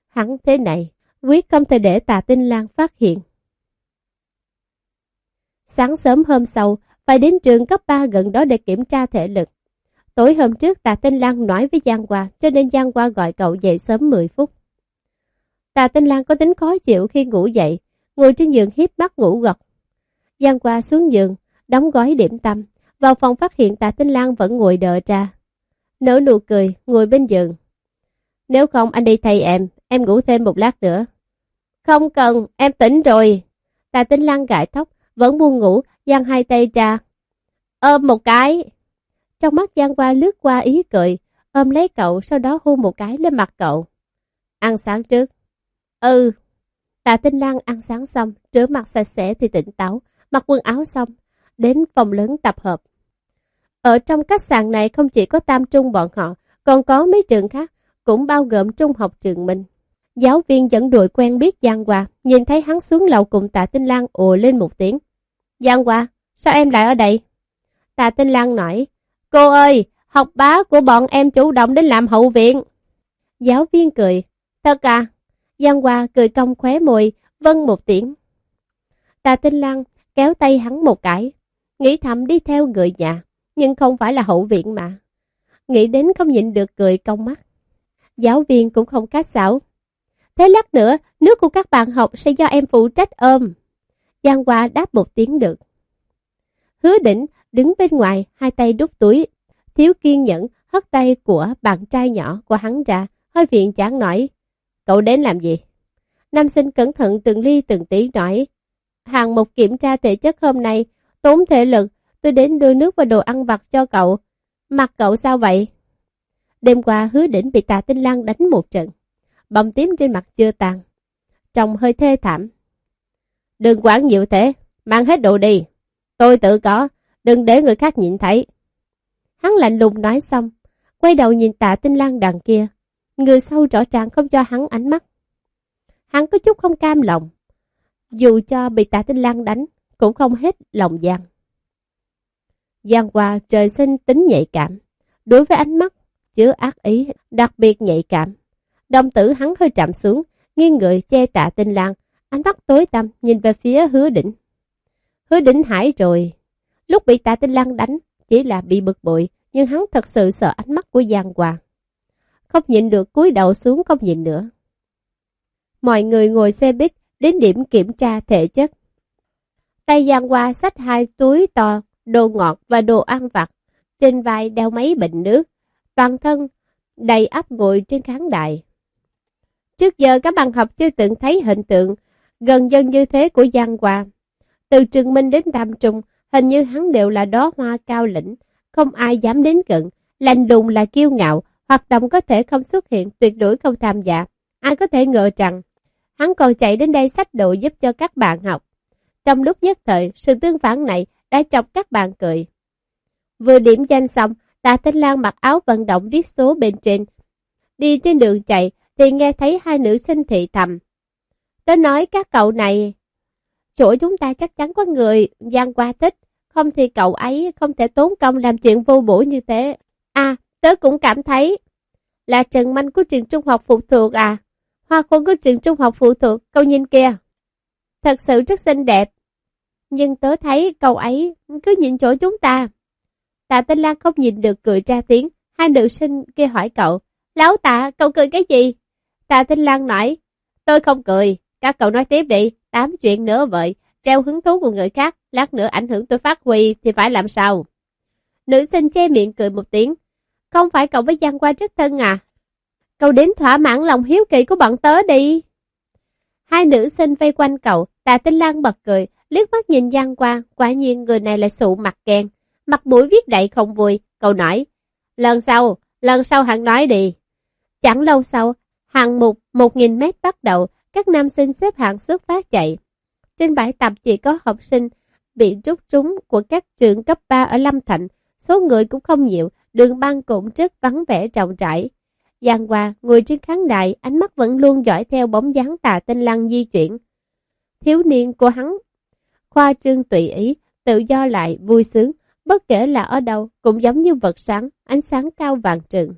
Hắn thế này, quyết không thể để Tạ Tinh Lan phát hiện. Sáng sớm hôm sau, phải đến trường cấp 3 gần đó để kiểm tra thể lực. Tối hôm trước Tạ Tinh Lan nói với Giang Hoa, cho nên Giang Hoa gọi cậu dậy sớm 10 phút. Tạ Tinh Lan có tính khó chịu khi ngủ dậy, ngồi trên giường hiếp mắt ngủ gật. Giang Hoa xuống giường, đóng gói điểm tâm, vào phòng phát hiện Tạ Tinh Lan vẫn ngồi đợi ra. Nở nụ cười, ngồi bên giường. Nếu không anh đi thay em, em ngủ thêm một lát nữa. Không cần, em tỉnh rồi. Tạ Tinh Lan gãi tóc, vẫn buông ngủ, giang hai tay ra. ôm một cái. Trong mắt Giang qua lướt qua ý cười, ôm lấy cậu sau đó hôn một cái lên mặt cậu. Ăn sáng trước. Ừ. Tạ Tinh Lan ăn sáng xong, rửa mặt sạch sẽ thì tỉnh táo, mặc quần áo xong, đến phòng lớn tập hợp. Ở trong khách sạn này không chỉ có tam trung bọn họ, còn có mấy trường khác, cũng bao gồm trung học trường mình Giáo viên dẫn đội quen biết Giang Hoa, nhìn thấy hắn xuống lầu cùng tạ Tinh Lan ồ lên một tiếng. Giang Hoa, sao em lại ở đây? Tạ Tinh Lan nói, cô ơi, học bá của bọn em chủ động đến làm hậu viện. Giáo viên cười, thật à? Giang Hoa cười cong khóe môi, vâng một tiếng. Tạ Tinh Lan kéo tay hắn một cái, nghĩ thầm đi theo người nhà, nhưng không phải là hậu viện mà. Nghĩ đến không nhịn được cười cong mắt. Giáo viên cũng không cát xảo. Thế lát nữa, nước của các bạn học sẽ do em phụ trách ôm. Giang Hoa đáp một tiếng được. Hứa đỉnh đứng bên ngoài, hai tay đút túi. Thiếu kiên nhẫn, hất tay của bạn trai nhỏ của hắn ra, hơi viện chán nói. Cậu đến làm gì? Nam sinh cẩn thận từng ly từng tí nói. Hàng một kiểm tra thể chất hôm nay, tốn thể lực, tôi đến đưa nước và đồ ăn vặt cho cậu. Mặt cậu sao vậy? Đêm qua hứa đỉnh bị tà tinh lang đánh một trận. Bầm tím trên mặt chưa tàn. Trông hơi thê thảm. Đừng quản nhiều thế, mang hết đồ đi. Tôi tự có, đừng để người khác nhìn thấy. Hắn lạnh lùng nói xong, quay đầu nhìn tạ tinh lang đằng kia. Người sau rõ ràng không cho hắn ánh mắt. Hắn có chút không cam lòng. Dù cho bị tạ tinh lang đánh, cũng không hết lòng gian. Giang qua trời sinh tính nhạy cảm. Đối với ánh mắt, chứa ác ý, đặc biệt nhạy cảm. Đồng tử hắn hơi chạm xuống, nghiêng người che tạ tinh lang, ánh mắt tối tăm nhìn về phía hứa đỉnh. Hứa đỉnh hải rồi. Lúc bị tạ tinh lang đánh, chỉ là bị bực bội, nhưng hắn thật sự sợ ánh mắt của Giang Hoàng. Không nhìn được cúi đầu xuống không nhìn nữa. Mọi người ngồi xe buýt đến điểm kiểm tra thể chất. Tay Giang Hoa xách hai túi to, đồ ngọt và đồ ăn vặt. Trên vai đeo mấy bình nước, toàn thân đầy áp ngồi trên khán đài. Trước giờ các bạn học chưa từng thấy hình tượng gần dân như thế của Giang Hoa. Từ Trường Minh đến Tam Trung, hình như hắn đều là đó hoa cao lĩnh, không ai dám đến gần, lành đùng là kiêu ngạo, hoạt động có thể không xuất hiện, tuyệt đối không tham gia. Ai có thể ngờ rằng, hắn còn chạy đến đây sách đồ giúp cho các bạn học. Trong lúc nhất thời, sự tương phản này đã chọc các bạn cười. Vừa điểm danh xong, Tạ Thanh Lan mặc áo vận động viết số bên trên. Đi trên đường chạy, thì nghe thấy hai nữ sinh thị thầm. Tớ nói các cậu này, chỗ chúng ta chắc chắn có người gian qua thích, không thì cậu ấy không thể tốn công làm chuyện vô bổ như thế. À, tớ cũng cảm thấy là Trần Manh của trường trung học phụ thuộc à. Hoa khôn của trường trung học phụ thuộc, cậu nhìn kia. Thật sự rất xinh đẹp. Nhưng tớ thấy cậu ấy cứ nhìn chỗ chúng ta. Tạ Tinh Lan không nhìn được cười ra tiếng. Hai nữ sinh kia hỏi cậu. Lão tạ, cậu cười cái gì? Tạ Tinh Lan nói. Tôi không cười. Các cậu nói tiếp đi. Tám chuyện nữa vậy. Treo hứng thú của người khác. Lát nữa ảnh hưởng tôi phát huy thì phải làm sao? Nữ sinh che miệng cười một tiếng. Không phải cậu với Giang qua rất thân à? Cậu đến thỏa mãn lòng hiếu kỳ của bọn tớ đi. Hai nữ sinh vây quanh cậu, tạ tinh lan bật cười, liếc mắt nhìn Giang qua, quả nhiên người này là sụ mặt kèn. Mặt mũi viết đầy không vui, cậu nói. Lần sau, lần sau hẳn nói đi. Chẳng lâu sau, hàng mục 1.000 mét bắt đầu, các nam sinh xếp hạng xuất phát chạy. Trên bãi tập chỉ có học sinh bị rút trúng của các trường cấp 3 ở Lâm Thạnh, số người cũng không nhiều, đường băng cũng rất vắng vẻ rộng rãi. Giang Hoa ngồi trên khán đài, ánh mắt vẫn luôn dõi theo bóng dáng tà tinh lăng di chuyển. Thiếu niên của hắn, khoa trương tùy ý, tự do lại, vui sướng, bất kể là ở đâu, cũng giống như vật sáng, ánh sáng cao vàng trừng.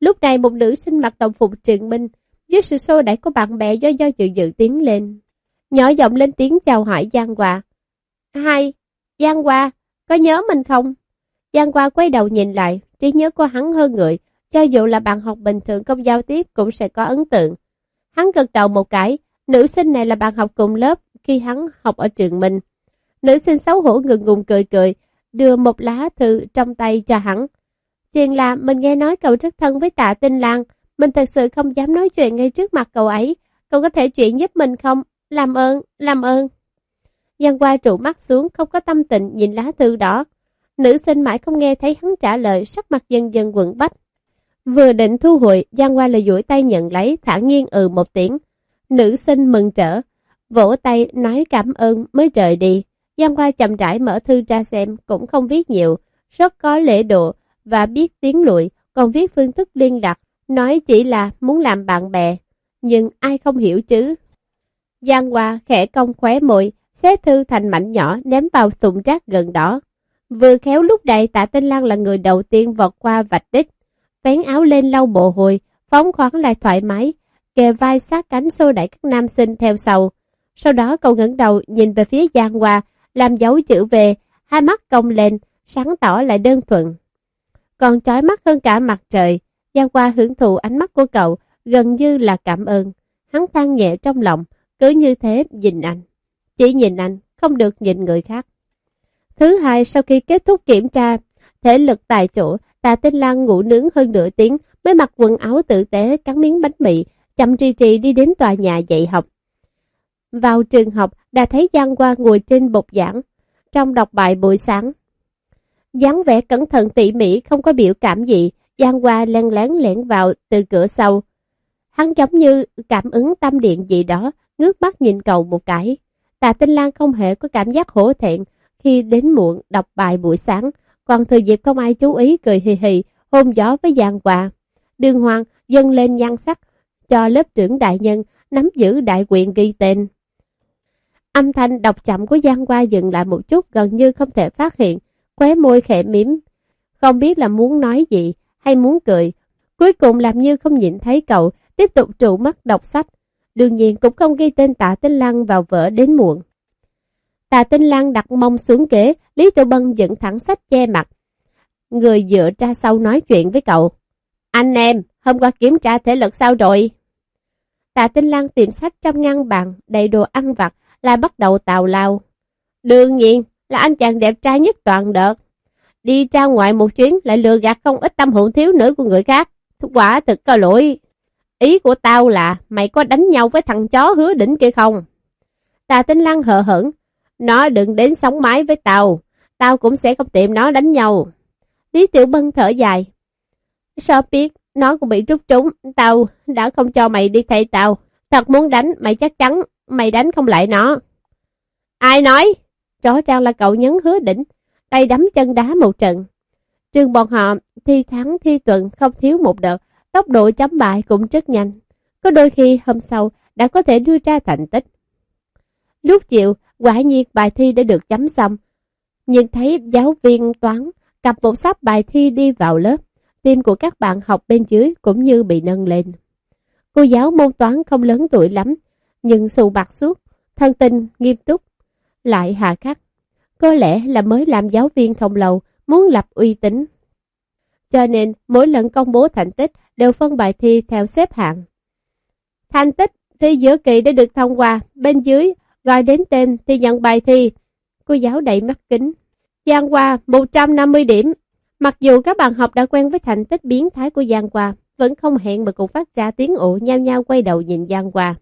Lúc này một nữ sinh mặc đồng phục trường minh, dưới sự xô đẩy của bạn bè do do dự dự tiến lên. Nhỏ giọng lên tiếng chào hỏi Giang Hoa. Hai, Giang Hoa, có nhớ mình không? Giang Hoa quay đầu nhìn lại, trí nhớ của hắn hơn người, cho dù là bạn học bình thường không giao tiếp cũng sẽ có ấn tượng. Hắn gật đầu một cái, nữ sinh này là bạn học cùng lớp khi hắn học ở trường mình. Nữ sinh xấu hổ ngừng ngùng cười cười, đưa một lá thư trong tay cho hắn. Chuyện là mình nghe nói cậu rất thân với tạ tinh lang, mình thật sự không dám nói chuyện ngay trước mặt cậu ấy. Cậu có thể chuyện giúp mình không? Làm ơn, làm ơn. Giang qua trụ mắt xuống không có tâm tình nhìn lá thư đó. Nữ sinh mãi không nghe thấy hắn trả lời, sắc mặt dần dần quẩn bách. Vừa định thu hồi, Giang Qua lại duỗi tay nhận lấy, thản nhiên ừ một tiếng. Nữ sinh mừng trở, vỗ tay nói cảm ơn mới rời đi. Giang Qua chậm rãi mở thư ra xem, cũng không viết nhiều, rất có lễ độ và biết tiếng lụi, còn viết phương thức liên lạc, nói chỉ là muốn làm bạn bè, nhưng ai không hiểu chứ. Giang Hoa khẽ cong khóe môi, xé thư thành mảnh nhỏ ném vào thùng rác gần đó. Vừa khéo lúc này tạ Tinh Lan là người đầu tiên vọt qua vạch đích, vén áo lên lau mồ hôi, phóng khoáng lại thoải mái, kề vai sát cánh xô đẩy các nam sinh theo sau. Sau đó cậu ngẩng đầu nhìn về phía Giang Hoa, làm dấu chữ về, hai mắt cong lên, sáng tỏ lại đơn thuần. Còn chói mắt hơn cả mặt trời, Giang Hoa hưởng thụ ánh mắt của cậu, gần như là cảm ơn. Hắn than nhẹ trong lòng, cứ như thế nhìn anh. Chỉ nhìn anh, không được nhìn người khác. Thứ hai, sau khi kết thúc kiểm tra, thể lực tại chỗ, Tạ Tinh Lan ngủ nướng hơn nửa tiếng mới mặc quần áo tử tế cắn miếng bánh mì, chậm trì trì đi đến tòa nhà dạy học. Vào trường học, đã thấy Giang Hoa ngồi trên bục giảng, trong đọc bài buổi sáng. dáng vẻ cẩn thận tỉ mỉ, không có biểu cảm gì, Giang Hoa len lén lẻn vào từ cửa sau. Hắn giống như cảm ứng tâm điện gì đó, ngước mắt nhìn cầu một cái. Tạ Tinh Lan không hề có cảm giác hổ thẹn khi đến muộn đọc bài buổi sáng, còn thời dịp không ai chú ý cười hì hì, hôn gió với Giang Hoa. Đường Hoàng dâng lên nhan sắc, cho lớp trưởng đại nhân nắm giữ đại quyền ghi tên. Âm thanh đọc chậm của Giang Hoa dừng lại một chút gần như không thể phát hiện, khóe môi khẽ mím. Không biết là muốn nói gì hay muốn cười. Cuối cùng làm như không nhìn thấy cậu, tiếp tục trụ mắt đọc sách. Đương nhiên cũng không ghi tên tạ Tinh Lăng vào vở đến muộn. Tạ Tinh Lăng đặt mông xuống ghế, Lý Tiểu Bân dựng thẳng sách che mặt. Người dựa ra sau nói chuyện với cậu. Anh em, hôm qua kiểm tra thể lực sao rồi? Tạ Tinh Lăng tìm sách trong ngăn bàn, đầy đồ ăn vặt, lại bắt đầu tào lao. Đương nhiên là anh chàng đẹp trai nhất toàn đợt. Đi ra ngoài một chuyến lại lừa gạt không ít tâm hồn thiếu nữ của người khác. Quả thực có lỗi. Ý của tao là mày có đánh nhau với thằng chó hứa đỉnh kia không? Tà tinh lăng hờ hững. Nó đừng đến sống mái với tao. Tao cũng sẽ không tiệm nó đánh nhau. Lý Tiểu Bân thở dài. Sao biết, nó cũng bị trút trúng. Tao đã không cho mày đi thay tao. Thật muốn đánh, mày chắc chắn mày đánh không lại nó. Ai nói? Rõ ràng là cậu nhấn hứa đỉnh, tay đấm chân đá một trận. Trường bọn họ thi thắng thi tuần không thiếu một đợt, tốc độ chấm bài cũng rất nhanh. Có đôi khi hôm sau đã có thể đưa ra thành tích. Lúc chiều, quả nhiên bài thi đã được chấm xong. Nhìn thấy giáo viên toán cặp một sắp bài thi đi vào lớp, tim của các bạn học bên dưới cũng như bị nâng lên. Cô giáo môn toán không lớn tuổi lắm, nhưng xù bạc suốt, thân tình, nghiêm túc, lại hà khắc. Có lẽ là mới làm giáo viên không lâu, muốn lập uy tín. Cho nên, mỗi lần công bố thành tích đều phân bài thi theo xếp hạng. Thành tích thi giữa kỳ đã được thông qua, bên dưới gọi đến tên thì nhận bài thi. Cô giáo đẩy mắt kính. Giang Hoa 150 điểm. Mặc dù các bạn học đã quen với thành tích biến thái của Giang Hoa, vẫn không hẹn mà cũng phát ra tiếng ụ nhau nhau quay đầu nhìn Giang Hoa.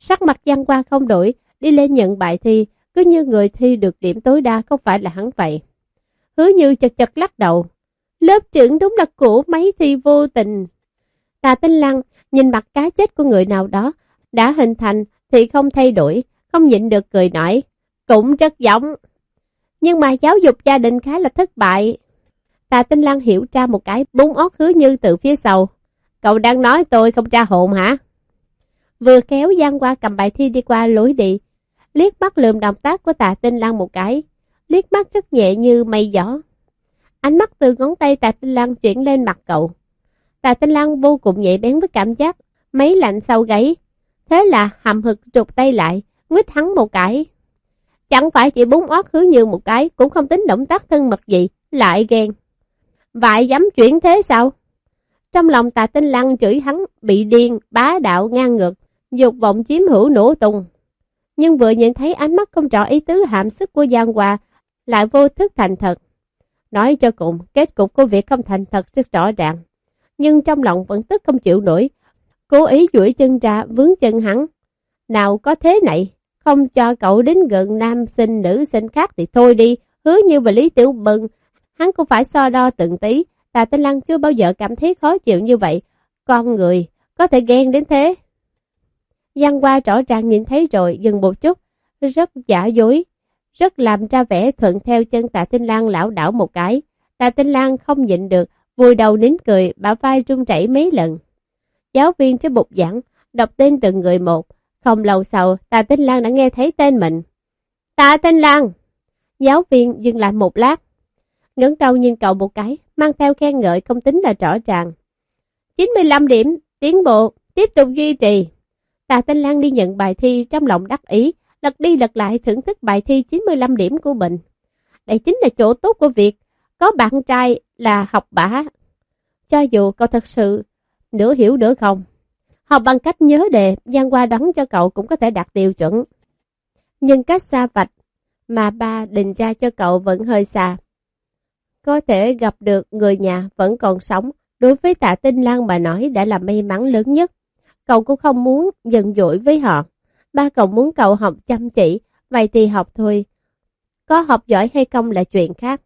Sắc mặt Giang Hoa không đổi, đi lên nhận bài thi, cứ như người thi được điểm tối đa không phải là hắn vậy. Hứa như chật chật lắc đầu. Lớp trưởng đúng là của mấy thi vô tình. Tà Tinh Lăng nhìn mặt cá chết của người nào đó, đã hình thành thì không thay đổi, không nhịn được cười nổi. Cũng rất giống. Nhưng mà giáo dục gia đình khá là thất bại. Tà Tinh Lăng hiểu ra một cái búng ót hứa như từ phía sau. Cậu đang nói tôi không tra hồn hả? Vừa kéo Giang qua cầm bài thi đi qua lối đi, liếc mắt lườm động tác của tạ tinh lăng một cái, liếc mắt rất nhẹ như mây gió. Ánh mắt từ ngón tay tạ tinh lăng chuyển lên mặt cậu. Tạ tinh lăng vô cùng nhạy bén với cảm giác, mấy lạnh sau gáy. Thế là hầm hực trục tay lại, nguyết hắn một cái. Chẳng phải chỉ búng ót hứa như một cái, cũng không tính động tác thân mật gì, lại ghen. Vậy dám chuyển thế sao? Trong lòng Tạ tinh lăng chửi hắn bị điên, bá đạo ngang ngược, dục vọng chiếm hữu nổ tung. Nhưng vừa nhìn thấy ánh mắt không rõ ý tứ hàm sức của Giang Hòa, lại vô thức thành thật. Nói cho cùng, kết cục của việc không thành thật rất rõ ràng. Nhưng trong lòng vẫn tức không chịu nổi, cố ý duỗi chân ra vướng chân hắn. Nào có thế này, không cho cậu đến gần nam sinh nữ sinh khác thì thôi đi, hứa như và Lý Tiểu Bừng Hắn cũng phải so đo từng tí, ta Tinh Lăng chưa bao giờ cảm thấy khó chịu như vậy. Con người, có thể ghen đến thế. Giang qua rõ ràng nhìn thấy rồi, dừng một chút, rất giả dối, rất làm ra vẻ thuận theo chân Tạ Tinh Lan lão đảo một cái. Tạ Tinh Lan không nhịn được, vùi đầu nín cười, bả vai run rẩy mấy lần. Giáo viên trên bục giảng, đọc tên từng người một. Không lâu sau, Tạ Tinh Lan đã nghe thấy tên mình. Tạ Tinh Lan! Giáo viên dừng lại một lát. ngẩng đầu nhìn cậu một cái, mang theo khen ngợi không tính là rõ ràng. 95 điểm, tiến bộ, tiếp tục duy trì. Tạ Tinh Lan đi nhận bài thi trong lòng đắc ý, lật đi lật lại thưởng thức bài thi 95 điểm của mình. Đây chính là chỗ tốt của việc có bạn trai là học bả. Cho dù cậu thật sự nửa hiểu nửa không. Học bằng cách nhớ đề, gian qua đón cho cậu cũng có thể đạt tiêu chuẩn. Nhưng cách xa vạch mà ba định ra cho cậu vẫn hơi xa. Có thể gặp được người nhà vẫn còn sống, đối với tạ tinh lan mà nói đã là may mắn lớn nhất. Cậu cũng không muốn giận dỗi với họ. Ba cậu muốn cậu học chăm chỉ, vậy thì học thôi. Có học giỏi hay không là chuyện khác.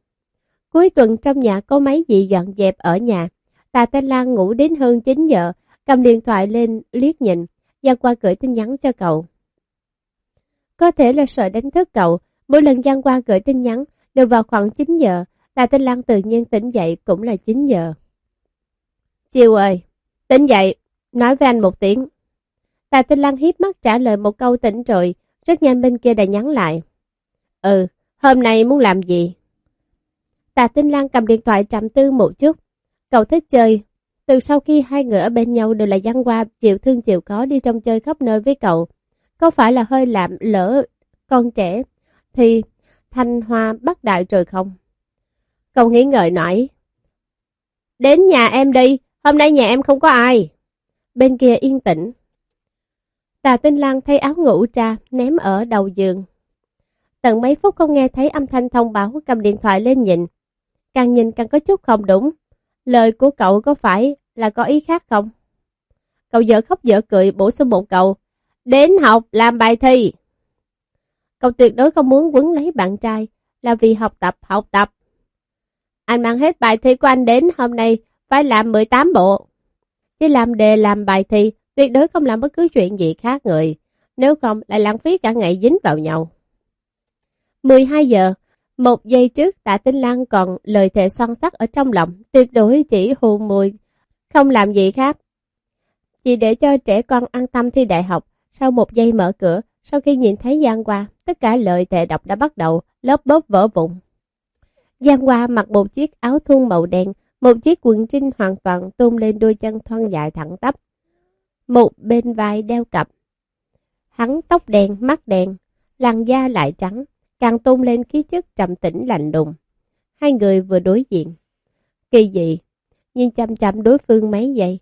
Cuối tuần trong nhà có mấy gì dọn dẹp ở nhà. Tà Thanh Lan ngủ đến hơn 9 giờ, cầm điện thoại lên liếc nhìn, Giang qua gửi tin nhắn cho cậu. Có thể là sợ đánh thức cậu, mỗi lần Giang qua gửi tin nhắn đều vào khoảng 9 giờ, Tà Thanh Lan tự nhiên tỉnh dậy cũng là 9 giờ. Chiều ơi, tỉnh dậy, nói với anh một tiếng. Tạ Tinh Lan hiếp mắt trả lời một câu tỉnh rồi, rất nhanh bên kia đã nhắn lại. Ừ, hôm nay muốn làm gì? Tạ Tinh Lan cầm điện thoại trầm tư một chút. Cậu thích chơi. Từ sau khi hai người ở bên nhau đều là giăng qua, chịu thương chịu có đi trong chơi khắp nơi với cậu. Có phải là hơi làm lỡ con trẻ, thì thanh hoa bắt đại rồi không? Cậu nghĩ ngợi nói. Đến nhà em đi, hôm nay nhà em không có ai. Bên kia yên tĩnh. Tà Tinh Lan thay áo ngủ ra, ném ở đầu giường. Tận mấy phút không nghe thấy âm thanh thông báo cầm điện thoại lên nhìn. Càng nhìn càng có chút không đúng. Lời của cậu có phải là có ý khác không? Cậu dở khóc dở cười bổ sung một cậu. Đến học làm bài thi. Cậu tuyệt đối không muốn quấn lấy bạn trai là vì học tập, học tập. Anh mang hết bài thi của anh đến hôm nay phải làm 18 bộ. Chỉ làm đề làm bài thi, tuyệt đối không làm bất cứ chuyện gì khác người. Nếu không lại lãng phí cả ngày dính vào nhau. 12 giờ, một giây trước tạ tinh lan còn lời thề son sắc ở trong lòng, tuyệt đối chỉ hù mùi, không làm gì khác. Chỉ để cho trẻ con an tâm thi đại học, sau một giây mở cửa, sau khi nhìn thấy Giang Hoa, tất cả lời thề đọc đã bắt đầu, lớp bóp vỡ vụn. Giang Hoa mặc một chiếc áo thun màu đen, một chiếc quần trinh hoàn toàn tôn lên đôi chân thon dài thẳng tắp. Một bên vai đeo cặp. Hắn tóc đen, mắt đen, làn da lại trắng, càng tôn lên khí chất trầm tĩnh lạnh lùng. Hai người vừa đối diện. Kỳ dị, nhìn chăm chăm đối phương mấy giây,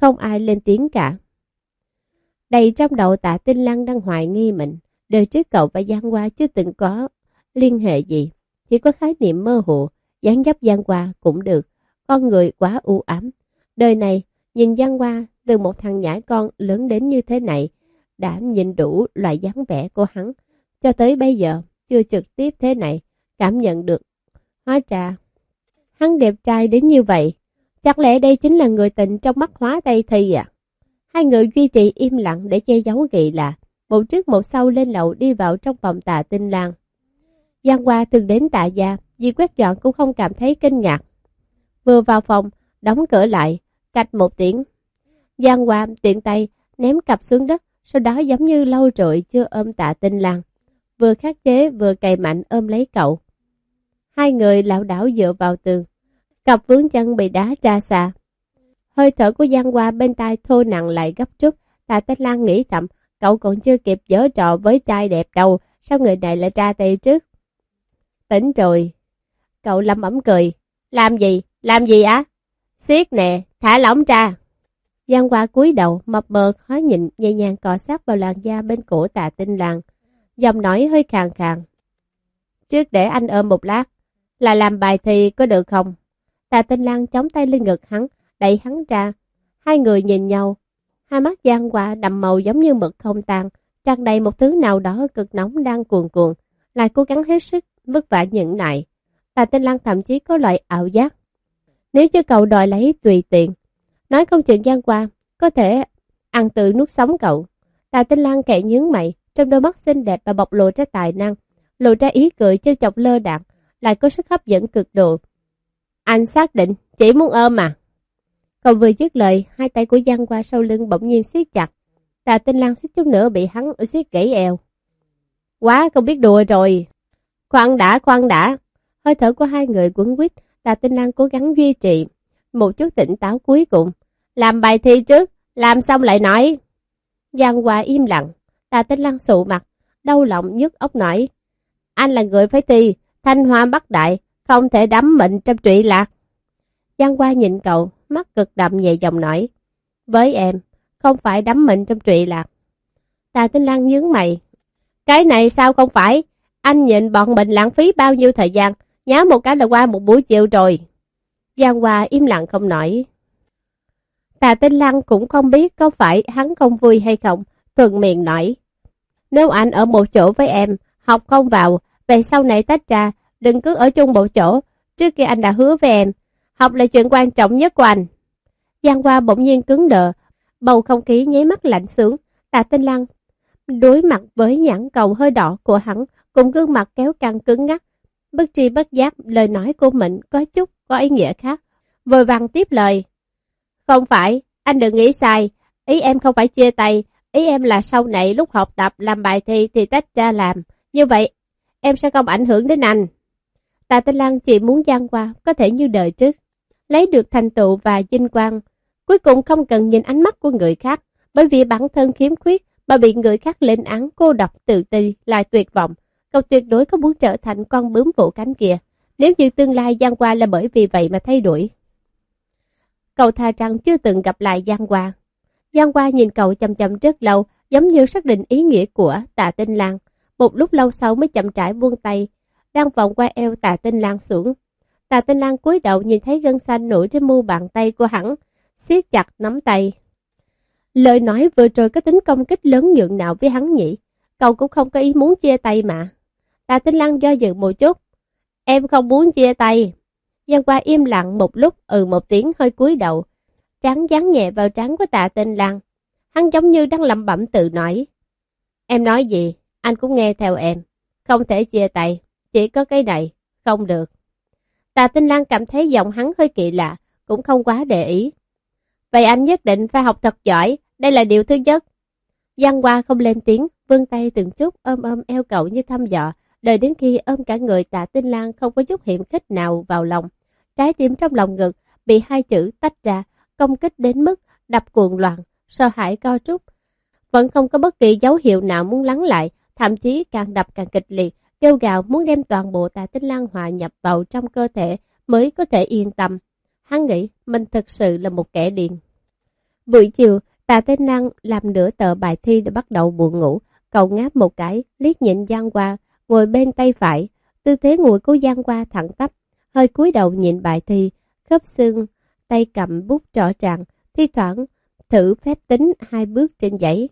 không ai lên tiếng cả. Đầy trong đầu tạ tinh lăng đang hoài nghi mình, đời trước cậu và Giang Hoa chưa từng có liên hệ gì, chỉ có khái niệm mơ hồ, dáng dấp Giang Hoa cũng được, con người quá u ám. Đời này, nhìn Giang Hoa từ một thằng nhãi con lớn đến như thế này, đã nhìn đủ loại dáng vẻ của hắn, cho tới bây giờ chưa trực tiếp thế này, cảm nhận được. Hóa ra, hắn đẹp trai đến như vậy. Chắc lẽ đây chính là người tình trong mắt hóa Tây Thi à? Hai người duy trì im lặng để che giấu gị là một trước một sau lên lầu đi vào trong phòng tà tinh lang. Giang Hoa từng đến tạ gia, vì quét dọn cũng không cảm thấy kinh ngạc. Vừa vào phòng, đóng cửa lại, cạch một tiếng. Giang Hoa tiện tay ném cặp xuống đất, sau đó giống như lâu rồi chưa ôm tạ tinh lang vừa khắc chế vừa cày mạnh ôm lấy cậu. Hai người lão đảo dựa vào tường, cặp vướng chân bị đá ra xa. Hơi thở của Giang Hoa bên tai thô nặng lại gấp rút, Tạ tinh Lan nghĩ thầm, cậu còn chưa kịp dở trò với trai đẹp đâu, sao người này lại ra tay trước? Tỉnh rồi. Cậu lâm ẩm cười. Làm gì? Làm gì á? Xiết nè, thả lỏng ra. Giang Hoa cúi đầu, mập mờ khó nhìn, nhẹ nhàng cọ sát vào làn da bên cổ tạ tinh làng giọng nói hơi khàn khàn. Trước để anh ôm một lát, là làm bài thi có được không? Tà Tinh Lan chống tay lên ngực hắn, đẩy hắn ra. Hai người nhìn nhau, hai mắt giang qua đậm màu giống như mực không tan, tràn đầy một thứ nào đó cực nóng đang cuồn cuộn, lại cố gắng hết sức, vất vả nhẫn nại. Tạ Tinh Lan thậm chí có loại ảo giác. Nếu như cậu đòi lấy tùy tiện, nói không chừng gian qua, có thể ăn tự nuốt sống cậu. tà Tinh lang kệ nhướng mày, trong đôi mắt xinh đẹp và bộc lộ ra tài năng, lộ ra ý cười trêu chọc lơ đạn, lại có sức hấp dẫn cực độ. Anh xác định, chỉ muốn ôm mà. Cậu vừa dứt lời, hai tay của Giang qua sau lưng bỗng nhiên siết chặt. tà Tinh Lan suýt chút nữa bị hắn siết gãy eo. Quá không biết đùa rồi. Khoan đã, khoan đã. Hơi thở của hai người quấn quýt, Tạ Tinh Lan cố gắng duy trì. Một chút tỉnh táo cuối cùng. Làm bài thi trước, làm xong lại nói. Giang Hoa im lặng, Tạ Tinh Lan sụ mặt, đau lòng nhức ốc nổi. Anh là người phải thi, thanh hoa bắc đại, không thể đắm mệnh trong trụy lạc. Giang Hoa nhìn cậu, mắt cực đậm nhẹ giọng nói. Với em, không phải đắm mình trong trụy lạc. Tạ Tinh Lan nhướng mày. Cái này sao không phải? Anh nhìn bọn mình lãng phí bao nhiêu thời gian, nhá một cái là qua một buổi chiều rồi. Giang Hoa im lặng không nói. Tà Tinh Lan cũng không biết có phải hắn không vui hay không, thuận miệng nói. Nếu anh ở một chỗ với em, học không vào, về sau này tách ra, đừng cứ ở chung một chỗ. Trước kia anh đã hứa với em, học là chuyện quan trọng nhất của anh. Giang Hoa bỗng nhiên cứng đờ, bầu không khí nháy mắt lạnh sướng. Tà Tinh Lan đối mặt với nhãn cầu hơi đỏ của hắn, cùng gương mặt kéo căng cứng ngắc. Bất tri bất giác, lời nói của mình có chút có ý nghĩa khác. Vội vàng tiếp lời. Không phải, anh đừng nghĩ sai, ý em không phải chia tay, ý em là sau này lúc học tập làm bài thi thì tách ra làm. Như vậy, em sẽ không ảnh hưởng đến anh. Tạ Tinh Lan chỉ muốn gian qua, có thể như đời trước. Lấy được thành tựu và vinh quang, cuối cùng không cần nhìn ánh mắt của người khác, bởi vì bản thân khiếm khuyết mà bị người khác lên án cô độc tự ti là tuyệt vọng. Cậu tuyệt đối không muốn trở thành con bướm vỗ cánh kia, nếu như tương lai Giang Hoa là bởi vì vậy mà thay đổi. Cậu thà rằng chưa từng gặp lại Giang Hoa. Giang Hoa nhìn cậu chầm chầm rất lâu, giống như xác định ý nghĩa của tạ tinh lang. Một lúc lâu sau mới chậm rãi buông tay, đang vòng qua eo tạ tinh lang xuống. Tạ tinh lang cúi đầu nhìn thấy gân xanh nổi trên mu bàn tay của hắn, siết chặt nắm tay. Lời nói vừa rồi có tính công kích lớn nhượng nào với hắn nhỉ? Cậu cũng không có ý muốn chia tay mà. Tạ tinh lang do dự một chút. Em không muốn chia tay. Giang qua im lặng một lúc, ừ một tiếng hơi cúi đầu. Trắng dán nhẹ vào trán của tạ tinh lang. Hắn giống như đang lẩm bẩm tự nói. Em nói gì, anh cũng nghe theo em. Không thể chia tay, chỉ có cái này, không được. Tạ Tinh Lan cảm thấy giọng hắn hơi kỳ lạ, cũng không quá để ý. Vậy anh nhất định phải học thật giỏi, đây là điều thứ nhất. Giang Hoa không lên tiếng, vươn tay từng chút ôm ôm eo cậu như thăm dò đợi đến khi ôm cả người tạ tinh lan không có chút hiểm khích nào vào lòng. Trái tim trong lòng ngực bị hai chữ tách ra, công kích đến mức đập cuồng loạn, sợ hãi co trúc. Vẫn không có bất kỳ dấu hiệu nào muốn lắng lại, thậm chí càng đập càng kịch liệt, kêu gào muốn đem toàn bộ tạ tinh lan hòa nhập vào trong cơ thể mới có thể yên tâm. Hắn nghĩ mình thực sự là một kẻ điên. Buổi chiều, tạ tinh lang làm nửa tờ bài thi để bắt đầu buồn ngủ. Cậu ngáp một cái, liếc nhịn Giang qua, ngồi bên tay phải. Tư thế ngồi của Giang qua thẳng tắp, hơi cúi đầu nhìn bài thi, khớp xương, tay cầm bút rõ ràng, thi thoảng thử phép tính hai bước trên giấy.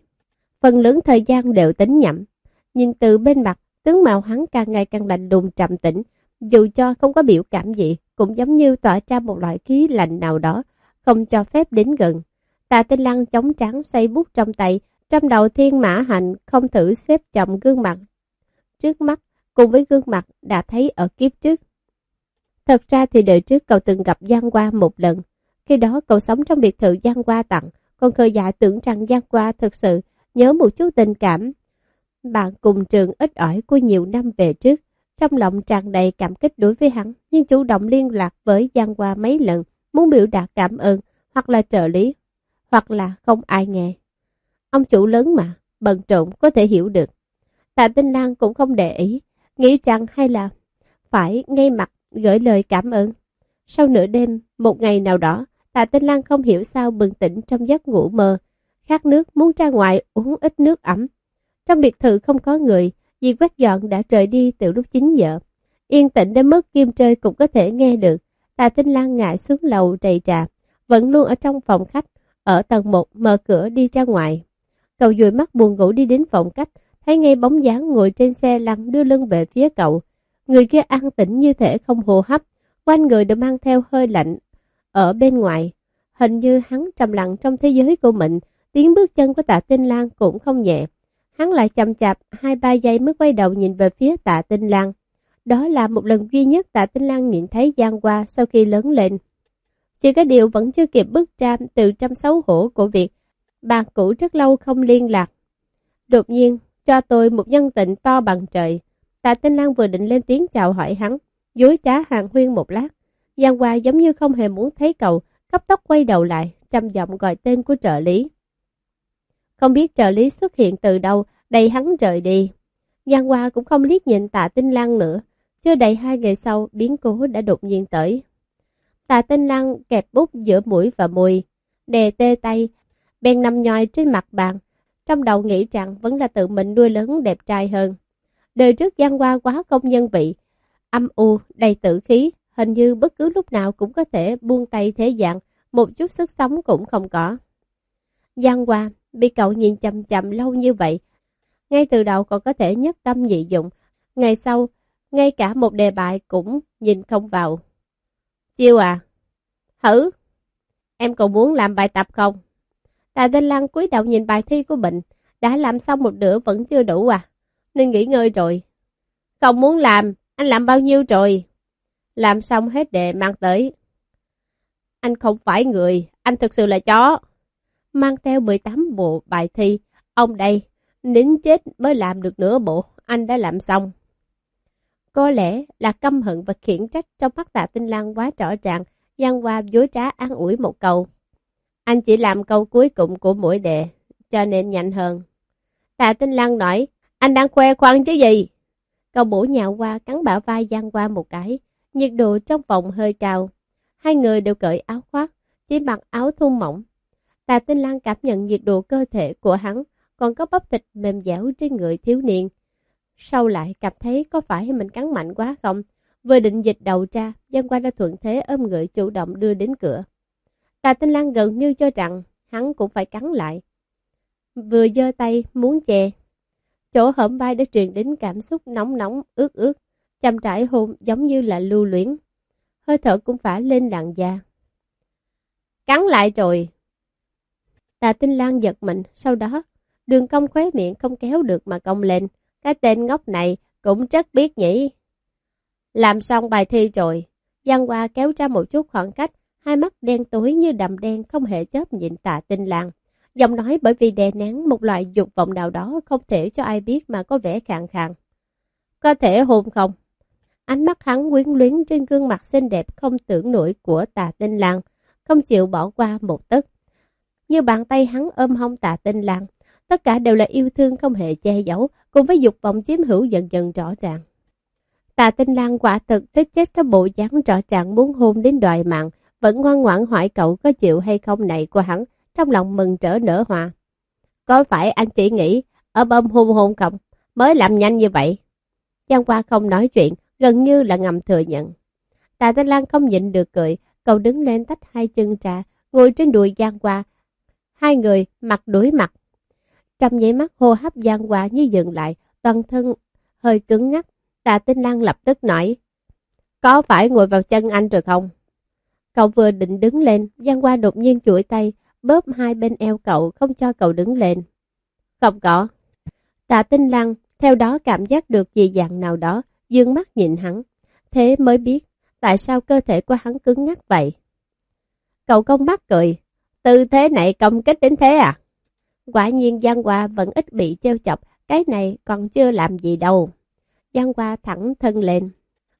Phần lớn thời gian đều tính nhẩm. Nhìn từ bên mặt, tướng mạo hắn càng ngày càng lạnh đùng trầm tĩnh, dù cho không có biểu cảm gì, cũng giống như tỏa ra một loại khí lạnh nào đó, không cho phép đến gần. Tạ Tinh Lăng chống trắng xoay bút trong tay, trong đầu thiên mã hành, không thử xếp chồng gương mặt trước mắt cùng với gương mặt đã thấy ở kiếp trước. Thật ra thì đời trước cậu từng gặp Giang Hoa một lần. Khi đó cậu sống trong biệt thự Giang Hoa tặng, còn khờ dạ tưởng rằng Giang Hoa thực sự nhớ một chút tình cảm. Bạn cùng trường ít ỏi của nhiều năm về trước, trong lòng tràn đầy cảm kích đối với hắn, nhưng chủ động liên lạc với Giang Hoa mấy lần, muốn biểu đạt cảm ơn, hoặc là trợ lý, hoặc là không ai nghe. Ông chủ lớn mà, bận trộn có thể hiểu được. Tạ Tinh Lan cũng không để ý, nghĩ rằng hay là phải ngay mặt gửi lời cảm ơn. Sau nửa đêm, một ngày nào đó, Tạ Tinh Lan không hiểu sao bừng tỉnh trong giấc ngủ mơ. Khát nước muốn ra ngoài uống ít nước ấm. Trong biệt thự không có người, vì quét dọn đã rời đi từ lúc 9 giờ. Yên tĩnh đến mức kim chơi cũng có thể nghe được. Tạ Tinh Lan ngại xuống lầu trầy trà, vẫn luôn ở trong phòng khách, ở tầng 1 mở cửa đi ra ngoài. Cầu dùi mắt buồn ngủ đi đến phòng khách, thấy ngay bóng dáng ngồi trên xe lăn đưa lưng về phía cậu. Người kia an tĩnh như thể không hô hấp, quanh người đều mang theo hơi lạnh ở bên ngoài. Hình như hắn trầm lặng trong thế giới của mình, tiếng bước chân của tạ tinh Lan cũng không nhẹ. Hắn lại chậm chạp, hai ba giây mới quay đầu nhìn về phía tạ tinh Lan. Đó là một lần duy nhất tạ tinh Lan nhìn thấy Giang qua sau khi lớn lên. Chỉ có điều vẫn chưa kịp bước ra từ trăm xấu hổ của việc bà cũ rất lâu không liên lạc. Đột nhiên, cho tôi một nhân tình to bằng trời. Tạ Tinh Lan vừa định lên tiếng chào hỏi hắn, dối trá hàng huyên một lát. Giang Hoa giống như không hề muốn thấy cậu, cấp tốc quay đầu lại, trầm giọng gọi tên của trợ lý. Không biết trợ lý xuất hiện từ đâu, đầy hắn rời đi. Giang Hoa cũng không liếc nhìn tạ Tinh Lan nữa, chưa đầy hai ngày sau, biến cố đã đột nhiên tới. Tạ Tinh Lan kẹp bút giữa mũi và môi, đè tê tay, bèn nằm nhòi trên mặt bàn, trong đầu nghĩ rằng vẫn là tự mình nuôi lớn đẹp trai hơn. Đời trước gian qua quá không nhân vị, âm u, đầy tử khí, hình như bất cứ lúc nào cũng có thể buông tay thế dạng, một chút sức sống cũng không có. Giang Hoa bị cậu nhìn chầm chầm lâu như vậy, ngay từ đầu còn có thể nhất tâm nhị dụng, ngày sau, ngay cả một đề bài cũng nhìn không vào. Chiêu à? Hử? Em còn muốn làm bài tập không? Tạ Tinh Lan cúi đầu nhìn bài thi của mình, đã làm xong một nửa vẫn chưa đủ à? Nên nghỉ ngơi rồi. Không muốn làm, anh làm bao nhiêu rồi? Làm xong hết đề mang tới. Anh không phải người, anh thực sự là chó. Mang theo 18 bộ bài thi, ông đây, nín chết mới làm được nửa bộ, anh đã làm xong. Có lẽ là căm hận và khiển trách trong mắt tạ tinh Lan quá rõ ràng, Giang Hoa dối trá an ủi một câu. Anh chỉ làm câu cuối cùng của mỗi đề, cho nên nhanh hơn. Tạ Tinh Lăng nói, anh đang khoe khoang chứ gì? Cậu bổ nhào qua cắn bả vai Giang qua một cái, nhiệt độ trong phòng hơi cao. Hai người đều cởi áo khoác, chỉ mặc áo thun mỏng. Tạ Tinh Lăng cảm nhận nhiệt độ cơ thể của hắn, còn có bắp thịt mềm dẻo trên người thiếu niên. Sau lại cảm thấy có phải mình cắn mạnh quá không? Vừa định dịch đầu ra, Giang qua đã thuận thế ôm người chủ động đưa đến cửa. Tạ Tinh Lan gần như cho rằng hắn cũng phải cắn lại. Vừa giơ tay muốn chè. Chỗ hõm vai đã truyền đến cảm xúc nóng nóng, ướt ướt, chậm trải hôn giống như là lưu luyến. Hơi thở cũng phải lên làn da. Cắn lại rồi. Tạ Tinh Lan giật mình, sau đó đường cong khóe miệng không kéo được mà cong lên. Cái tên ngốc này cũng rất biết nhỉ. Làm xong bài thi rồi, Giang Hoa kéo ra một chút khoảng cách, hai mắt đen tối như đầm đen không hề chớp nhìn tạ tinh lang. Giọng nói bởi vì đè nén một loại dục vọng nào đó không thể cho ai biết mà có vẻ khàn khàn. Có thể hôn không? Ánh mắt hắn quyến luyến trên gương mặt xinh đẹp không tưởng nổi của tà tinh lang, không chịu bỏ qua một tấc. Như bàn tay hắn ôm hông tà tinh lang, tất cả đều là yêu thương không hề che giấu, cùng với dục vọng chiếm hữu dần dần rõ ràng. Tà tinh lang quả thực thích chết các bộ dáng rõ ràng muốn hôn đến đòi mạng, vẫn ngoan ngoãn hỏi cậu có chịu hay không này của hắn, trong lòng mừng trở nở hòa. Có phải anh chỉ nghĩ ở bơm hôn hôn không, mới làm nhanh như vậy? Giang qua không nói chuyện, gần như là ngầm thừa nhận. Tạ Thanh Lan không nhịn được cười, cậu đứng lên tách hai chân trà, ngồi trên đùi Giang qua. Hai người mặt đối mặt. Trong nháy mắt hô hấp Giang qua như dừng lại, toàn thân hơi cứng ngắc. Tạ Tinh Lan lập tức nói, có phải ngồi vào chân anh rồi không? Cậu vừa định đứng lên, Giang Hoa đột nhiên chuỗi tay, bóp hai bên eo cậu, không cho cậu đứng lên. Không có. Tạ tinh lăng, theo đó cảm giác được gì dạng nào đó, dương mắt nhìn hắn. Thế mới biết, tại sao cơ thể của hắn cứng ngắc vậy. Cậu công mắt cười, tư thế này công kích đến thế à? Quả nhiên Giang Hoa vẫn ít bị trêu chọc, cái này còn chưa làm gì đâu. Giang Hoa thẳng thân lên,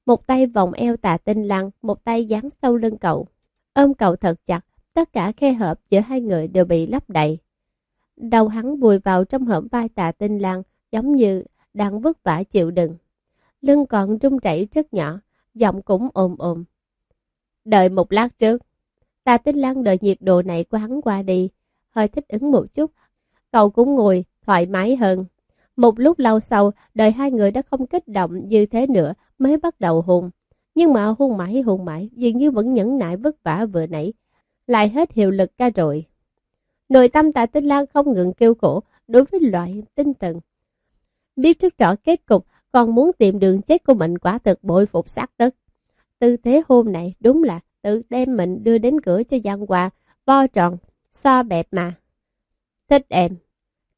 một tay vòng eo tà tinh lăng, một tay dán sâu lưng cậu. Ôm cậu thật chặt, tất cả khe hợp giữa hai người đều bị lấp đầy. Đầu hắn vùi vào trong hõm vai tà tinh lăng, giống như đang vất vả chịu đựng. Lưng còn rung chảy rất nhỏ, giọng cũng ồm ồm. Đợi một lát trước, tà tinh lăng đợi nhiệt độ này của hắn qua đi, hơi thích ứng một chút, cậu cũng ngồi thoải mái hơn. Một lúc lâu sau, đợi hai người đã không kích động như thế nữa mới bắt đầu hôn. Nhưng mà hôn mãi hôn mãi, dường như vẫn nhẫn nại vất vả vừa nãy, lại hết hiệu lực ca rồi. Nội tâm tạ tinh lang không ngừng kêu khổ đối với loại tinh thần. Biết trước rõ kết cục, còn muốn tìm đường chết của mình quả thực bội phục sát đất. Tư thế hôm này đúng là tự đem mình đưa đến cửa cho Giang quà, vo tròn, so bẹp mà. Thích em.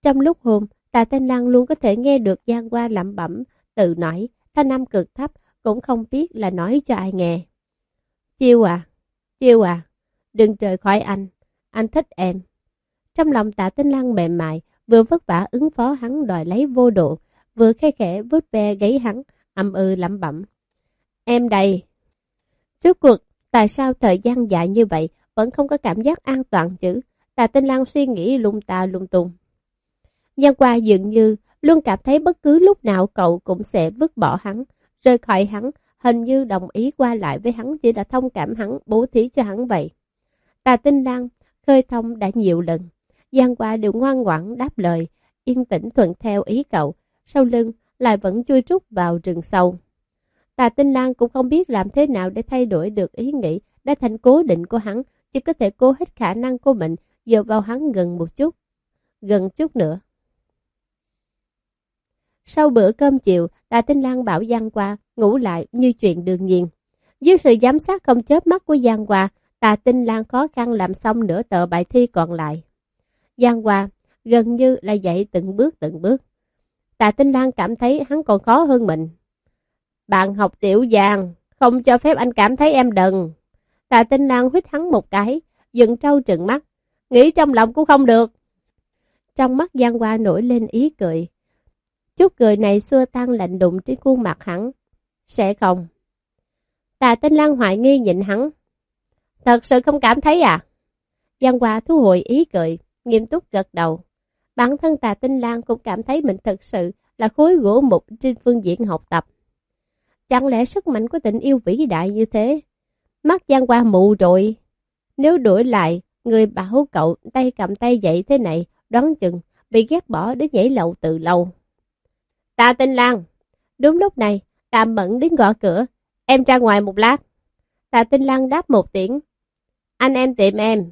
Trong lúc hôm, Tà Thanh Lan luôn có thể nghe được Giang Hoa lẩm bẩm, tự nói, thanh âm cực thấp, cũng không biết là nói cho ai nghe. Chiêu à, chiêu à, đừng rời khỏi anh, anh thích em. Trong lòng tạ tinh lăng mềm mại, vừa vất vả ứng phó hắn đòi lấy vô độ, vừa khe khẽ vút ve gáy hắn, âm ư lẩm bẩm. Em đây. Trước cuộc, tại sao thời gian dài như vậy vẫn không có cảm giác an toàn chứ? Tạ tinh lăng suy nghĩ lung ta lung tung. Nhân qua dường như luôn cảm thấy bất cứ lúc nào cậu cũng sẽ vứt bỏ hắn, rời khỏi hắn, hình như đồng ý qua lại với hắn chỉ là thông cảm hắn, bố thí cho hắn vậy. Tà tinh lang, khơi thông đã nhiều lần, Giang qua đều ngoan ngoãn đáp lời, yên tĩnh thuận theo ý cậu, sau lưng lại vẫn chui rút vào rừng sâu. Tà tinh lang cũng không biết làm thế nào để thay đổi được ý nghĩ đã thành cố định của hắn, chỉ có thể cố hết khả năng của mình dựa vào hắn gần một chút, gần chút nữa. Sau bữa cơm chiều, Tạ Tinh Lan bảo Giang Hoa ngủ lại như chuyện đương nhiên. Dưới sự giám sát không chớp mắt của Giang Hoa, Tạ Tinh Lan khó khăn làm xong nửa tờ bài thi còn lại. Giang Hoa gần như là dậy từng bước từng bước. Tạ Tinh Lan cảm thấy hắn còn khó hơn mình. Bạn học tiểu Giang, không cho phép anh cảm thấy em đần. Tạ Tinh Lan huyết hắn một cái, dựng trâu trừng mắt, nghĩ trong lòng cũng không được. Trong mắt Giang Hoa nổi lên ý cười, Chút cười này xua tan lạnh đụng trên khuôn mặt hắn. Sẽ không. Tà tinh lan hoài nghi nhịn hắn. Thật sự không cảm thấy à? Giang Hoa thu hồi ý cười, nghiêm túc gật đầu. Bản thân tà tinh lan cũng cảm thấy mình thật sự là khối gỗ mục trên phương diện học tập. Chẳng lẽ sức mạnh của tình yêu vĩ đại như thế? Mắt Giang Hoa mụ rồi. Nếu đuổi lại, người bảo cậu tay cầm tay dậy thế này, đoán chừng bị ghét bỏ đến nhảy lầu từ lâu. Tạ Tinh Lan. Đúng lúc này, Tạ Mẫn đến gõ cửa. Em ra ngoài một lát. Tạ Tinh Lan đáp một tiếng. Anh em tìm em.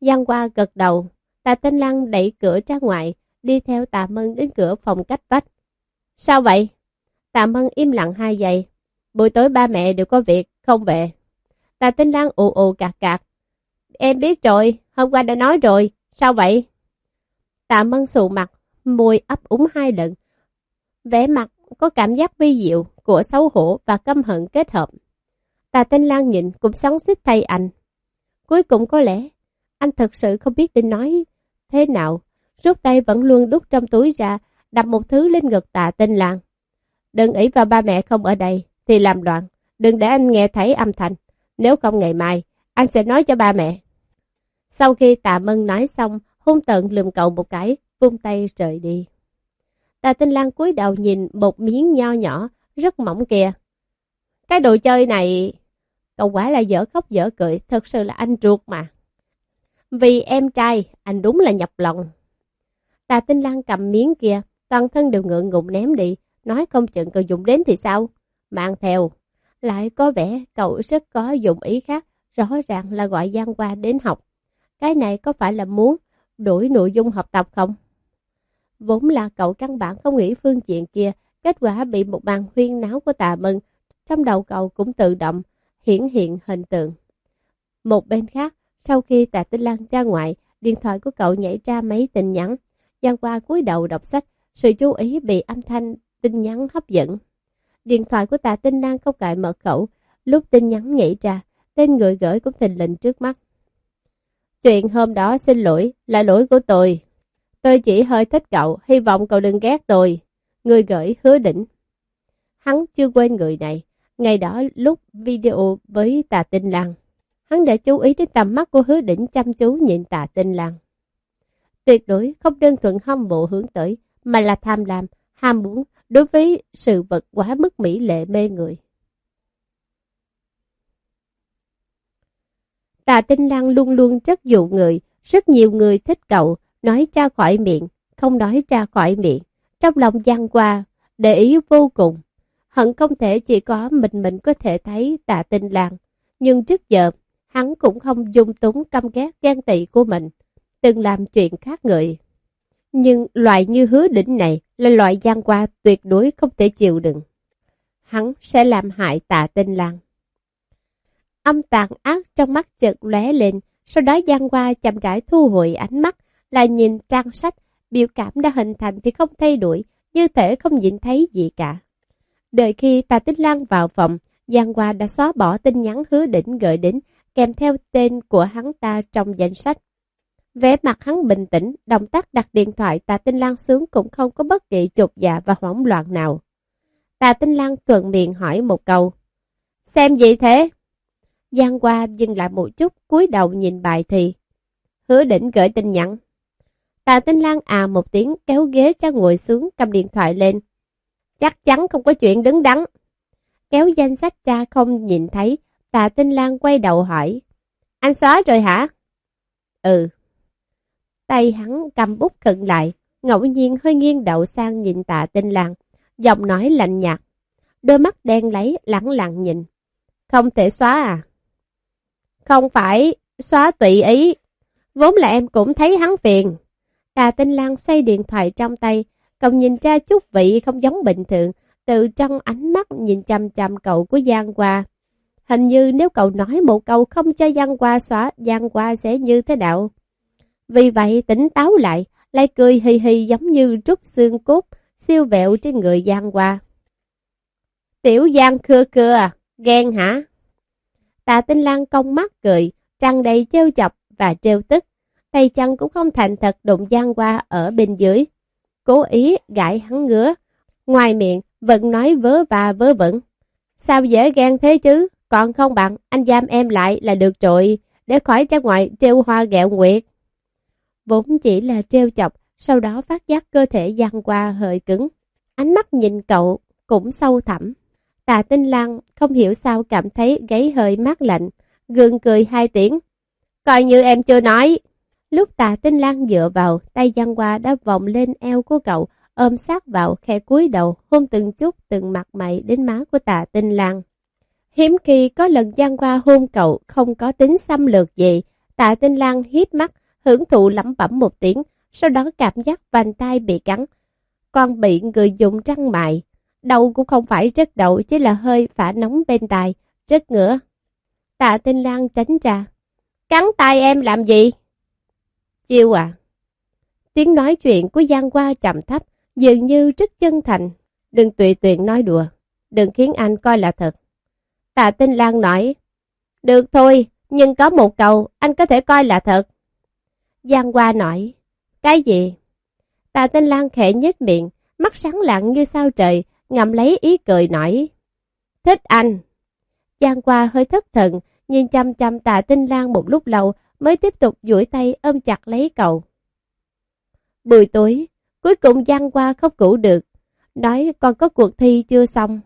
Giang qua gật đầu. Tạ Tinh Lan đẩy cửa ra ngoài, đi theo Tạ mẫn đến cửa phòng cách vách. Sao vậy? Tạ mẫn im lặng hai giây. Buổi tối ba mẹ đều có việc, không về. Tạ Tinh Lan ù ù cạc cạc. Em biết rồi, hôm qua đã nói rồi. Sao vậy? Tạ mẫn sụ mặt, môi ấp úng hai lần, vẻ mặt có cảm giác vi diệu của xấu hổ và căm hận kết hợp. Tà Tinh Lan nhìn cũng sóng xích thay anh. Cuối cùng có lẽ, anh thật sự không biết định nói thế nào, rút tay vẫn luôn đút trong túi ra, đặt một thứ lên ngực tà Tinh Lan. Đừng ý vào ba mẹ không ở đây, thì làm đoạn, đừng để anh nghe thấy âm thanh, nếu không ngày mai, anh sẽ nói cho ba mẹ. Sau khi tạ mân nói xong, hung tận lườm cậu một cái, vung tay rời đi. Tà Tinh Lan cúi đầu nhìn một miếng nho nhỏ, rất mỏng kìa. Cái đồ chơi này... Cậu quả là dở khóc dở cười, thật sự là anh ruột mà. Vì em trai, anh đúng là nhập lòng. Tà Tinh Lan cầm miếng kia, toàn thân đều ngượng ngùng ném đi, nói không chừng cậu dùng đến thì sao? Mang theo. Lại có vẻ cậu rất có dụng ý khác, rõ ràng là gọi Giang qua đến học. Cái này có phải là muốn đổi nội dung học tập không? Vốn là cậu căn bản không nghĩ phương diện kia, kết quả bị một bàn huyên náo của tà mừng. Trong đầu cậu cũng tự động, hiển hiện hình tượng. Một bên khác, sau khi tà tinh lan ra ngoài, điện thoại của cậu nhảy ra mấy tin nhắn. Giang qua cúi đầu đọc sách, sự chú ý bị âm thanh tin nhắn hấp dẫn. Điện thoại của tà tinh lan không cài mật khẩu, lúc tin nhắn nhảy ra, tên người gửi cũng thình lình trước mắt. Chuyện hôm đó xin lỗi, là lỗi của tôi. Tôi chỉ hơi thích cậu, hy vọng cậu đừng ghét tôi. Người gửi hứa đỉnh. Hắn chưa quên người này. Ngày đó lúc video với tà tinh lăng, hắn đã chú ý đến tầm mắt của hứa đỉnh chăm chú nhìn tà tinh lăng. Tuyệt đối không đơn thuần hâm mộ hướng tới, mà là tham lam, ham muốn đối với sự vật quá mức mỹ lệ mê người. Tà tinh lăng luôn luôn chất dụ người, rất nhiều người thích cậu, nói ra khỏi miệng, không nói ra khỏi miệng. Trong lòng gian qua, để ý vô cùng. Hận không thể chỉ có mình mình có thể thấy tạ tinh làng. Nhưng trước giờ, hắn cũng không dung túng căm ghét ghen tị của mình, từng làm chuyện khác người. Nhưng loại như hứa đỉnh này là loại gian qua tuyệt đối không thể chịu đựng. Hắn sẽ làm hại tạ tinh làng. Âm tàn ác trong mắt chợt lóe lên, sau đó gian qua chậm rãi thu hồi ánh mắt, là nhìn trang sách, biểu cảm đã hình thành thì không thay đổi, như thể không nhìn thấy gì cả. Đợi khi Tà Tinh Lan vào phòng, Giang Hoa đã xóa bỏ tin nhắn hứa đỉnh gợi đến, kèm theo tên của hắn ta trong danh sách. Vẻ mặt hắn bình tĩnh, động tác đặt điện thoại Tà Tinh Lan xuống cũng không có bất kỳ chột dạ và hoảng loạn nào. Tà Tinh Lan thuận miệng hỏi một câu. Xem gì thế? Giang Hoa dừng lại một chút, cúi đầu nhìn bài thì. Hứa đỉnh gửi tin nhắn. Tà Tinh Lan à một tiếng kéo ghế cho ngồi xuống cầm điện thoại lên. Chắc chắn không có chuyện đứng đắn. Kéo danh sách cha không nhìn thấy, Tà Tinh Lan quay đầu hỏi. Anh xóa rồi hả? Ừ. Tay hắn cầm bút cận lại, ngẫu nhiên hơi nghiêng đầu sang nhìn Tạ Tinh Lan, giọng nói lạnh nhạt. Đôi mắt đen lấy lẳng lặng nhìn. Không thể xóa à? Không phải, xóa tùy ý. Vốn là em cũng thấy hắn phiền. Tà Tinh Lan xoay điện thoại trong tay, cậu nhìn ra chút vị không giống bình thường, từ trong ánh mắt nhìn chăm chăm cậu của Giang Hoa. Hình như nếu cậu nói một câu không cho Giang Hoa xóa, Giang Hoa sẽ như thế nào? Vì vậy tỉnh táo lại, lại cười hì hì giống như rút xương cốt, siêu vẹo trên người Giang Hoa. Tiểu Giang khưa khưa à, ghen hả? Tạ Tinh Lan cong mắt cười, trăng đầy trêu chọc và trêu tức tay chân cũng không thành thật đụng gian qua ở bên dưới. Cố ý gãi hắn ngứa, ngoài miệng vẫn nói vớ và vớ vẩn. Sao dễ gan thế chứ, còn không bằng anh giam em lại là được rồi, để khỏi ra ngoài trêu hoa gẹo nguyệt. Vốn chỉ là trêu chọc, sau đó phát giác cơ thể gian qua hơi cứng. Ánh mắt nhìn cậu cũng sâu thẳm. Tà Tinh Lan không hiểu sao cảm thấy gáy hơi mát lạnh, gương cười hai tiếng. Coi như em chưa nói. Lúc tà tinh lang dựa vào, tay Giang qua đã vòng lên eo của cậu, ôm sát vào, khe cúi đầu, hôn từng chút từng mặt mày đến má của tà tinh lang. Hiếm khi có lần Giang qua hôn cậu không có tính xâm lược gì, tạ tinh lang hiếp mắt, hưởng thụ lẩm bẩm một tiếng, sau đó cảm giác vành tay bị cắn. Còn bị người dùng trăng mại, đầu cũng không phải rất đậu, chỉ là hơi phả nóng bên tai, rất ngửa. Tạ tinh lang tránh ra. Cắn tay em làm gì? Chiêu à? Tiếng nói chuyện của Giang Hoa trầm thấp, dường như rất chân thành. Đừng tùy tiện nói đùa, đừng khiến anh coi là thật. Tạ Tinh Lan nói, được thôi, nhưng có một câu anh có thể coi là thật. Giang Hoa nói, cái gì? Tạ Tinh Lan khẽ nhếch miệng, mắt sáng lặng như sao trời, ngậm lấy ý cười nói, thích anh. Giang Hoa hơi thất thần, nhìn chăm chăm Tạ Tinh Lan một lúc lâu, mới tiếp tục duỗi tay ôm chặt lấy cậu. Buổi tối, cuối cùng Giang qua không cũ được, nói còn có cuộc thi chưa xong.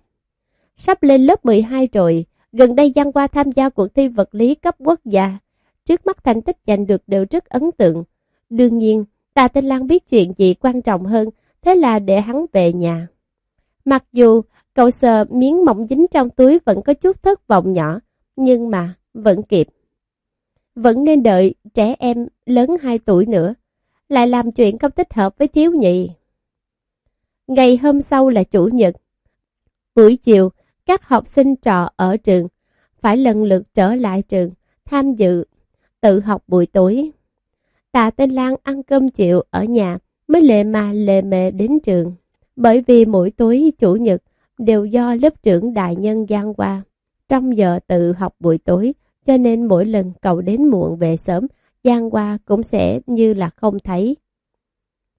Sắp lên lớp 12 rồi, gần đây Giang qua tham gia cuộc thi vật lý cấp quốc gia. Trước mắt thành tích giành được đều rất ấn tượng. Đương nhiên, Tà Tinh Lan biết chuyện gì quan trọng hơn, thế là để hắn về nhà. Mặc dù cậu sờ miếng mỏng dính trong túi vẫn có chút thất vọng nhỏ, nhưng mà vẫn kịp vẫn nên đợi trẻ em lớn 2 tuổi nữa, lại làm chuyện không thích hợp với thiếu nhị. Ngày hôm sau là Chủ nhật. Buổi chiều, các học sinh trò ở trường phải lần lượt trở lại trường, tham dự, tự học buổi tối. Tạ Tên Lan ăn cơm chiều ở nhà mới lề mà lề mề đến trường, bởi vì mỗi tối Chủ nhật đều do lớp trưởng đại nhân gian qua. Trong giờ tự học buổi tối, cho nên mỗi lần cậu đến muộn về sớm, Giang Hoa cũng sẽ như là không thấy.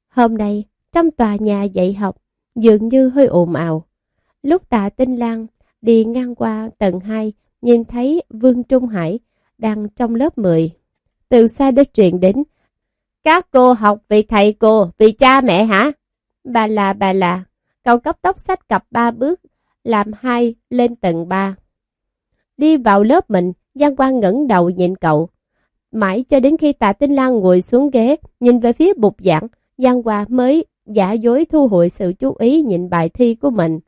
Hôm nay, trong tòa nhà dạy học, dường như hơi ồn ào. Lúc tạ tinh lang đi ngang qua tầng 2, nhìn thấy Vương Trung Hải đang trong lớp 10. Từ xa đã truyền đến, các cô học vì thầy cô, vì cha mẹ hả? Bà là bà là, cậu cấp tóc sách cặp ba bước, làm hai lên tầng 3. Đi vào lớp mình, Giang Quang ngẩng đầu nhìn cậu. Mãi cho đến khi tạ tinh lan ngồi xuống ghế, nhìn về phía bục giảng, Giang Quang mới giả dối thu hồi sự chú ý nhìn bài thi của mình.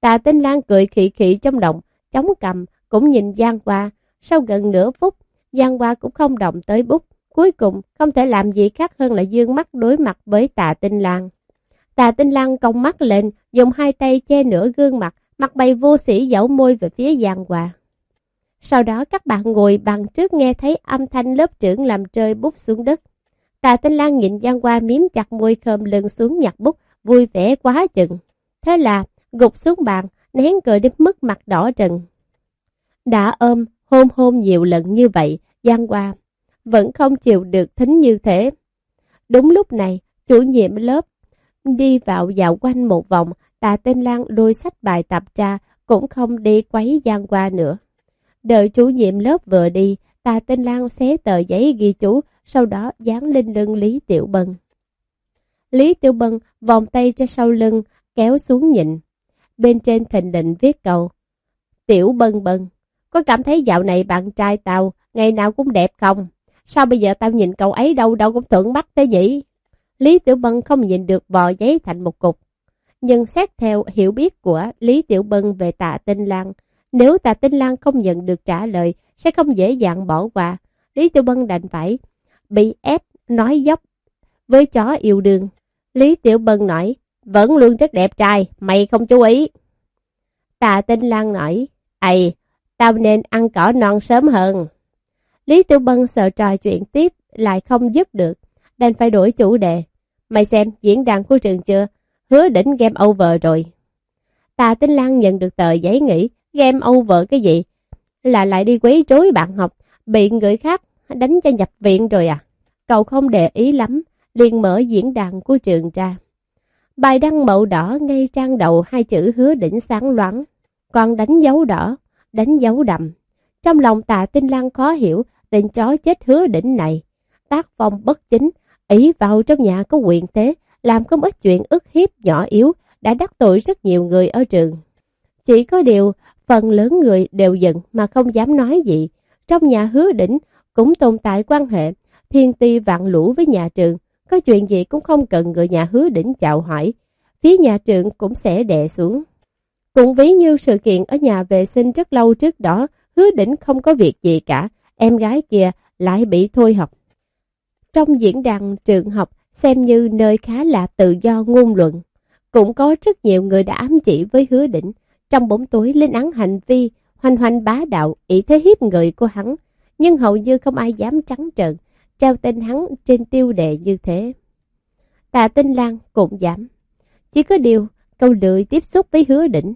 Tạ tinh lan cười khị khị trong lòng, chống cầm, cũng nhìn Giang Hoa. Sau gần nửa phút, Giang Hoa cũng không động tới bút. Cuối cùng, không thể làm gì khác hơn là dương mắt đối mặt với tạ tinh lan. tạ Tinh Lan cong mắt lên, dùng hai tay che nửa gương mặt, mặt bày vô sĩ dẫu môi về phía Giang Hòa. Sau đó các bạn ngồi bằng trước nghe thấy âm thanh lớp trưởng làm rơi bút xuống đất. Tà Tinh Lan nhìn Giang Hoa miếm chặt môi khom lưng xuống nhặt bút, vui vẻ quá chừng. Thế là, gục xuống bàn, nén cười đến mức mặt đỏ trần. Đã ôm, hôn hôn nhiều lần như vậy, Giang Hoa vẫn không chịu được thính như thế. Đúng lúc này, chủ nhiệm lớp đi vào dạo quanh một vòng, Tà Tinh Lan đôi sách bài tập tra, cũng không đi quấy Giang Hoa nữa. Đợi chủ nhiệm lớp vừa đi, Tà Tinh Lan xé tờ giấy ghi chú, sau đó dán lên lưng Lý Tiểu Bân. Lý Tiểu Bân vòng tay ra sau lưng, kéo xuống nhịn. Bên trên thình định viết câu. Tiểu Bân Bân, có cảm thấy dạo này bạn trai tao ngày nào cũng đẹp không? Sao bây giờ tao nhìn cậu ấy đâu đâu cũng thưởng mắt thế nhỉ? Lý Tiểu Bân không nhìn được vò giấy thành một cục. Nhưng xét theo hiểu biết của Lý Tiểu Bân về tạ tinh Lan, nếu tạ tinh Lan không nhận được trả lời, sẽ không dễ dàng bỏ qua. Lý Tiểu Bân đành phải bị ép nói dốc với chó yêu đương. Lý Tiểu Bân nói, vẫn luôn rất đẹp trai, mày không chú ý. Tạ Tinh Lan nói, ầy, tao nên ăn cỏ non sớm hơn. Lý Tiểu Bân sợ trò chuyện tiếp lại không dứt được, đành phải đổi chủ đề. Mày xem diễn đàn của trường chưa? Hứa đỉnh game over rồi. Tạ Tinh Lan nhận được tờ giấy nghỉ, game over cái gì? Là lại đi quấy rối bạn học, bị người khác đánh cho nhập viện rồi à? Cậu không để ý lắm, liền mở diễn đàn của trường ra. Bài đăng màu đỏ ngay trang đầu hai chữ hứa đỉnh sáng loáng, còn đánh dấu đỏ, đánh dấu đậm. Trong lòng tạ tinh lan khó hiểu tên chó chết hứa đỉnh này. Tác phong bất chính, ý vào trong nhà có quyền thế, làm không ít chuyện ức hiếp nhỏ yếu, đã đắc tội rất nhiều người ở trường. Chỉ có điều, phần lớn người đều giận mà không dám nói gì. Trong nhà hứa đỉnh cũng tồn tại quan hệ thiên ti vạn lũ với nhà trường, có chuyện gì cũng không cần người nhà hứa đỉnh chào hỏi, phía nhà trường cũng sẽ đè xuống. Cũng ví như sự kiện ở nhà vệ sinh rất lâu trước đó, hứa đỉnh không có việc gì cả, em gái kia lại bị thôi học. Trong diễn đàn trường học xem như nơi khá là tự do ngôn luận, cũng có rất nhiều người đã ám chỉ với hứa đỉnh, trong bóng tối lên án hành vi hoành hoành bá đạo, ý thế hiếp người của hắn, nhưng hầu như không ai dám trắng trợn, treo tên hắn trên tiêu đề như thế. Tạ Tinh Lan cũng giảm. Chỉ có điều, câu lười tiếp xúc với hứa đỉnh,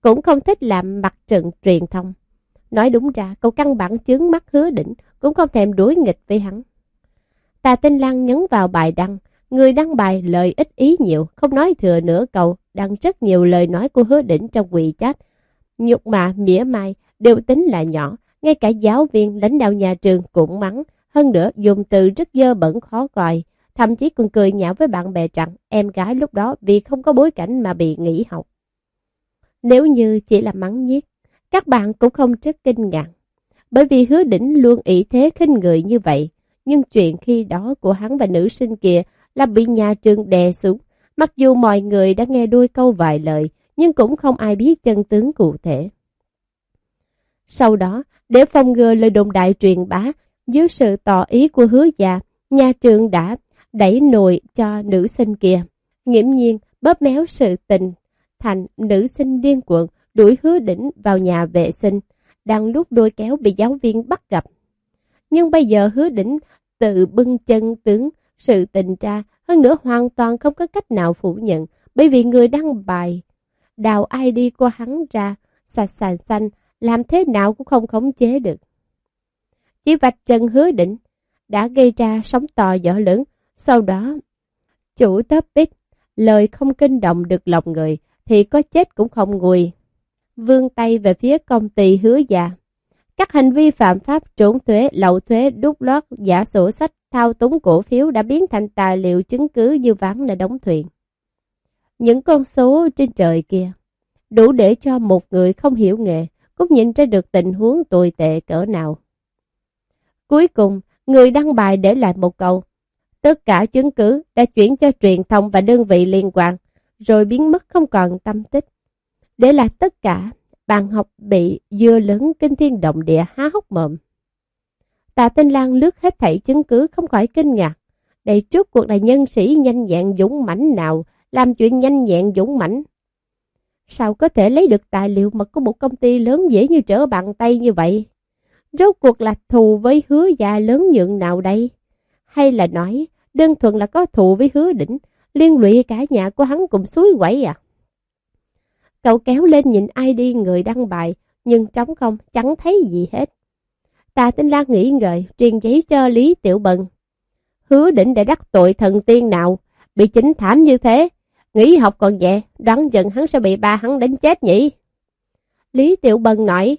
cũng không thích làm mặt trận truyền thông. Nói đúng ra, cậu căn bản chướng mắt hứa đỉnh, cũng không thèm đối nghịch với hắn. Tạ Tinh Lan nhấn vào bài đăng, người đăng bài lời ít ý nhiều, không nói thừa nữa cậu, đăng rất nhiều lời nói của hứa đỉnh trong quỳ chat. Nhục mạ, mỉa mai, đều tính là nhỏ, ngay cả giáo viên, lãnh đạo nhà trường cũng mắng, hơn nữa dùng từ rất dơ bẩn khó coi, thậm chí còn cười nhạo với bạn bè rằng em gái lúc đó vì không có bối cảnh mà bị nghỉ học. Nếu như chỉ là mắng nhiếc, các bạn cũng không rất kinh ngạc, bởi vì hứa đỉnh luôn ý thế khinh người như vậy, nhưng chuyện khi đó của hắn và nữ sinh kia là bị nhà trường đè xuống, mặc dù mọi người đã nghe đôi câu vài lời, nhưng cũng không ai biết chân tướng cụ thể. Sau đó, để phòng ngừa lời đồn đại truyền bá, dưới sự tỏ ý của hứa già, nhà trường đã đẩy nồi cho nữ sinh kia. Nghiễm nhiên, bóp méo sự tình, thành nữ sinh điên cuộn đuổi hứa đỉnh vào nhà vệ sinh, đang lúc đôi kéo bị giáo viên bắt gặp. Nhưng bây giờ hứa đỉnh tự bưng chân tướng sự tình ra, hơn nữa hoàn toàn không có cách nào phủ nhận, bởi vì người đăng bài, đào ID của hắn ra, sạch sàn xanh, làm thế nào cũng không khống chế được. Chỉ vạch trần hứa định, đã gây ra sóng to gió lớn, sau đó, chủ topic, lời không kinh động được lòng người, thì có chết cũng không nguôi. Vương tay về phía công ty hứa già. Các hành vi phạm pháp trốn thuế, lậu thuế, đút lót, giả sổ sách, thao túng cổ phiếu đã biến thành tài liệu chứng cứ như ván đã đóng thuyền. Những con số trên trời kia, đủ để cho một người không hiểu nghề, cũng nhìn ra được tình huống tồi tệ cỡ nào. Cuối cùng, người đăng bài để lại một câu. Tất cả chứng cứ đã chuyển cho truyền thông và đơn vị liên quan, rồi biến mất không còn tâm tích. Để lại tất cả, bạn học bị dưa lớn kinh thiên động địa há hốc mồm. Tạ Tinh Lan lướt hết thảy chứng cứ không khỏi kinh ngạc. Đây trước cuộc là nhân sĩ nhanh nhẹn dũng mãnh nào làm chuyện nhanh nhẹn dũng mãnh. Sao có thể lấy được tài liệu mật của một công ty lớn dễ như trở bàn tay như vậy? Rốt cuộc là thù với hứa già lớn nhượng nào đây? Hay là nói, đơn thuần là có thù với hứa đỉnh, liên lụy cả nhà của hắn cùng suối quẩy à? Cậu kéo lên nhìn ai đi người đăng bài, nhưng trống không, chẳng thấy gì hết. Tà Tinh Lan nghĩ ngợi, truyền giấy cho Lý Tiểu Bần. Hứa định để đắc tội thần tiên nào, bị chính thảm như thế. Nghĩ học còn nhẹ, đoán dần hắn sẽ bị ba hắn đánh chết nhỉ. Lý Tiểu Bần nói,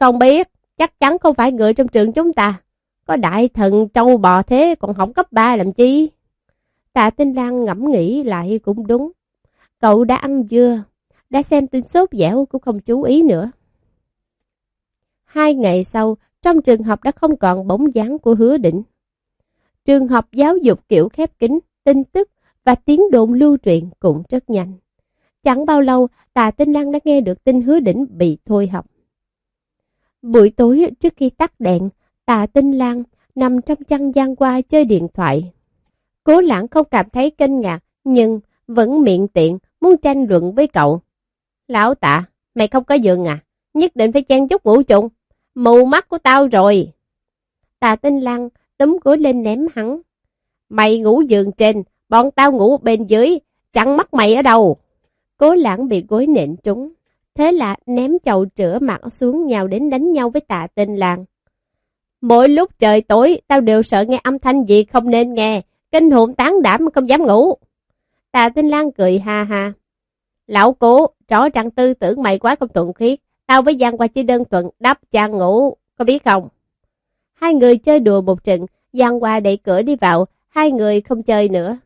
không biết, chắc chắn không phải người trong trường chúng ta. Có đại thần trâu bò thế còn học cấp 3 làm chi? Tạ Tinh Lan ngẫm nghĩ lại cũng đúng. Cậu đã ăn dưa, đã xem tin sốt dẻo cũng không chú ý nữa. Hai ngày sau, trong trường học đã không còn bóng dáng của hứa định. Trường học giáo dục kiểu khép kín, tin tức và tiếng đồn lưu truyền cũng rất nhanh. Chẳng bao lâu, Tà Tinh Lan đã nghe được tin hứa đỉnh bị thôi học. Buổi tối trước khi tắt đèn, Tà Tinh Lan nằm trong chăn gian qua chơi điện thoại. Cố lãng không cảm thấy kinh ngạc, nhưng vẫn miệng tiện muốn tranh luận với cậu. Lão tạ, mày không có giường à? Nhất định phải chen chút ngủ chung. Mù mắt của tao rồi. Tà Tinh lăng, túm gối lên ném hắn. Mày ngủ giường trên, bọn tao ngủ bên dưới, chẳng mắt mày ở đâu. Cố lãng bị gối nện trúng. Thế là ném chậu rửa mặt xuống nhào đến đánh nhau với Tà tinh lan. Mỗi lúc trời tối, tao đều sợ nghe âm thanh gì không nên nghe, kinh hồn tán đảm không dám ngủ. Tà tinh lan cười ha ha. Lão cố, rõ ràng tư tưởng mày quá không thuận khiết, tao với Giang qua chỉ đơn thuận đắp chăn ngủ, có biết không? Hai người chơi đùa một trận, Giang qua đẩy cửa đi vào, hai người không chơi nữa.